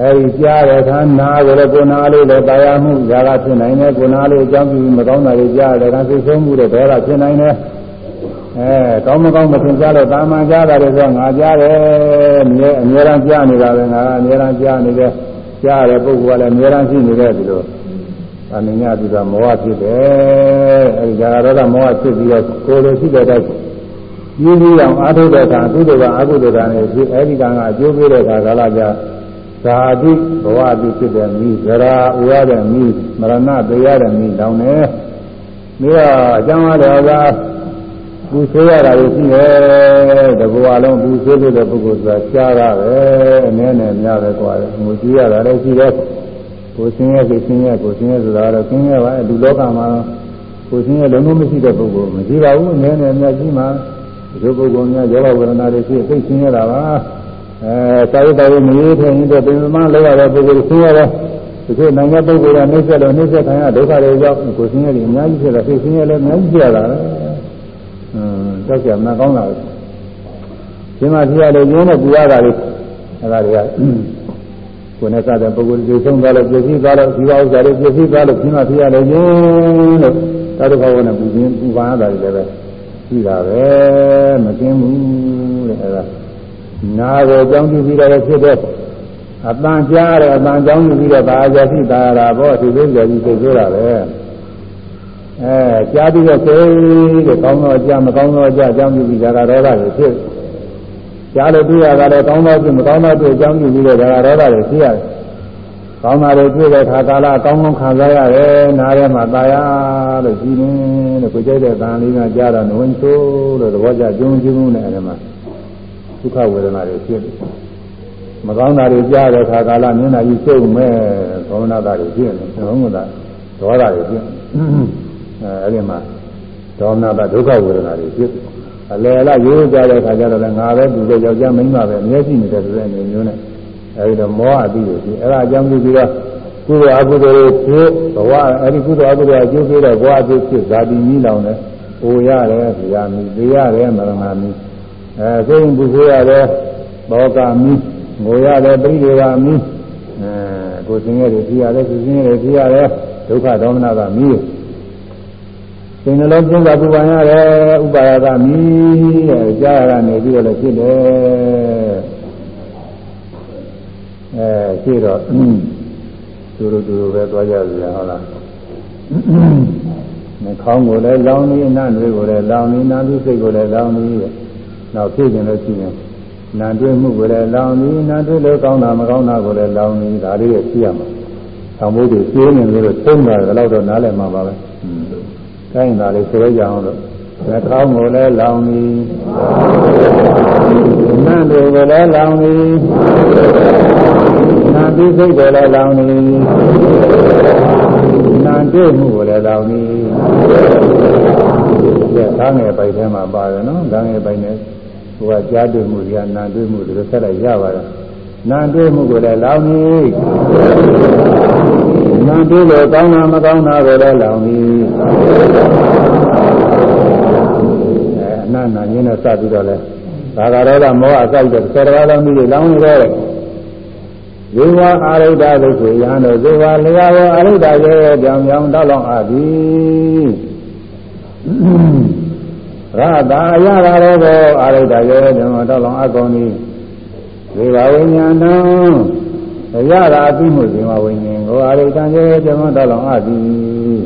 အဲဒီကြားတဲ့အခါနားကိုလည်းကိုယ်နာလေးလည်းတာယာမှုຢာကဖြစ်နိုင်တယ်ကိုယ်နာလေးအကြောင်းပြုမကောင်းတာတွေကြားတဲ့အခါစိတ်ဆုံးမှုတွေဒေါသဖြစ်နိုင်တယ်အဲကောင်းမကောင်းမထင်ရှားလို့တာမန်ကြားတာတွေဆိုငါကြားတယ်အမြဲအမြဲတမ်းကြားနေတာပဲငါအမြဲတမ်းကြားနေတယ်ကြားတဲ့ပုဂ္ဂိုလ်ကလည်းအမြဲတမ်းရှိနေတယ်ဒီလို အနိညာပြီးတော့မောဟဖြစ်တယ်အဲဒီဒါကတော့မောဟဖြစ်ပြီးတော့ကိုယ်လိုရှိတဲ့တိုင်းပြင်းပြီးအောင်အာထုတဲ့အခါကုသိုလ်ကအကုသိုလ်ကနဲ့ဖြစ်အဲဒီကံကအကျိုးပေးတဲ့အခါကာလကြဇာတိဘဝတိဖြစ်တဲ့မိဇရာဥရတဲ့မိမရဏတရားတဲ့မိတောင်းနေမိတော့အကြောင်းအားတော်ကပူဆွေးရတာကိုရှိတယ်တဘဝလုံးပူဆွေးလို့တဲ့ပုဂ္ဂိုလ်ဆိုတာရှားတာပဲအနည်းနဲ့များပဲကွာငိုကြည့်ရတာလည်းရှိတယ် ကိုဆင်းရဲကိုဆင်းရဲကိုဆင်းရဲဆိုတာတော့ဆင်းရဲပါလူလောကမှာကိုဆင်းရဲလုံးဝမရှိတဲ့ပုဂ္ဂိုလ်မရှိပါဘူးအနည်းနဲ့များရှိမှာဒီပုဂ္ဂိုလ်များယောဂဝေဒနာတွေရှိသိဆင်းရဲတာပါအဲစာရိတ္တဝိမရေးထိုင်တဲ့ပင်မလောက်ရတဲ့ပုဂ္ဂိုလ်ဆင်းရဲတယ်ဒီလိုနိုင်ငံပုဂ္ဂိုလ်ကနှိမ့်ဆက်လို့နှိမ့်ဆက်ခံရဒုက္ခတွေရောက်ကိုဆင်းရဲတယ်အများကြီးဖြစ်တာသိဆင်းရဲလည်းအများကြီးဖြစ်ရတာပဲအင်းကြောက်ကြမကောင်းတာပဲဒီမှာဖြစ်ရလေရင်းနဲ့ပူရတာလေးအဲဒါတွေက ကိုယ်နဲ့စတဲ့ပုဂ္ဂိုလ်တွေဆုံးသွားလို့ပြည့်စည်သွားလို့ဒီဝဥစ္စာတွေပြည့်စည်သွားလို့ဒီမှာဖြစ်ရလေရင်းလို့သာဓုခေါဝနဲ့ပူခြင်းပူပါတာတွေလည်းပဲရှိတာပဲမကင်းဘူးတဲ့အဲဒါနာကိုကြောင်းကြည့်ပြီးတော့ဖြစ်တဲ့အပန်းကြားတယ်အပန်းကြောင်းကြည့်ပြီးတော့ဒါအကြရှိတာရာဘောဒီလိုကြည့်သိဆိုတာပဲအဲကြားပြီးတော့စိတ်တဲ့ကောင်းသောကြားမကောင်းသောကြားအကြောင်းပြုပြီးဒါကရောဂတွေဖြစ် ကြားလို့တွေ့ရတာလည်းကောင်းသောဖြစ်မကောင်းသောတွေ့အကြောင်းပြုပြီးတော့ဒါကရောဂတွေဖြစ်ရတယ်ကောင်းတာတွေတွေ့တဲ့ခါကာလကောင်းကောင်းခံစားရတယ်နားထဲမှာตายရလို့ကြည်နေလို့ကိုကြိုက်တဲ့တန်လေးကကြားတော့နဝင်ဆိုးလို့သဘောကျကျုံကျုံနဲ့အဲဒီမှာဒုက္ခဝေဒနာတွေဖြစ်တယ်မကောင်းတာတွေကြားတဲ့ခါကာလမျက်နှာကြီးကျုပ်မဲ့သောမနာတာတွေဖြစ်နေတယ်ဘုံကဒေါသတွေဖြစ်အဲအဲဒီမှာဒေါမနတာဒုက္ခဝေဒနာတွေဖြစ် အလယ်လားရိုးကြတဲ့ခါကျတော့လည်းငါပဲသူပဲယောက်ျားမိန်းမပဲမျက်စိနေတဲ့ဆိုတဲ့အနေမျိုးနဲ့အဲဒီတော့မောဟအတိတွေဖြစ်အဲဒါအကြောင်းပြုပြီးတော့ကုသိုလ်အကုသိုလ်တွေဖြစ်ဘဝအဲဒီကုသိုလ်အကုသိုလ်အကျိုးပေးတဲ့ဘဝအကျိုးဖြစ်ဇာတိကြီးလောင်တယ်။အိုရတယ်၊ဇာမီသိရတယ်မရဏမီအဲသိရင်ပုဆိုးရတယ်ဘောကမီငိုရတယ်ပြိဒေဝမီအဲကိုယ်စင်ရတယ်ဖြစ်ရတယ်သူစင်ရတယ်ဖြစ်ရတယ်ဒုက္ခဒေါမနကမီး စိတ်နှလုံးကျင်းစာပူပန်ရတယ်ဥပါယကမီးတဲ့ကြားရကနေပြီးတော့လည်းဖြစ်တယ်အဲရှိတော့သူတို့သူတို့ပဲသွားကြပြီဟုတ်လားနှခေါင်းကိုလည်းလောင်းနေနာတွေကိုလည်းလောင်းနေနာပြီးစိတ်ကိုလည်းလောင်းနေတဲ့နောက်ဖြစ်ရင်လည်းရှိရင်နာတွေ့မှုကိုလည်းလောင်းနေနာတွေ့လို့ကောင်းတာမကောင်းတာကိုလည်းလောင်းနေဒါလေးရဲ့ရှိရမှာဆောင်းဖို့တွေပြင်းနေလို့သုံးတာလည်းတော့နားလည်မှာပါပဲ ကိုင်းတာလေးဆိုရကြအောင်လို့နှခေါင်းကိုလည်းလောင်းနေနာတွေကိုလည်းလောင်းနေနာပြီးစိတ်ကိုလည်းလောင်းနေနာတွေ့မှုကိုလည်းလောင်းနေဒီကားငယ်ပိုက်ထဲမှာပါတယ်နော်ကားငယ်ပိုက်နဲ့ဟိုကကြားတွေ့မှုတွေကနာတွေ့မှုတွေဆက်လိုက်ရပါတယ်နာတွေ့မှုကိုလည်းလောင်းနေ နာတွေ့လို့ကောင်းတာမကောင်းတာကိုလည်းလောင်းနေအဲအနန္နာရင်းနဲ့စပြီးတော့လဲဒါကတော့မောဟအစိုက်တဲ့ဆယ်တော်လုံးကြီးလောင်းနေတော့ဇေဝအာရိဒလို့ဆိုရဟန်းတို့ဇေဝလျာဝအာရိဒရဲ့ကြောင်ကြောင်တောက်လောင်အပ်သည်ရတာအရတာလည်းကိုအာရိဒရဲ့ကြောင်တောက်လောင်အပ်ကုန်သည်ဇေဝဝိညာဏံ အရတာအသိမှုဇေဝဝိညာဉ်ကိုအာရိဒရဲ့ကြောင်တောက်လောင်အပ်သည်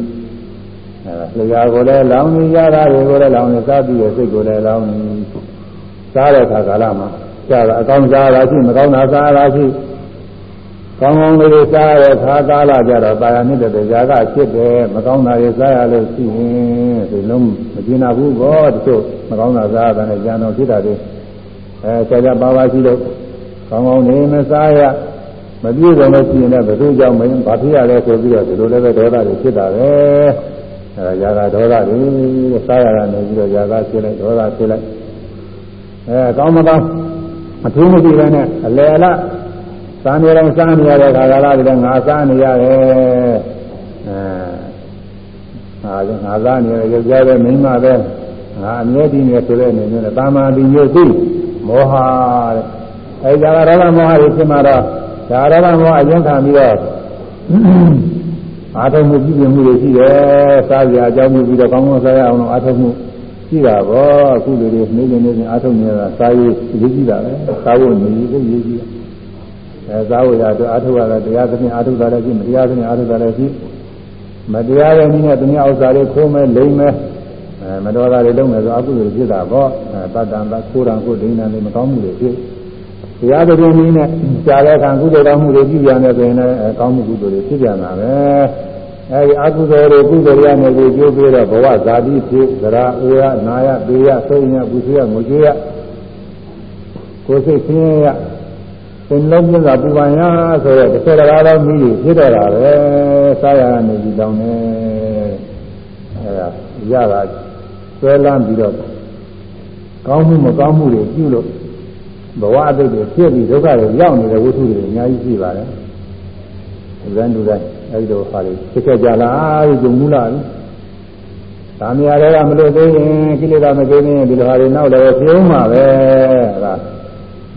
အဲလျာကိုလည်းလောင်နေရတာတွေကိုလည်းလောင်နေစားပြီးရစိတ်ကိုလည်းလောင်နေစားတဲ့အခါကာလမှာစားတာအကောင်းစားတာရှိမကောင်းတာစားတာရှိကောင်းကောင်းလေးစားရခါကာလကြတော့တာယာမြင့်တဲ့ဇာကဖြစ်တယ်မကောင်းတာတွေစားရလို့ရှိရင်ဒီလုံးမကျင်နာဘူးဘောတချို့မကောင်းတာစားတာနဲ့ကြံတော်ဖြစ်တာတွေအဲဆရာပါပါရှိလို့ကောင်းကောင်းနေမစားရ မပြည့်စုံလို့ရှိရင်လည်းဘယ်သူကြောင့်မင်းဘာဖြစ်ရလဲဆိုပြီးတော့ဒီလိုလည်းပဲဒေါသတွေဖြစ်တာပဲအဲဇာကဒေါသတွေစားရတာနေပြီးတော့ဇာကဖြစ်လိုက်ဒေါသဖြစ်လိုက်အဲကောင်းမကောင်းအထူးမရှိပဲနဲ့အလယ်အလစားနေတိုင်းစားနေရတဲ့ခါကာလတွေလည်းငါစားနေရတယ်အဲငါလည်းငါစားနေရရုပ်ကြတဲ့မိန်းမပဲငါအမြဲတည်နေဆိုတဲ့အနေနဲ့တာမာတိယုတ်သိမောဟတဲ့အဲဒါကရောဂမောဟတွေဖြစ်မှာတော့ ဒါရောဂမောဟအရင်ခံပြီးတော့အာထုံမှုပြုပြင်မှုတွေရှိတယ်စားကြအကြောင်းပြုပြီးတော့ကောင်းကောင်းစားရအောင်လို့အာထုံမှုရှိတာပေါ့အခုလူတွေနေနေနေအာထုံနေတာစားရေးရေးကြည့်တာပဲစားဖို့နေရေးကိုရေးကြည့်အဲသာဝရတို့အာထုရတာတရားသဖြင့်အာထုတာလည်းရှိမတရားသဖြင့်အာထုတာလည်းရှိမတရားတဲ့နည်းနဲ့သူများဥစ္စာတွေခိုးမဲ့လိမ့်မဲ့အဲမတော်တာတွေလုပ်မယ်ဆိုအကုသိုလ်ဖြစ်တာပေါ့အဲတတ္တံသခိုးတံကိုဒိဋ္ဌံတွေမကောင်းမှုတွေဖြစ် တရားသဖြင့်နည်းနဲ့ကြားတဲ့အခါကုသိုလ်တော်မှုတွေပြုပြန်တယ်ဆိုရင်လည်းကောင်းမှုကုသိုလ်တွေဖြစ်ပြန်တာပဲအဲဒီအကုသိုလ်တွေကုသိုလ်ရမယ်ကိုကျိုးပေးတော့ဘဝဇာတိဖြစ်သရအေယနာယသေယသုံးယပုဆွေယငုကျွေယကိုယ်စိတ်ဆင်းရဲသင်လုံးပြတာပူပန်ရဆိုတော့တစ်ဆယ်တကားလုံးပြီးဖြစ်တော့တာပဲစားရနေပြီတောင်းနေအဲဒါရတာဆွဲလန်းပြီးတော့ကောင်းမှုမကောင်းမှုတွေပြုလို့ ဘဝအတိတ်တွေဖြစ်ပြီးဒုက္ခတွေရောက်နေတဲ့ဝိသုတွေအများကြီးရှိပါတယ်ဒီတိုင်းဒီတိုင်းအဲဒီတော့ဟာလေဖြစ်ခဲ့ကြလားဒီကြုံမှုလားဒါမြာတွေကမလို့သေးရင်ကိလေသာမကင်းရင်ဒီလိုဟာတွေနောက်လည်းပြုံးမှာပဲအဲဒါ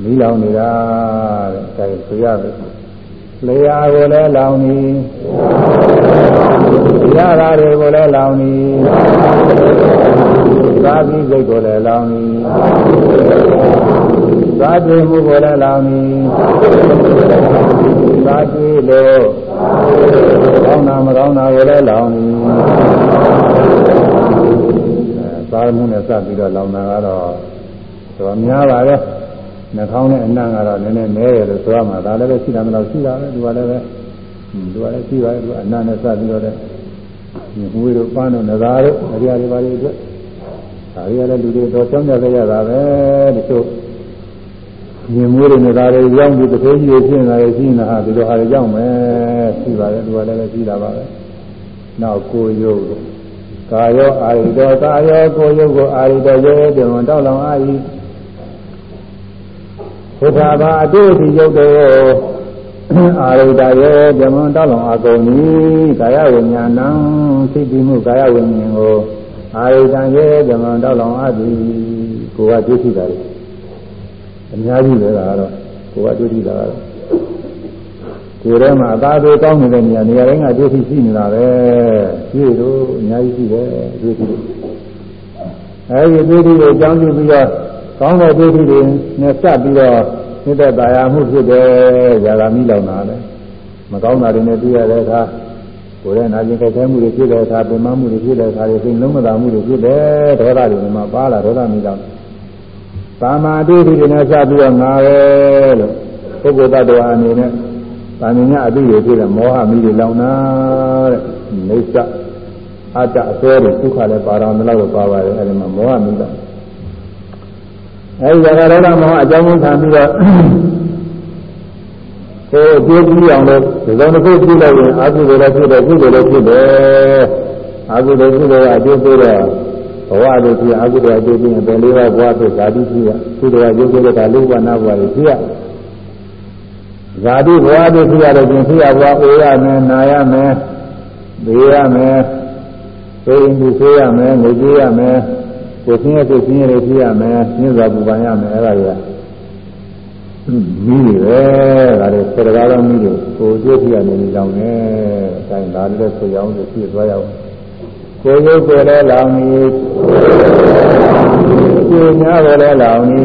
မီးလောင်နေတာတဲ့ဒါဆိုရမယ်လျာကိုလည်းလောင်နေရတာတွေကိုလည်းလောင်နေသာပြီးစိတ်ကိုလည်းလောင်နေ သာတွေ့မှုကိုလည်းလောင်နေသာတွေ့လို့ကောင်းတာမကောင်းတာကိုလည်းလောင်နေသာမှုနဲ့စပြီးတော့လောင်တာကတော့တော်များပါလေနှာခေါင်းနဲ့အနံ့ကတော့နည်းနည်းနဲတယ်လို့ဆိုရမှာဒါလည်းပဲရှိတာမလို့ရှိတာပဲသူကလည်းပဲသူကလည်းရှိပါတယ်သူကအနံ့နဲ့စပြီးတော့တဲ့ငွေတို့ပန်းတို့နဂါတို့အရာတွေပါလေအတွက်ဒါရီရတဲ့လူတွေတော့ကြောင်းကြခဲ့ရတာပဲဒီလို မြင်မှုတွေနဲ့ဒါတွေရောက်ပြီးတစ်သေးကြီးဖြစ်နေတာရှိနေတာဟာဒီလိုဟာတွေကြောက်မယ်ရှိပါတယ်သူကလည်းပဲရှိတာပါပဲနောက်ကိုယုတ်ကာယောအာရိတောကာယောကိုယုတ်ကိုအာရိတောရဲတယ်ဝန်တောက်လောင်အာရိဘုရားဘာအတုတိယုတ်တော်အာရိတယေဓမ္မတောက်လောင်အကုန်ဤကာယဝိညာဏံသိတိမှုကာယဝိညာဉ်ကိုအာရိတယေဓမ္မတောက်လောင်အပ်သည်ကိုယ်ကသိရှိတာလေ အများကြီးပဲဒါကတော့ကိုယ်ကတွေ့ထိတာကတော့ကိုယ်ထဲမှာအသာသေးကောင်းနေတဲ့နေရာနေရာတိုင်းကတွေ့ထိရှိနေတာပဲတွေ့လို့အများကြီးရှိတယ်တွေ့ထိအဲဒီတွေ့ထိကိုအကြောင်းပြုပြီးတော့ကောင်းတဲ့တွေ့ထိတွေနဲ့စပ်ပြီးတော့သိတဲ့တာယာမှုဖြစ်တယ်ຢာဂာမိလောင်တာလေမကောင်းတာတွေနဲ့တွေ့ရတဲ့အခါကိုယ်ရဲ့နာကျင်ခိုက်ခဲမှုတွေဖြစ်တဲ့အခါပင်မမှုတွေဖြစ်တဲ့အခါတွေစိတ်လုံးမသာမှုတွေဖြစ်တယ်ဒေါသတွေမှာပါလာဒေါသမိလောင် သာမာတိတိတွေနဲ့စပြီးတော့ငါပဲလို့ပုဂ္ဂိုလ်တ attva အနေနဲ့ဗာမညအတိတွေဖြစ်တဲ့မောဟမိတွေလောင်တာတဲ့နေစ္စအတ္တအစွဲတွေဒုက္ခလည်းပါတော်မလို့ပါပါတယ်အဲဒီမှာမောဟမိတာအဲဒီဇာကရောဂမောဟအကြောင်းခံပြီးတော့ကိုယ်အကျိုးကြည့်အောင်လို့ဒီလိုတစ်ခုကြည့်လိုက်ရင်အကုသိုလ်လည်းဖြစ်တယ်ကုသိုလ်လည်းဖြစ်တယ်အကုသိုလ်ကုသိုလ်ကအကျိုးပေးတော့ ဘဝတို့ဖြစ်အကုသိုလ်အကျိုးပေးရင်ဘယ်လေးပါးဘဝဖြစ်ဇာတိဖြစ်ရကုသိုလ်အကျိုးပေးတဲ့ကလူဘနာဘဝတွေဖြစ်ရဇာတိဘဝတို့ဖြစ်ရလို့ပြင်ဖြစ်ရဘဝအိုရမယ်နာရမယ်သေရမယ်သိရင်သူဆေးရမယ်ငွေကြေးရမယ်ကိုယ်ဆင်းရဲကိုယ်ဆင်းရဲတွေဖြစ်ရမယ်ညှဉ်းစွာပူပန်ရမယ်အဲ့ဒါတွေကမိတွေပဲဒါတွေစေတကားတော်မိတွေကိုကြည့်ပြရနေကြောင်းနဲ့အဲဒါလည်းဆိုရအောင်လို့ပြည့်သွားရအောင် ကိုယ်ရုပ်ကိုယ်လည်းလောင်နေကိုယ်များကိုယ်လည်းလောင်နေ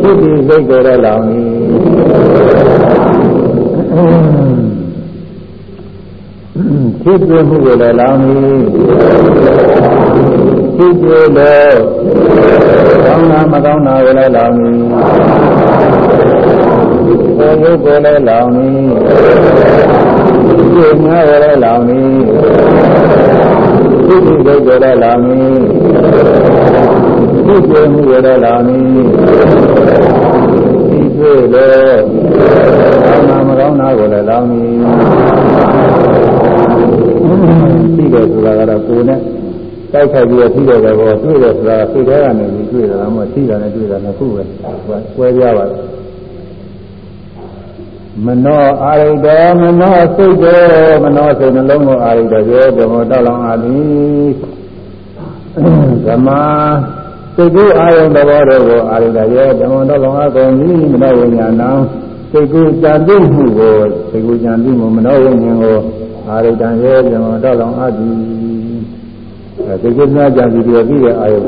ဖြစ်ပြီးစိတ်ကိုယ်လည်းလောင်နေဖြစ်ပြမှုကိုလည်းလောင်နေဖြစ်ပြလို့ကောင်းတာမကောင်းတာကိုလည်းလောင်နေကိုယ်ရုပ်ကိုယ်လည်းလောင်နေ ပြင်းများရတဲ့လောင်နေသိသိဒုက္ခရတဲ့လောင်နေသိကျမှုရတဲ့လောင်နေသိတွေ့လို့ကောင်းတာမကောင်းတာကိုလည်းလောင်နေသိတယ်ဆိုတာကတော့ကိုယ်နဲ့တိုက်ခိုက်ပြီးတော့သိတဲ့ဘောတွေ့တယ်ဆိုတာစိတ်ထဲကနေပြီးတွေ့တာမှသိတာနဲ့တွေ့တာနှစ်ခုပဲကွဲပြားပါတယ် မနောအာရိတောမနောစိတ်တော်မနောစိတ်နှလုံးကိုအာရိတောပြောဓမ္မတောက်လောင်အာသည်ဓမ္မစိတ်ကူအာယုံသဘောတော်ကိုအာရိတောရဲ့ဓမ္မတောက်လောင်အာကုန်ဤမနောဝိညာဏံစိတ်ကူကြံသိမှုကိုစိတ်ကူကြံသိမှုမနောဝိညာဉ်ကိုအာရိတံရဲ့ဓမ္မတောက်လောင်အာသည်အဲစိတ်ကူများကြံသိပြီးပြီးတဲ့အာယုံ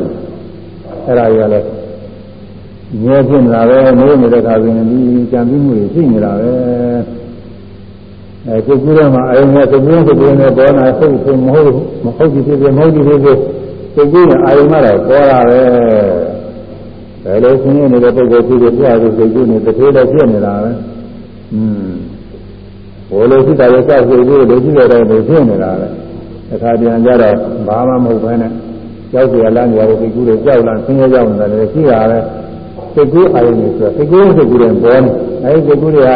အဲ့ဒါရလည်း ငြဲဖြစ်နေတာပဲနေနေတဲ့ခါပြင်ဒီကြံပြီးမှုတွေရှိနေတာပဲအဲစိတ်ကူးထဲမှာအယုံနဲ့စိတ်ကူးစိတ်ကူးနဲ့ပေါ်လာစိတ်ဆိုမဟုတ်မဟုတ်ဒီဖြစ်ဖြစ်မဟုတ်ဒီဖြစ်ဖြစ်စိတ်ကူးနဲ့အယုံကတော့ပေါ်လာပဲဘယ်လိုဆင်းရဲနေတဲ့ပုဂ္ဂိုလ်ဖြစ်ဖြစ်ပြရတဲ့စိတ်ကူးနဲ့တစ်သေးလည်းဖြစ်နေတာပဲอืมဘောလို့ဖြစ်တာရဲ့စစိတ်ကူးလို့ရှိရတဲ့ပုံဖြစ်နေတာပဲအခါပြန်ကြတော့ဘာမှမဟုတ်ဘဲနဲ့ကြောက်ကြရလမ်းကြရတဲ့စိတ်ကူးတွေကြောက်လာဆင်းရဲကြောက်နေတာလည်းရှိတာပဲ စိတ်ကူးအာရုံတွေဆိုစိတ်ကူးစိတ်ကူးတွေပေါ်နေအဲဒီစိတ်ကူးတွေက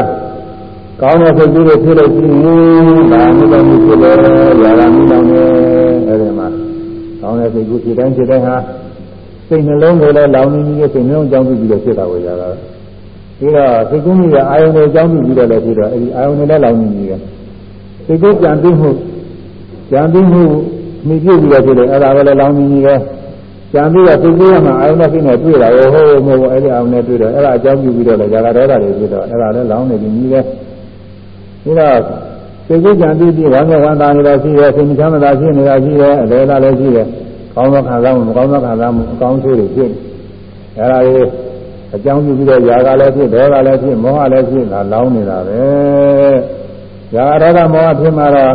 ကောင်းတဲ့စိတ်ကူးတွေဖြစ်လို့ရှိရင်ဒါမျိုးတော့ဖြစ်တယ်ຢာကမျိုးတော့နေအဲဒီမှာကောင်းတဲ့စိတ်ကူးဖြစ်တိုင်းဖြစ်တိုင်းဟာစိတ်နှလုံးကိုလည်းလောင်နေကြီးစိတ်နှလုံးကြောင်းပြီးတော့ဖြစ်တာကိုຢာကပြီးတော့စိတ်ကူးကြီးကအာရုံတွေကြောင်းပြီးတော့လည်းဖြစ်တော့အဲဒီအာရုံတွေလည်းလောင်နေကြီးတယ်စိတ်ကူးကြံပြီးမှုကြံပြီးမှုမိပြည့်ပြီးတော့ဖြစ်တယ်အဲဒါကလည်းလောင်နေကြီးပဲ ကြံပြီးတော့သိသေးရမှာအာယုန်နဲ့ဖြစ်နေတွေ့တာရောဟိုးမဟုတ်အဲ့ဒီအာယုန်နဲ့တွေ့တော့အဲ့ဒါအကြောင်းပြုပြီးတော့လေဇာကဒေါသတွေဖြစ်တော့အဲ့ဒါလည်းလောင်းနေပြီကြီးပဲပြီးတော့သိသေးကြံပြီးပြီးဝမ်းနဲ့ဝမ်းသာနေတာရှိတယ်စိတ်မချမ်းသာဖြစ်နေတာရှိတယ်အလေသာလည်းရှိတယ်ကောင်းသောခံစားမှုမကောင်းသောခံစားမှုအကောင်းဆိုးတွေဖြစ်အဲ့ဒါတွေအကြောင်းပြုပြီးတော့ຢာကလည်းဖြစ်ဒေါသလည်းဖြစ်မောဟလည်းဖြစ်ဒါလောင်းနေတာပဲຢာဒေါသမောဟဖြစ်မှာတော့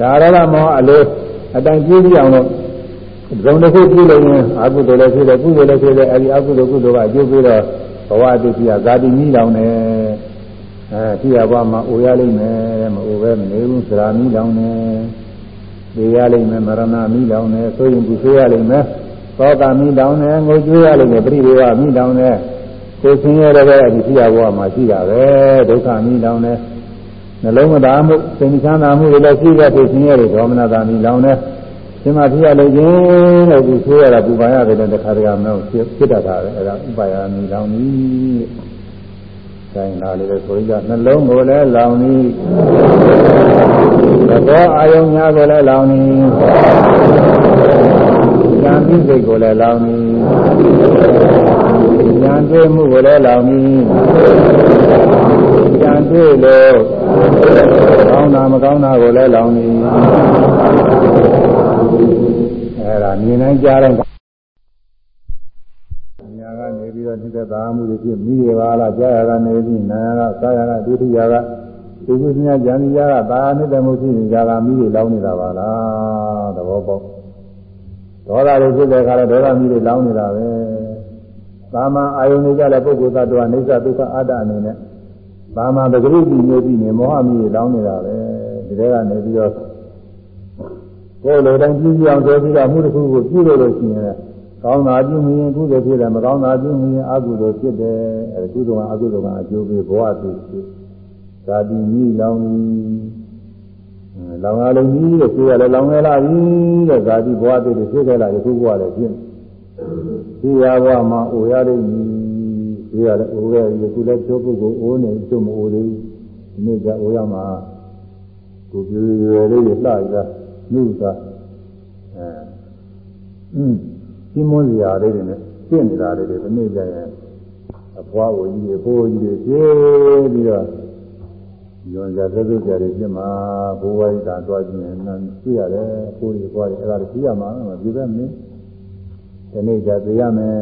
ຢာဒေါသမောဟအလိုအတိုင်းကြည့်ကြည့်အောင်လို့ ဇုံတစ်ခုပြုလို့ရင်အကုသိုလ်လည်းဖြစ်တယ်ကုသိုလ်လည်းဖြစ်တယ်အဲဒီအကုသိုလ်ကုသိုလ်ကအကျိုးပေးတော့ဘဝတည်းကြီးကဇာတိမိလောင်တယ်အဲကြည့်ရပါမှာအိုရလိမ့်မယ်မအိုပဲမနေဘူးသရာမိလောင်တယ်သိရလိမ့်မယ်မရဏမိလောင်တယ်ဆိုရင်ဒီဆိုရလိမ့်မယ်သောတာမိလောင်တယ်ငိုကြွေးရလိမ့်မယ်ပရိဒေဝမိလောင်တယ်ကိုယ်ဆင်းရဲလည်းပဲဒီကြည့်ရဘဝမှာရှိတာပဲဒုက္ခမိလောင်တယ်နှလုံးမသားမှုစိတ်ချမ်းသာမှုတွေလည်းရှိတဲ့ဖြစ်ဆင်းရဲတွေဒေါမနတာမိလောင်တယ် ရှင်မဖြစ်ရလို့ချင်းလို့ဒီဆိုရတာပူပါရတယ်တဲ့ခါတည်းကမဟုတ်ဖြစ်တတ်တာပဲအဲဒါဥပါယမိလောင်နီးဆိုင်လာလေဆိုကြနှလုံးကိုလည်းလောင်နီးသဘောအာယုံများကိုလည်းလောင်နီးဉာဏ်သိစိတ်ကိုလည်းလောင်နီးဉာဏ်တွေ့မှုကိုလည်းလောင်နီးဉာဏ်တွေ့လို့ကောင်းတာမကောင်းတာကိုလည်းလောင်နီး အဲဒါမြင်နိုင်ကြတော့ညာကနေပြီးတော့နှစ်သက်သာမှုတွေဖြစ်မိရပါလားကြာရကနေပြီးနာရကသာရကဒုတိယကဒီကုသညာဉာဏ်ကြီးကသာနှစ်သက်မှုဖြစ်နေကြတာမိတွေလောင်းနေတာပါလားသဘောပေါက်ဒေါသတွေဖြစ်တဲ့အခါတော့ဒေါသမိတွေလောင်းနေတာပဲသာမန်အာယုန်တွေကြတဲ့ပုဂ္ဂိုလ်သတ္တဝါအိဋ္ဌဒုက္ခအတ္တအနေနဲ့သာမန်ပဂရိတိမျိုးပြီးနေမောဟမိတွေလောင်းနေတာပဲဒီထဲကနေပြီးတော့ ကိုယ်လိုတိုင်းကြည့်ကြအောင်ဆိုပြီးတော့မှုတစ်ခုကိုပြုလို့လို့ရှိရင်ကောင်းတာပြုမြင်ကုသိုလ်ဖြစ်တယ်မကောင်းတာပြုမြင်အကုသိုလ်ဖြစ်တယ်အဲကုသိုလ်ကအကုသိုလ်ကအကျိုးပေးဘဝတည်ဖြစ်ဇာတိမိလောင်လောင်ရလုံးကြီးတဲ့ဆိုရလဲလောင်ရလာပြီတဲ့ဇာတိဘဝတည်ဖြစ်ခဲ့လာယခုဘဝလည်းဖြစ်ဒီရဘဝမှာအိုရလိမ့်မည်ဒီရလည်းအိုရယခုလည်းကျိုးပုဂ္ဂိုလ်အိုးနေကျုံမအိုသေးဘူးဒီနေ့ကျအိုရမှာကိုပြည့်ရွယ်လေးလှရနှု လူသာအဲဒီမွန်စရာလေးတွေနဲ့ပြင့်နေတာလေးတွေဒီနေ့ကျရင်အဖွားကိုကြီးတွေပိုးကြီးတွေကျေးပြီးတော့ညွန်ကြသက်သက်ကြတွေပြင့်မှာဘိုးဝိုင်းတာတွားကြည့်ရင်နားတွေ့ရတယ်ကိုယ်ကြီးပွားတယ်အဲ့ဒါတွေကြည့်ရမှာမပြည့်ပဲမင်းဒီနေ့ကျသိရမယ်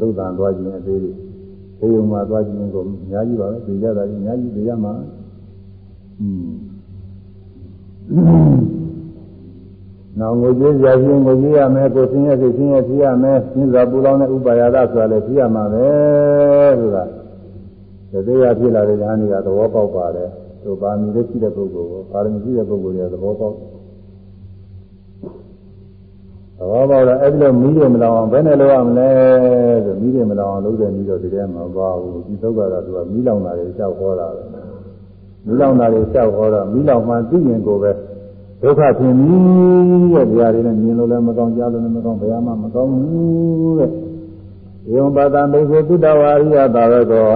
သုတ်တန်တွားကြည့်ရင်အသေးလေးေယုံမှာသွားခြင်းကိုအများကြီးပါပဲသိကြတာကြီးအများကြီးသိရမှာอืม နောက်ငိုကြွေးကြခြင်းငိုကြွေးရမယ်ကိုဆင်းရဲစိတ်ဆင်းရဲဖြစ်ရမယ်သင်္ဇာပူလောင်တဲ့ဥပါယဒဆိုတာလည်းဖြစ်ရမှာပဲဆိုတာတသေးရဖြစ်လာတဲ့ဉာဏ်ကြီးကသဘောပေါက်ပါတယ်သူပါမီလေးရှိတဲ့ပုဂ္ဂိုလ်ကိုပါရမီရှိတဲ့ပုဂ္ဂိုလ်တွေကသဘောပေါက်သဘောပေါက်တော့အဲ့ဒီလိုမီးတွေမလောင်အောင်ဘယ်နဲ့လုပ်ရမလဲဆိုမီးတွေမလောင်အောင်လုပ်တဲ့မီးတော့ဒီထဲမှာမပါဘူးဒီသုတ်ကတော့သူကမီးလောင်တာတွေလျှောက်ခေါ်တာပဲမီးလောင်တာတွေလျှောက်ခေါ်တော့မီးလောင်မှသိရင်ကိုပဲ ဒုက္ခဖြစ်ပြီတဲ့တရားတွေနဲ့မြင်လို့လည်းမကောင်းကြားလို့လည်းမကောင်းဘယ်မှမကောင်းဘူးတဲ့ယုံပါတံဘိက္ခုတုတ္တဝါရိယသာရသော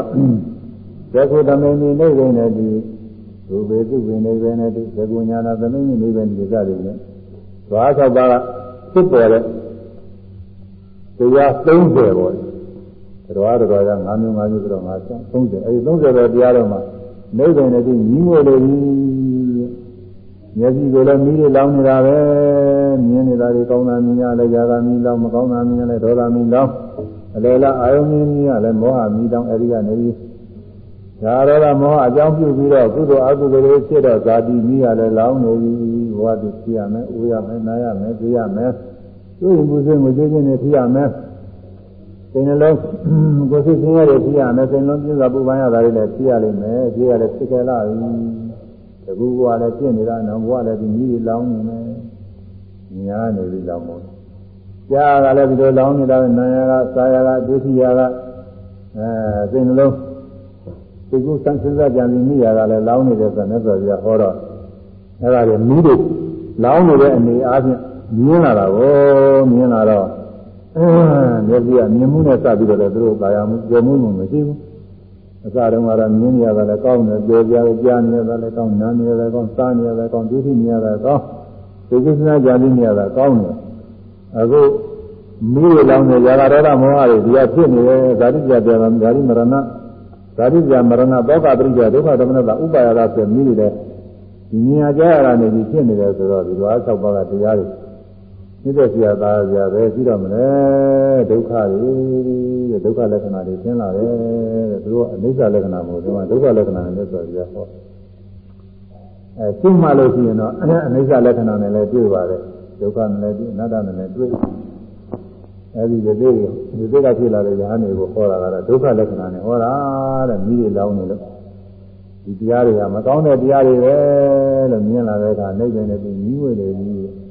သက္ခုတမေနိနေဝိနေတိရူပေတုဝိနေဝိနေတိသက္ခုညာနာသမိနိနေဝိနေတိစသည်နဲ့သွား၆ပါးကဖြစ်ပေါ်တဲ့တရား30ပေါ်တယ်တရားတော်က9မျိုး9မျိုးဆိုတော့9 30အဲဒီ30တော်တရားတော်မှာနေဝိနေတိညီငွေလို့ မျက်စိကိုလည်းမီးတွေလောင်နေတာပဲမြင်နေတာတွေကောင်းတာမြင်ရလဲຢာကမီးလောင်မကောင်းတာမြင်ရလဲဒေါသမီးလောင်အလေလားအာယုန်မြင်ရလဲမောဟမီးတောင်အဲဒီကနေပြီးဒါရောကမောဟအကြောင်းပြုပြီးတော့ကုသိုလ်အကုသိုလ်တွေဖြစ်တော့ဇာတိမီးရလဲလောင်နေပြီဘဝတည်ဖြစ်ရမယ်၊ဥရမယ်၊နာရမယ်၊သိရမယ်။သူ့ရင်ကိုယ်စိတ်ကိုကြည့်ချင်းနဲ့ဖြစ်ရမယ်။စိတ်နှလုံးကိုယ်စိတ်ဆင်းရဲတွေဖြစ်ရမယ်။စိတ်နှလုံးပြည့်စုံပူပန်ရတာတွေလည်းဖြစ်ရလိမ့်မယ်။ဖြစ်ရလဲဖြစ်ကြလာပြီ။ တကူဘဝလည်းပြင့်နေတာနော်ဘဝလည်းဒီကြီးလောင်းနေမယ်ညာနေပြီလောင်းမို့ကြားကလည်းဒီလိုလောင်းနေတာနာယကစာယကဒုတိယကအဲစိတ်နှလုံးဒီကုသံစဉ်းစားကြံပြီးမိရကလည်းလောင်းနေတယ်ဆိုတော့မြတ်စွာဘုရားဟောတော့အဲ့ဒါတွေမိတို့လောင်းနေတဲ့အနေအားဖြင့်မြင်လာတာကိုမြင်လာတော့အဲမျက်စိကမြင်မှုနဲ့စပြီးတော့လည်းသူတို့ကာယမှုကြောမှုမှုမရှိဘူး အစတုန်းကတော့မြင်းရတာလည်းကောင်းတယ်ကြော်ကြတယ်ကြားနေရတာလည်းကောင်းနားနေရတာကောင်းစားနေရတာကောင်းဒုတိနေရတာကောင်းဒီကိစ္စနာကြာပြီးနေရတာကောင်းတယ်အခုမိရလောင်းနေຢာကရောဒမောဟတွေဒီကဖြစ်နေတယ်ဇာတိပြပြန်လာဇာတိမရဏဇာတိပြမရဏသောကပရိစ္ဆေဒုက္ခသမဏတာဥပါယတာဆိုမိတယ်ဒီဉာဏ်ကြားရတာနေပြီးဖြစ်နေတယ်ဆိုတော့ဒီလိုအား၆ပါးကတရားတွေ နှိမ့်သက်စရာသားစရာပဲရှိတော့မလဲဒုက္ခတွေတဲ့ဒုက္ခလက္ခဏာတွေရှင်းလာတယ်တဲ့သူတို့အနိစ္စလက္ခဏာမဟုတ်ဘူးဒုက္ခလက္ခဏာနဲ့ဆိုကြဟောအဲရှင်းမှလို့ရှိရင်တော့အနိစ္စလက္ခဏာနဲ့လည်းတွေ့ပါတယ်ဒုက္ခနဲ့လည်းတွေ့အနတ္တနဲ့လည်းတွေ့အဲဒီဒီသေးဒီသေးကဖြစ်လာတဲ့ဉာဏ်တွေကိုဟောတာကတော့ဒုက္ခလက္ခဏာနဲ့ဟောတာတဲ့မိတွေလောင်းနေလို့ဒီတရားတွေကမကောင်းတဲ့တရားတွေပဲလို့မြင်လာတဲ့အခါနှိမ့်တယ်နဲ့ပြီးညီးဝေတယ်ကြီး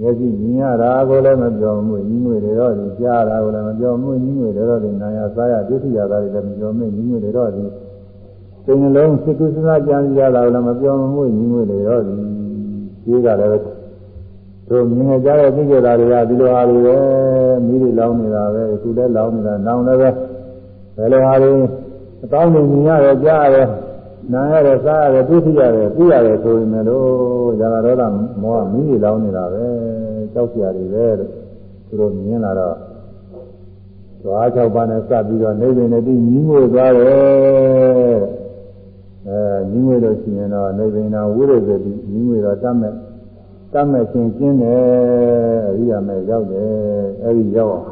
မျက်စိမြင်ရတာကိုလည်းမပြောမှုညီးငွေတွေတော့ဒီကြားတာကိုလည်းမပြောမှုညီးငွေတွေတော့ဒီနာယစားရဒုတိယသားတွေလည်းမပြောမှုညီးငွေတွေတော့ဒီစိတ်နှလုံးစိတ်ကူးစဉ်းစားကြံရတာကိုလည်းမပြောမှုညီးငွေတွေတော့ဒီကြီးကလည်းတို့မြင်ကြတဲ့သိကြတာတွေကဒီလိုအားတွေပဲမိတွေလောင်းနေတာပဲအခုလည်းလောင်းနေတာနောင်လည်းပဲဘယ်လိုအားတွေအကောင်းနေမြင်ရတယ်ကြားရတယ် နားရတယ်စားရတယ်သိရတယ်သိရတယ်ဆိုရင်လည်းဇာကရောဒမောဟမိတွေလောင်းနေတာပဲကြောက်ကြရတယ်ပဲလို့သူတို့မြင်လာတော့သွား၆ပါးနဲ့စပ်ပြီးတော့နေပင်နဲ့ပြီးညီးငွေသွားတယ်အဲညီးငွေလို့ရှိရင်တော့နေပင်တော်ဝိရဇတိညီးငွေတော့တတ်မဲ့တတ်မဲ့ရှင်ကျင်းတယ်အရိယာမဲ့ရောက်တယ်အဲဒီရောက်အောင်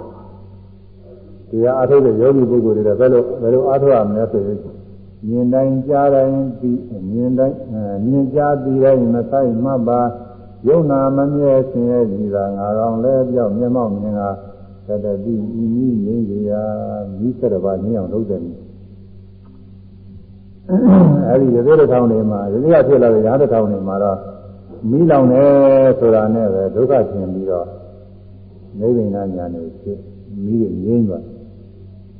တရားအထုတ်တဲ့ယောဂီပုဂ္ဂိုလ်တွေဘယ်လိုဘယ်လိုအားထုတ်ရမလဲဆိုရင် မြင်တိုင်းကြားတိုင်းပြီးမြင်တိုင်းမြင်ကြားပြီးတိုင်းမဆိုင်မှတ်ပါယုံနာမမြဲဆင်းရဲကြည်သာငါကောင်လဲပြောက်မျက်မှောက်မြင်တာသတ္တတိဤနည်းနေကြရာမိစ္ဆရပါညအောင်လုပ်တယ်အဲဒီရေသေးတစ်ထောင်တွေမှာရေသေးကဖြစ်လာတဲ့ရားတစ်ထောင်တွေမှာတော့မီးလောင်တယ်ဆိုတာနဲ့ပဲဒုက္ခရှင်ပြီးတော့နိဗ္ဗာန်ညာနေဖြစ်မီးတွေငြိမ်းသွား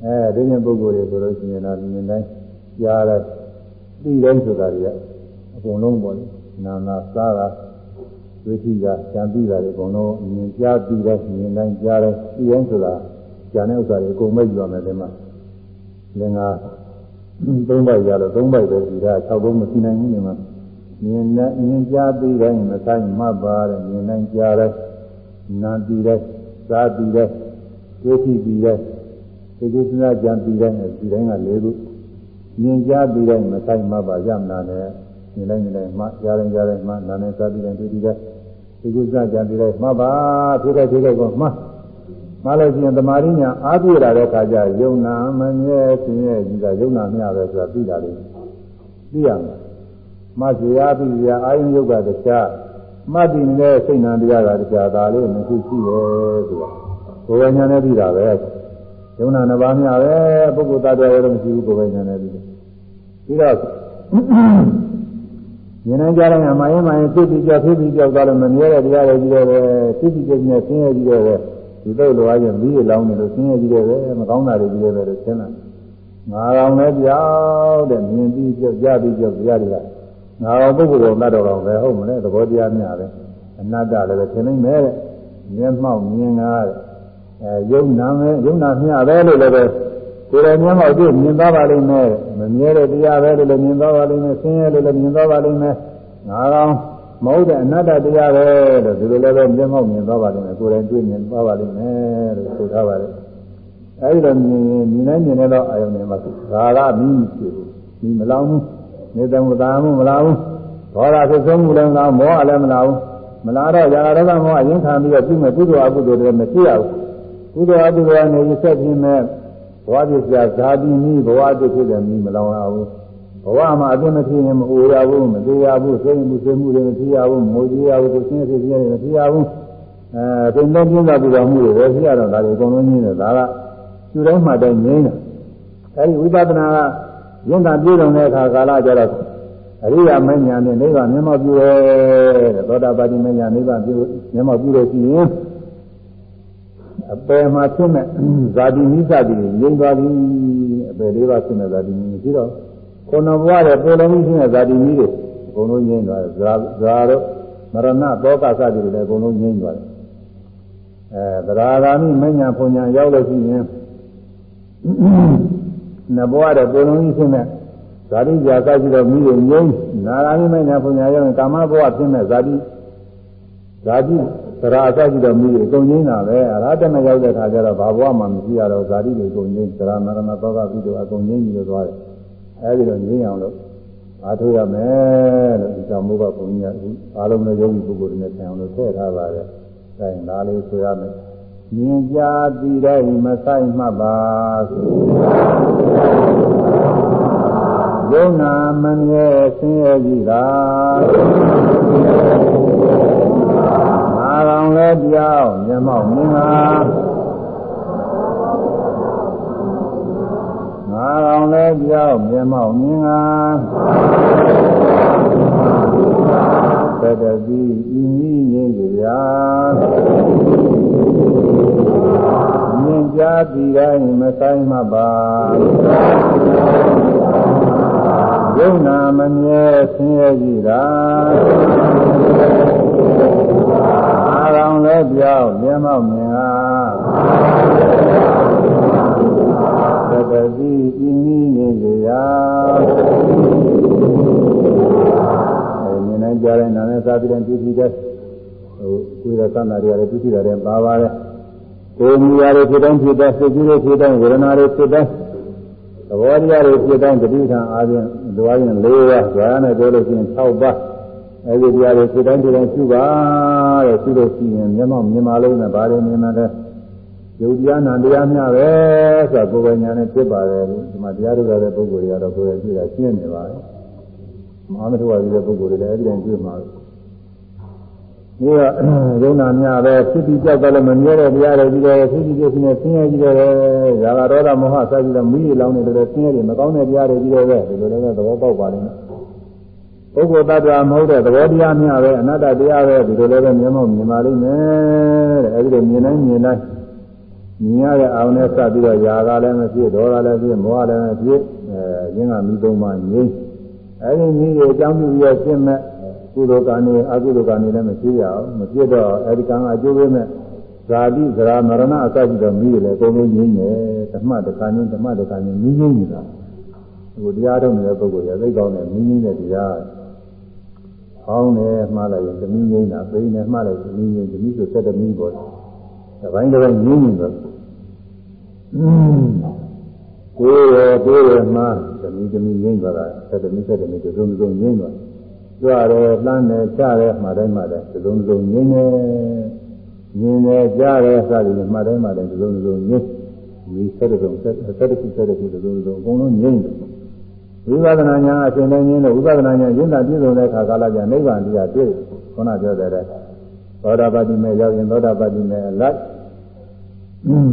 အဲဒီနေ့ပုဂ္ဂိုလ်တွေဆိုလို့ရှိရင်တော့မြင်တိုင်း ကြားတယ်သိတယ်ဆိုတာတွေကအကုန်လုံးပေါ့လေနာနာစားတာဝိသိကကြံပြီးတာတွေအကုန်လုံးမြင်ကြားပြီးတယ်မြင်တိုင်းကြားတယ်သိရင်ဆိုတာကြံတဲ့ဥစ္စာတွေအကုန်မိတ်ပြောမယ်ဒီမှာလင်္ကာသုံးပိုက်ရတော့သုံးပိုက်ပဲဒီက၆ဘုံမရှိနိုင်ဘူးဒီမှာမြင်နဲ့မြင်ကြားပြီးတိုင်းမဆိုင်မှတ်ပါတဲ့မြင်တိုင်းကြားတယ်နာပြီးတယ်စားပြီးတယ်ဝိသိပြီးတယ်ဒီကုသနာကြံပြီးတိုင်းဒီတိုင်းက၄ခု မြင်ကြားပြီးတိုင်းမဆိုင်မှပါရမနာနဲ့မြင်တိုင်းမြင်တိုင်းမှကြားတိုင်းကြားတိုင်းမှနာနဲ့စားပြီးတိုင်းတွေ့ပြီးတဲ့ဒီကုသကြံပြီးတိုင်းမှပါဖြစ်တဲ့ဖြစ်တဲ့ကောမှမှလို့ရှိရင်တမာရညာအားပြလာတဲ့ခါကျယုံနာမမြဲဆင်းရဲကြီးတာယုံနာမျှပဲဆိုတာသိတာလေသိရမယ်မှဇေယပြီးဇေယအာယုယုတ်ကတခြားမှတ်ပြီးနေတဲ့စိတ်နာတရားကတခြားဒါလေးမရှိရှိရဲ့ဆိုတာကိုယ်ဝဉာဏ်နဲ့သိတာပဲ ယုံနာနှစ်ပါးများပဲပုဂ္ဂိုလ်သားတော်ရောမရှိဘူးကိုယ်ပိုင်ဉာဏ်နဲ့ပြီးပြီးတော့ဉာဏ်ကြတဲ့မှာရင်မှရင်သိပြီးကြောက်သိပြီးကြောက်သွားလို့မမြဲတဲ့တရားတွေကြီးတယ်ပဲသိပြီးကြောက်နေဆင်းရဲကြီးတယ်ပဲဒီတော့လိုအားဖြင့်မိရလောင်းနေလို့ဆင်းရဲကြီးတယ်ပဲမကောင်းတာတွေကြီးတယ်ပဲလို့ရှင်းတာငါကောင်လည်းကြောက်တဲ့မြင်ပြီးကြောက်ကြပြီးကြောက်တရားတွေကငါကောင်ပုဂ္ဂိုလ်တော်တတ်တော်တော်ပဲဟုတ်မလဲသဘောတရားများပဲအနတ္တလည်းပဲသင်နိုင်မယ်တဲ့မျက်မှောက်မြင်ကားတဲ့ အဲယုံနာမယ်ယုံနာမျှပဲလို့လည်းပဲကိုယ်တော်မျက်မှောက်ကြည့်မြင်သွားပါလိမ့်မယ်မမြဲတဲ့တရားပဲလို့လည်းမြင်သွားပါလိမ့်မယ်ဆင်းရဲလို့လည်းမြင်သွားပါလိမ့်မယ်ငါကောင်မဟုတ်တဲ့အနတ္တတရားပဲလို့ဒီလိုလည်းပဲမျက်မှောက်မြင်သွားပါလိမ့်မယ်ကိုယ်တိုင်တွေ့မြင်သွားပါလိမ့်မယ်လို့ဆိုထားပါတယ်အဲဒီတော့မြင်မြင်နိုင်မြင်နေတော့အာယုန်တွေမှာသာရမီးမရှိဘူးမီးမလောင်ဘူးနေတဲ့မသာမှုမလာဘူးဒေါသဖြစ်ဆုံးမှုလည်းမလာမောဟလည်းမလာဘူးမလာတော့ຢာရကမောဟအရင်ခံပြီးတော့ပြုမဲ့ကုသိုလ်အကုသိုလ်တွေမရှိရဘူး ကုသိုလ်အကုသိုလ်ကနေဆက်ပြီးမဲ့ဘဝပြည့်စရာဇာတိနည်းဘဝတည်းဖြစ်တယ်မီးမလောင်ရဘူးဘဝမှာအပြစ်မဖြစ်ရင်မအိုရဘူးမသေးရဘူးစိတ်မှုစိတ်မှုတွေမဖြစ်ရဘူးငိုကြည့်ရဘူးကိုယ်ချင်းဖြစ်ဖြစ်မဖြစ်ရဘူးအဲတင်တဲ့ပြင်းတာပူတော်မှုတွေပဲဖြစ်ရတော့ဒါတွေအကုန်လုံးညင်းတယ်ဒါကသူတိုင်းမှတိုင်းငြိမ်းတယ်အဲဒီဝိပဿနာကရင့်တာပြည့်စုံတဲ့အခါကာလကျတော့အရိယာမဉ္ဇဏ်နဲ့နိဗ္ဗာန်မျက်မှောက်ပြုရဲတဲ့သောတာပတိမဉ္ဇဏ်နိဗ္ဗာန်ပြုမျက်မှောက်ပြုလို့ရှိရင် အပယ်မှာဖြစ်မဲ့ဇာတိနိစ္စတိငြိမ်းသွားပြီအပယ်လေးပါးဖြစ်မဲ့ဇာတိနိရှိတော့ခုနဘဝရဲ့ပုံလုံးကြီးဖြစ်မဲ့ဇာတိနိတွေအကုန်လုံးငြိမ်းသွားတယ်ဇာဇာတော့မရဏတောကစသည်တွေလည်းအကုန်လုံးငြိမ်းသွားတယ်အဲသရဂာမိမဉ္ဇဏ်ဖွညာရောက်လို့ရှိရင်နဘဝတဲ့ပုံလုံးကြီးဖြစ်မဲ့ဇာတိကြာကကြည့်တော့မိရငိမ့်နာဂာမိမညာပညာရောကာမဘဝဖြစ်မဲ့ဇာတိဇာတိ သရာအစကြည့်တော့မိရအကုန်ငိမ့်တာပဲအရဟတမရောက်တဲ့ခါကျတော့ဘာဘဝမှမရှိရတော့ဇာတိတွေအကုန်ငိမ့်သရာမရဏသောကပြီးတော့အကုန်ငိမ့်ပြီးတော့သွားတယ်အဲဒီတော့ငိမ့်အောင်လို့အားထုတ်ရမယ်လို့ဒီကြောင့်မို့ကဘုန်းကြီးကအားလုံးသောယောဂီပုဂ္ဂိုလ်တွေနဲ့ဆင်အောင်လို့ထည့်ထားပါတယ်။ဒါရင်ဒါလေးဆိုရမယ်။မြင်ကြသည်တဲ့မဆိုင်မှတ်ပါယုံနာမမြဲဆင်းရဲကြည်သာ ငါကောကောင်လည်းပြောင်းမျက်မှောက်မြင်ဟာငါကောင်လည်းပြောင်းမျက်မှောက်မြင်ဟာသတ္တတိဤနည်းငြိမ်းကြရာမြင်ကြသည်တိုင်းမဆိုင်မပါယုံနာမမြဲဆင်းရဲကြည်တာအာရော င်လည်းပြောင်းမျက်မှောက်မြင်ဟာသတ္တတိဤနည်းငြိမ်းကြရာနိုင်ကြတဲ့နာနဲ့သာပြီးတဲ့ပြုပြီးတဲ့ဟိုကိုယ်ရသနာတွေရတယ်ပြုပြီးတယ်ပါပါတယ်ကိုယ်မူရတွေဖြစ်တိုင်းဖြစ်တဲ့စိတ်ကြီးတွေဖြစ်တိုင်းဝေဒနာတွေဖြစ်တိုင်းသဘောတရားတွေဖြစ်တိုင်းတတိထံအားဖြင့်လွားရင်၄ပါးဇာနဲ့ပြောလို့ရှိရင်၆ပါး အဲဒီတရားတွေဖြစ်တိုင်းဖြစ်တိုင်းရှိပါတဲ့ရှိလို့ရှိရင်မျက်မှောက်မြင်ပါလို့နဲ့ဘာတွေမြင်မှလဲယုတ်တရားနာတရားမျှပဲဆိုတာကိုယ်ပဲညာနဲ့ဖြစ်ပါတယ်ဒီမှာတရားထုတ်တဲ့ပုဂ္ဂိုလ်တွေကတော့ကိုယ်ရဲ့ကြည့်တာရှင်းနေပါတယ်မဟာမထဝါကြီးတဲ့ပုဂ္ဂိုလ်တွေလည်းအဲဒီတိုင်းတွေ့မှာဒီကယုံနာများပဲဖြစ်ပြီးကြောက်တယ်လည်းမမြဲတဲ့တရားတွေကြီးတယ်ဖြစ်ပြီးပြည့်စုံတဲ့ဆင်းရဲကြီးတယ်ဇာကရောဒမောဟစသည်တော့မိရလောင်းနေတယ်ဆင်းရဲတွေမကောင်းတဲ့တရားတွေကြီးတယ်ပဲဒီလိုလည်းသဘောပေါက်ပါလိမ့်မယ် ပုဂ္ဂိုလ်တ attva မဟုတ်တဲ့သဘောတရားများပဲအနတ္တတရားပဲဒီလိုလည်းပဲမြင်မောမြင်ပါလိမ့်မယ်တဲ့အဲဒီလိုမြင်တိုင်းမြင်တိုင်းမြင်ရတဲ့အာရုံနဲ့စပြီးတော့ຢာကလည်းမဖြစ်ဒေါသလည်းဖြစ်မောဟလည်းမဖြစ်အဲရင်းကမိသုံးပါငြိမ်းအဲဒီနည်းကိုအကြောင်းပြုပြီးတော့ရှင်းမဲ့ကုသိုလ်ကံနဲ့အကုသိုလ်ကံနဲ့လည်းမဖြစ်ရအောင်မဖြစ်တော့အဲဒီကံအကျိုးပေးမဲ့ဇာတိဇရာမရဏအစရှိတော့မိရလေအကုန်လုံးငြိမ်းတယ်ဓမ္မတခါချင်းဓမ္မတခါချင်းငြိမ်းငြိမ်းနေတာဟိုတရားထုတ်နေတဲ့ပုဂ္ဂိုလ်ရသိကောင်းတယ်ငြိမ်းငြိမ်းတဲ့တရား ဟောင်းတယ်မှားလိုက်ရင်သမီးငြိမ်းတာပိန်းတယ်မှားလိုက်သမီးငြိမ်းသမီးဆိုဆက်သမီးပေါ်တယ်ဘိုင်းတစ်ပိုင်းငြိမ်းငြိမ်းတော့ကိုယ်ရကိုယ်ရမှာသမီးသမီးငြိမ့်သွားတာဆက်သမီးဆက်သမီးတုံးတုံးငြိမ့်သွားကြွရတယ်လှမ်းတယ်ချတယ်မှာတိုင်းမှာတိုင်းတုံးတုံးငြိမ့်တယ်ငြင်းတယ်ကြားတယ်စသည်ဖြင့်မှာတိုင်းမှာတိုင်းတုံးတုံးငြိမ့်ဒီဆက်တုံးဆက်ဆက်တစ်ခုဆက်တစ်ခုတုံးတုံးအကုန်လုံးငြိမ့်တယ် ဝိပဿနာညာအရှင်တိုင်းငြင်းလို့ဝိပဿနာညာရင်းတာပြည့်စုံတဲ့အခါကာလကျနိဗ္ဗာန်တရားတွေ့ခုနပြောတဲ့သောတာပတိမေရောက်ရင်သောတာပတိမေအလိုက်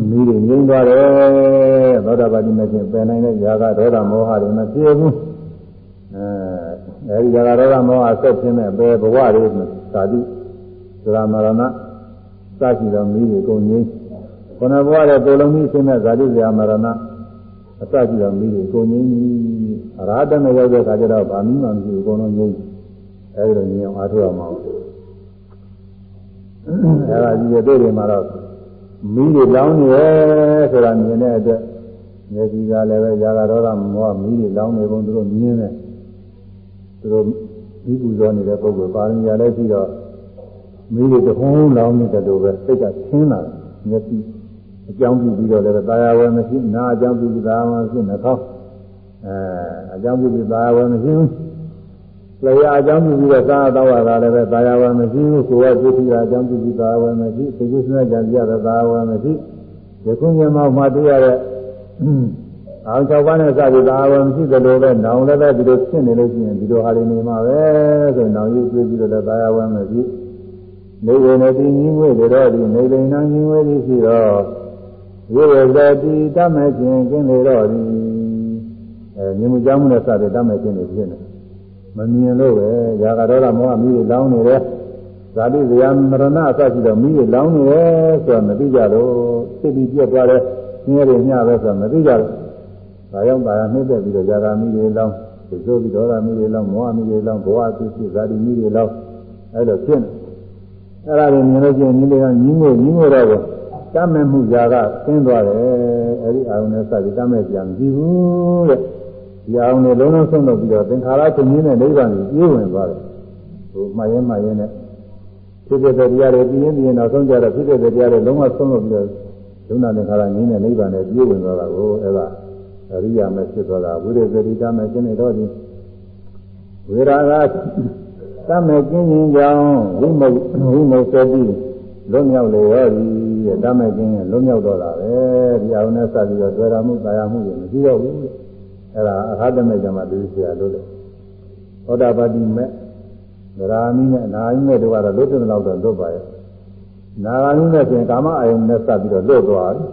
မိတွေငြိမ်းသွားတယ်သောတာပတိမဖြစ်ပယ်နိုင်တဲ့ຢာကဒေါသမောဟတွေမဖြစ်ဘူးအဲအဲဒီຢာကဒေါသမောဟဆက်ဖြစ်မဲ့ဘယ်ဘဝတွေသာတိသရမရဏစရှိသောမိတွေကုန်ငြိမ်းခန္ဓာဘဝတဲ့ပုံလုံးကြီးဖြစ်မဲ့ဇာတိဇာမရဏအစရှိသောမိတွေကုန်ငြိမ်းပြီ အရာတမေရောက်တဲ့အခါကျတော့ဗာမိမှမရှိဘူးအကုန်လုံးငြိမ်းအဲဒီလိုငြိမ်းအောင်အားထုတ်အောင်ပါအဲဒါကြီးရဲ့တွေ့တယ်မှာတော့မီးတွေလောင်းနေတယ်ဆိုတာမြင်တဲ့အတွက်မျက်စိကလည်းပဲຢာကဒေါသမောဟမီးတွေလောင်းနေပုံသူတို့မြင်တယ်သူတို့ဒီပူဇော်နေတဲ့ပုဂ္ဂိုလ်ပါရမီရလည်းရှိတော့မီးတွေတဟုံးလောင်းနေတယ်လို့ပဲစိတ်ကဆင်းလာမျက်စိအကြောင်းပြုပြီးတော့လည်းတာယာဝယ်မရှိနာအကြောင်းပြုပြီးတာယာဝယ်မရှိနှာခေါင်း အဲအကြောင်းပြုပြီးတာယာဝယ်မရှိဘူးလျာအကြောင်းပြုပြီးတော့သာတော့ရတာလည်းပဲသာယာဝယ်မရှိဘူးကိုယ်ကဒုတိယအကြောင်းပြုပြီးသာယာဝယ်မရှိသိကုသနာကြံပြတဲ့သာယာဝယ်မရှိယခုညမှာမှတွေ့ရတဲ့အောင်၆ပါးနဲ့စပြီးသာယာဝယ်မရှိသလိုပဲနောင်လည်းပဲဒီလိုဖြစ်နေလို့ရှိရင်ဒီလိုဟာတွေနေမှာပဲဆိုနောင်ယူတွေ့ပြီးတော့လည်းသာယာဝယ်မရှိနေဝင်နေပြီးညီငွေတွေတော့ဒီနေလိန်နာညီငွေတွေရှိတော့ဝိရဇတိတတ်မဲ့ခြင်းကျင်းလေတော့ဒီ အဲမြင်မှုကြောင်းမှုနဲ့စတဲ့တတ်မဲ့ခြင်းတွေဖြစ်နေမမြင်လို့ပဲຢာကဒေါသမောဟမိတွေလောင်းနေတယ်ဇာတိဇယမရဏအစရှိတော့မိတွေလောင်းနေတယ်ဆိုတာမသိကြတော့သိပြီးပြတ်သွားတယ်ဆင်းရဲတွေမျှပဲဆိုတာမသိကြဘူးဒါကြောင့်ပါရနှိမ့်သက်ပြီးတော့ຢာကမိတွေလောင်းသိဆိုပြီးဒေါသမိတွေလောင်းမောဟမိတွေလောင်းဘဝဖြစ်ဖြစ်ဇာတိမိတွေလောင်းအဲ့လိုဖြစ်နေအဲ့ဒါတွေမြင်လို့ချင်းညီတွေကညီငို့ညီငို့တော့တမ်းမဲ့မှုຢာကဆင်းသွားတယ်အဲ့ဒီအာရုံနဲ့စပြီးတမ်းမဲ့ပြန်ကြည့်ဘူးတဲ့ ဒီအောင်နဲ့လုံးလုံးဆုံးတော့ပြီးတော့သင်္ခါရချုပ်ရင်းတဲ့နိဗ္ဗာန်ကိုပြေးဝင်သွားတယ်ဟိုမှတ်ရင်မှတ်ရင်နဲ့ဖြစ်တဲ့တရားတွေပြင်းပြင်းတော့ဆုံးကြတော့ဖြစ်တဲ့တရားတွေလုံးဝဆုံးလို့ပြီးတော့ဒုနာသင်္ခါရငင်းတဲ့နိဗ္ဗာန်နဲ့ပြေးဝင်သွားတာကိုအဲ့ဒါအရိယာမဲ့ဖြစ်သွားတာဝိရဇတိတမဲ့ကျင်းနေတော့ဒီဝေရာကတမဲ့ကျင်းခြင်းကြောင့်ဝိမုတ်ဝိမုတ်သတိလွတ်မြောက်လေရောဒီတဲ့တမဲ့ကျင်းရင်လွတ်မြောက်တော့တာပဲဒီအောင်နဲ့စပြီးတော့တွေ့ရမှုတာယာမှုတွေမရှိတော့ဘူးတဲ့ အဲ့ဒါအဟတမေဇမတူဆရာလို့လေသောတာပတိမေဗရာမိနဲ့အနာမိနဲ့တို့ကတော့လွတ်တယ်လို့တော့လွတ်ပါရဲ့နာဂာနုနဲ့ဆိုရင်ကာမအာယုန်နဲ့စပ်ပြီးတော့လွတ်သွားတယ်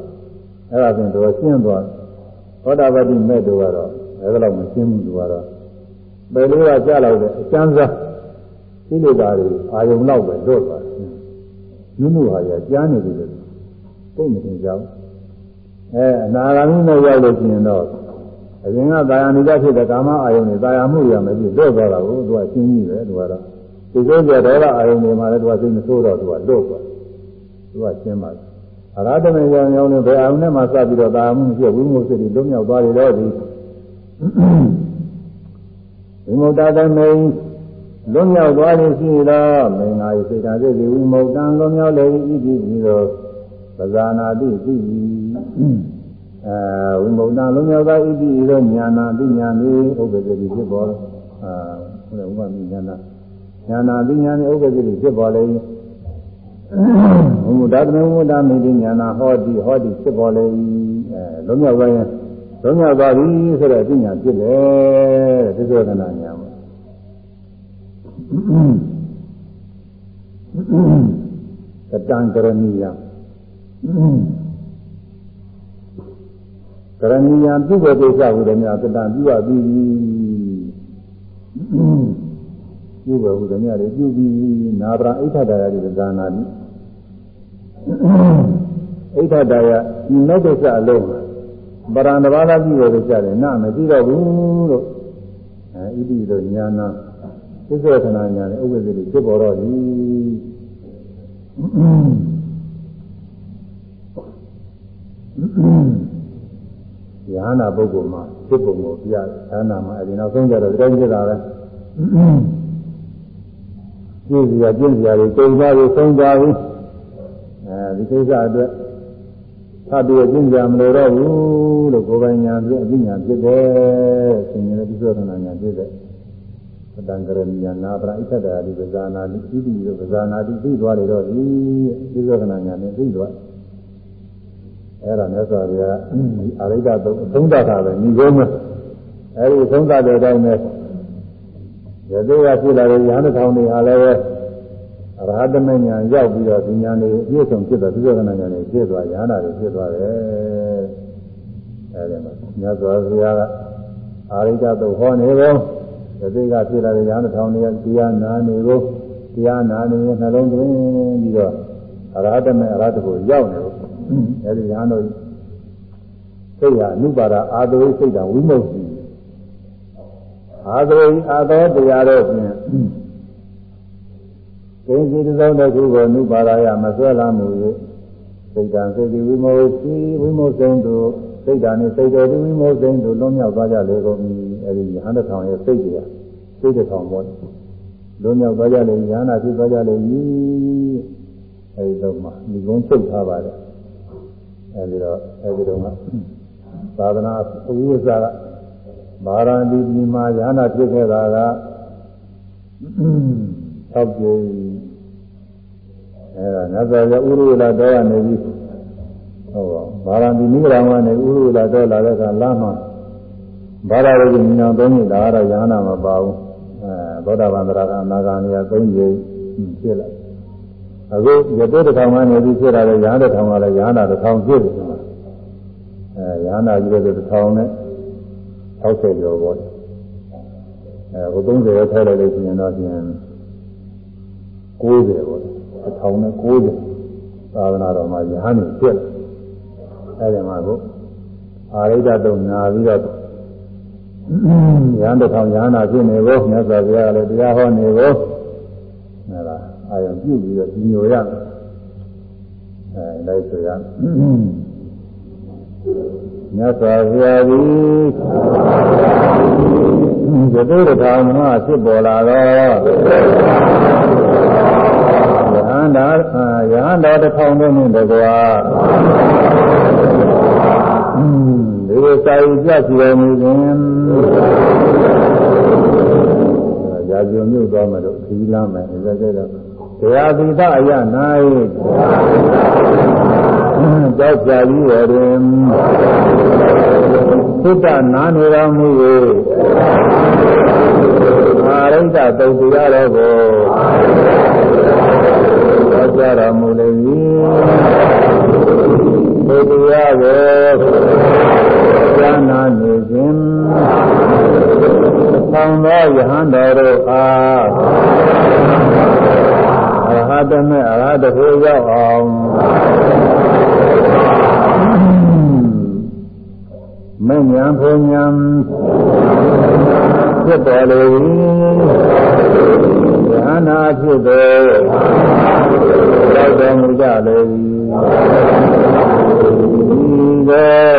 အဲ့ဒါဆိုရင်တော့ရှင်းသွားသောတာပတိမဲ့တို့ကတော့အဲ့ဒါတော့မရှင်းဘူးသူကတော့ဘယ်လိုကကြားလိုက်တဲ့အကျမ်းစားကိလေသာတွေအာယုံလောက်ပဲလွတ်သွားတယ်နုနုဟာရကြားနေပြီလေသိမတင်ကြဘူးအဲအနာဂါမိနဲ့ရောက်လို့ရှိရင်တော့ အရင်ကသာယာနေကြဖြစ်တဲ့ကာမအာယုန်တွေသာယာမှုရမယ်ပြီးလွတ်သွားတာကိုသူကရှင်းကြီးပဲသူကတော့ဒီလိုကြဒေါသအာယုန်တွေမှာလည်းသူကစိတ်မဆိုးတော့သူကလွတ်သွားသူကရှင်းပါတယ်အရဟတမေကြောင့်ရောက်နေဘယ်အာယုန်နဲ့မှစပြီးတော့သာယာမှုမရှိဝိမုစိတ်တွေလွတ်မြောက်သွားတယ်တော့ဒီဝိမုတ္တသမိန်လွတ်မြောက်သွားခြင်းရှိသောမင်္ဂလာ၏စေတသိက်ဝိမုတ္တံလွတ်မြောက်လေ၏ဤပြီးသောပဇာနာတိသိ၏ အဲဝိမုတ္တံလွတ်မြောက်သောဤပြီးသောညာနာတိညာနေဥပ္ပဒေတိဖြစ်ပေါ်အာဘုရားဥပ္ပမိညာနာညာနာတိညာနေဥပ္ပဒေတိဖြစ်ပေါ်လေ၏ဝိမုတ္တသမဝိမုတ္တမိတိညာနာဟောတိဟောတိဖြစ်ပေါ်လေ၏အဲလွတ်မြောက်သွားရင်လွတ်မြောက်သွားပြီဆိုတော့အညာဖြစ်တယ်တဲ့သစ္စာကနာညာမှာကတံကရဏီယ ကရဏီယပြုဘကိစ္စဟူသည်များကတံပြုရပြီပြုဘဟူသည်များတွေပြုပြီနာပရာအိဋ္ဌဒါယတိဇာနာတိအိဋ္ဌဒါယဒီနောက်ကိစ္စအလုံးပရံတဘာသာပြုရလို့ကြတယ်နာမရှိတော့ဘူးလို့အဲဣတိတို့ညာနာသစ္စာခဏညာနဲ့ဥပ္ပဒေတွေဖြစ်ပေါ်တော့သည် ယဟနာပုဂ္ဂိုလ်မှာဖြစ်ပုံကိုပြတယ်ယဟနာမှာအဲဒီနောက်ဆုံးကြတော့ဒီတိုင်းဖြစ်တာပဲကျင့်စရာကျင့်စရာတွေတုံသွားပြီးဆုံးသွားပြီအဲဒီကိစ္စအတွက်သတ္တဝကျင့်ကြမလို့တော့ဘူးလို့ကိုယ်ပိုင်ညာပြအသိညာဖြစ်တယ်ဆင်ញတဲ့ဒီသောသနာညာဖြစ်တယ်ပတံကရဏီယနာပရဣသတ္တရာဒီပဇာနာတိဣတိရောပဇာနာတိသိသွားတယ်တော့ဒီဒီသောသနာညာနဲ့သိသွား အဲ့ဒါမြတ်စွာဘုရားအာရိဒသုံးသုံးတတ်တာပဲညီကုန်းပဲအဲ့ဒီသုံးတတ်တဲ့အတိုင်းပဲရသေးရဖြစ်လာတဲ့ရဟန်းထောင်တွေဟာလည်းပဲအရဟတမဉာဏ်ရောက်ပြီးတော့ဒီဉာဏ်တွေအပြည့်စုံဖြစ်တဲ့သုဇကနာဉာဏ်တွေဖြစ်သွားရဟန္တာတွေဖြစ်သွားတယ်အဲဒီမှာမြတ်စွာဘုရားကအာရိဒသုဟောနေကုန်သတိကဖြစ်လာတဲ့ရဟန်းထောင်တွေကတရားနာနေကုန်တရားနာနေရင်နှလုံးသွင်းပြီးတော့အရဟတမေအရဟတကိုရောက်နေကုန် အဲဒီရဟန်းတို့စိတ်ဟာအနုပါဒအာသဝိစိတ်တဝိမု ക്തി အာသဝိအာသောတရားတို့ဖြင့်သင်္စီသုံးတစ်ခုကိုနုပါဒယမဆွဲလာမှု၍စိတ်တံစိတ်ဒီဝိမောစီဝိမောစိန်တို့စိတ်ဓာတ်နဲ့စိတ်တော်ဒီဝိမောစိန်တို့လွန်မြောက်သွားကြလေကုန်၏အဲဒီယဟန်တစ်ထောင်ရဲ့စိတ်တွေကစိတ်တစ်ထောင်ပေါ်လွန်မြောက်သွားကြလေယဟနာဖြစ်သွားကြလေ၏အဲဒီတော့မှဒီကုန်းချုပ်ထားပါတယ် အဲဒီတော့အဲဒီတော့ကသာသနာအဝိဇ္ဇာကမာရဏတိဒီမှာယဟနာဖြစ်ခဲ့တာက၆ကြိမ်အဲဒါငါသာရဥရုလာတော့ကနေပြီးဟုတ်ပါဘာရံဒီနိဂရမနဲ့ဥရုလာတော့လာတဲ့အခါလမ်းမှာဘာသာရေးဉာဏ်သုံးနေတာကတော့ယဟနာမပါဘူးအဲသောတာပန်တရာကအနာဂါနိယ၃ကြိမ်ဖြစ်လာ အခုရတေတထောင်ကနေပြီးဖြစ်လာတဲ့ယဟန်တထောင်ကလည်းယဟနာတစ်ထောင်ဖြစ်တယ်အဲယဟနာကြီးတဲ့တစ်ထောင်နဲ့60ကျော်ပေါ့အဲဟို30ရောက်ထဲလိုက်လို့ရှိရင်တော့ပြင်90ပေါ့တစ်ထောင်နဲ့90သာသနာတော်မှာယဟန်နေဖြစ်အဲဒီမှာကိုအာရိဒတုံနာပြီးတော့ယဟန်တစ်ထောင်ယဟနာဖြစ်နေဖို့မြတ်စွာဘုရားလည်းတရားဟောနေဖို့ အဲဒါအာယံပြုပြီးတော့ညိုရအဲလိုက်ဆိုရမြတ်စွာဘုရားသည်သတိတထောင်မှဖြစ်ပေါ်လာတော့ယဟန္တာယဟန္တာတစ်ထောင်နဲ့တကွာဒီလိုစာယူပြစီတော်မူခြင်းရာဇုံမြို့သွားမယ်လို့ခီးလာမယ်ဒါကြတော့ တရားသီတအယ၌ကြောက်ကြပြီးရတွင်သုတနာနေတော်မူ၍အာရိတ္တတုတ်တရားတော်ကိုတော်ကြတော်မူလေ၏ဘုရားကိုဉာဏ်နာနေခြင်းဆောင်သောယဟန်တော်တို့အားအရ ဟတမေအရဟတဖို့ရောက်အောင်မဉ္ဇဉ်ဘုံဉ္ဇဉ်ဖြစ်တော်လေ၏ဉာဏဖြစ်တော်ရောက်တော်မူကြလေ၏ဒီသော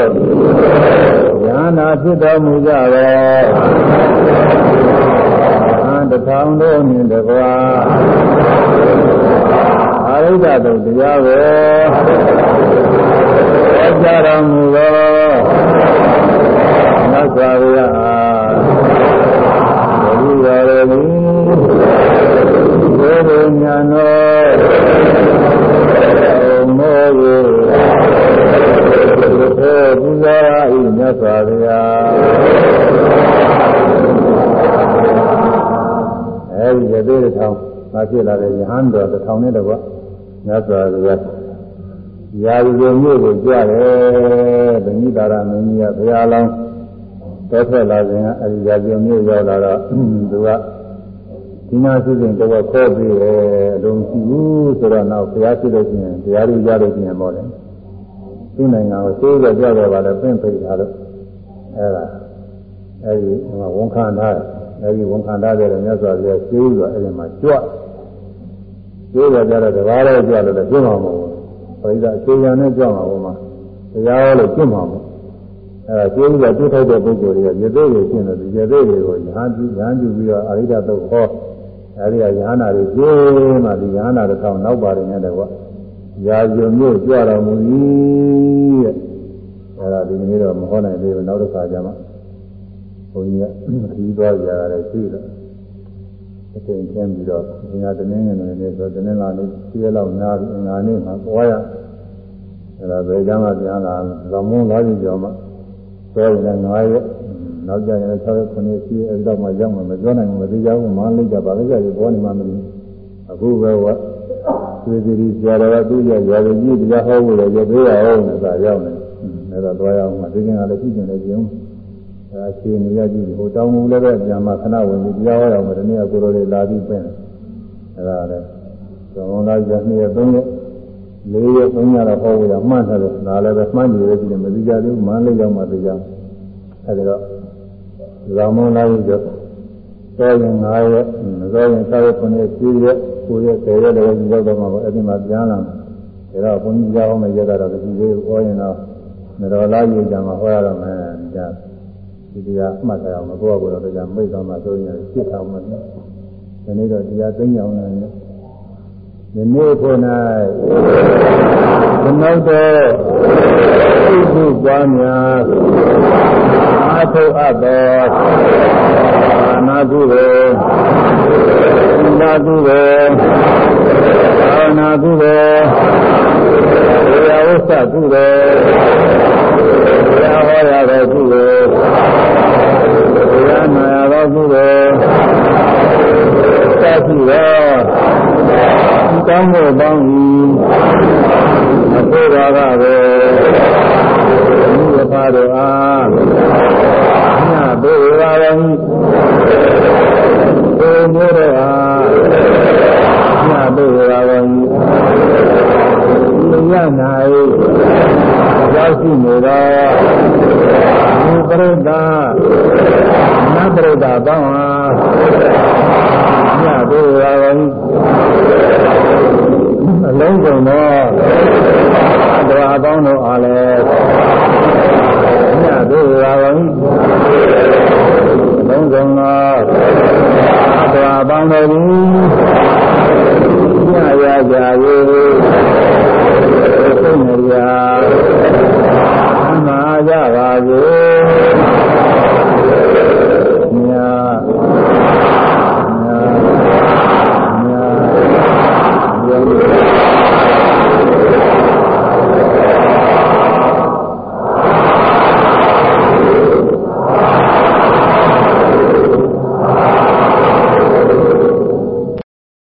ဉာဏဖြစ်တော်မူကြတော်အ တထောင်တို့နှင့်တကွာအရိဒတုတရားကိုကြားတော်မူသောသဗ္ဗာရိယအားဘုရားရည်ဘုရားညာနောမောယေဘုရားပူဇာဤမြတ်စွာဘုရား အဲဒီရသေးတစ်ထောင်သာဖြစ်လာတဲ့ယဟန်တော်တစ်ထောင်နဲ့တကွမြတ်စွာဘုရားရာဇဝမျိုးကိုကြွတယ်ဗိဓာရမင်းကြီးကဘုရားလောင်းတော့ထွက်လာခြင်းကအဲဒီရာဇဝမျိုးရောက်လာတော့သူကဒီနာစုစဉ်တော့ခေါ်ပြီးတယ်အလုံးရှိဘူးဆိုတော့နောက်ဘုရားရှိလို့ရှိရင်တရားတွေရလို့ရှိရင်ပေါ့လေသူ့နိုင်ငံကိုသိကြကြတော့ပါလေပင့်ဖိတ်ထားလို့အဲဒါအဲဒီဝန်ခံထား အဲဒီဝန်ခံထားတဲ့မြတ်စွာဘုရားသိပြီးတော့အဲဒီမှာကြွသိကြကြတော့တကားတော့ကြွလို့လည်းပြမှာမဟုတ်ဘူးပရိသတ်အခြေခံနဲ့ကြောက်မှာဘုမတရားလို့ပြစ်မှာမို့အဲဒါကျေးဇူးကပြုထိုက်တဲ့ပုဂ္ဂိုလ်တွေကရေသေးတွေရှင်းတယ်ဒီရေသေးတွေကိုညာပြုညာပြုပြီးတော့အရိဒတုတ်ဟောအဲဒီကညာနာတွေကျင်းမှဒီညာနာတစ်ထောင်နောက်ပါတယ်နဲ့တကွာရာဇုံမျိုးကြွတော်မူ၏တဲ့အဲဒါဒီနေ့တော့မဟောနိုင်သေးဘူးနောက်တစ်ခါကျမှ ဘုန်းကြီးကခီးသွားကြရတယ်ရှိတယ်အချိန်ချင်းပြီးတော့ဒီကတင်းငယ်နေနေဆိုတင်းလာနေပြည့်လောက်နာပြီးအင်္ဂါနေ့မှာသွားရအဲဒါဘယ်ကြမှာပြန်လာလောင်မုန်းလာပြီကြောမှဆွဲရင်9ရက်နောက်ကြရင်6ရက်9ရက်ရှိအဲဒီတော့မှရောက်မှမပြောနိုင်ဘူးမသိကြဘူးမန်းလိုက်ကြပါလေကြရေဘောနေမှမသိအခုပဲကသွေးသီးဆရာတော်ကသူ့ရဲ့ရာဇကြီးတရားဟောဖို့လည်းရသေးရအောင်နဲ့သာရောက်နေအဲဒါသွားရအောင်မှဒီကင်ကလည်းရှိနေတယ်ပြုံးအဲအ ခြေအနေရကြည့်ဟိုတောင်းမှုလည်းပဲပြန်မှခဏဝင်ပြီးတရားဟောရအောင်ဒီနေ့ကကိုလိုတွေလာပြီးပြင်အဲဒါလည်းသုံးလာကြနှစ်ရက်သုံးရက်လေးရက်သုံးရက်တော့ဟောဖို့ရမှန်းတယ်လို့ဒါလည်းပဲမှန်းကြည့်ရကြည့်တယ်မသိကြသေးဘူးမန်းလေးရောက်မှသိကြအဲဒီတော့ဇောင်းမလာကြီးတော့သောရင်9ရက်ဇောရင်7ရက်9ရက်10ရက်9ရက်10ရက်လည်းရောက်တော့မှာပေါ့အဲဒီမှာပြန်လာတယ်ဒါတော့ဘုန်းကြီးကြောင်းမဲ့ရက်ကတော့ဒီလေးဟောရင်တော့မတော်လားကြီးကြမှာဟောရတော့မယ်ကြာ ဒီတရားမှတ်ထားအောင်မကိုယ့်အကူတော့ကြာမိတ်တော်မှာဆိုရင်ဖြစ်အောင်မယ်ဒီနေ့တော့တရားသိညာအောင်လည်းဒီနေ့ဖို့၌သမုဒ္ဒေသုပွားများအာထုအပ်သောအာနာကုသိုလ်သီလကုသိုလ်ဘာဝနာကုသိုလ်ဝေယဝစ္စကုသိုလ်ဘုရားဟောရသောကုသိုလ် ဘုရားနာရသောကုသိုလ်သတ်ရှိသောကောင်းဖို့ပေါင်း၏အဖို့ပါကပဲဘုရားပါတော်အားညဘုရားတော်ဘုမျိုးတော်အားညဘုရားတော်ဤည၌ရောက်ရှိနေသောဘုပရိသ ပရိသတ်ပေါင်းဟာမြတ်ဘုရားကောင်းအလုံးစုံသောတရားအပေါင်းတို့အားလည်းမြတ်ဘုရားကောင်းအလုံးစုံသောတရားအပေါင်းတို့သည်မြတ်ရာကြ၏သိနေရာမှာကြပါစေ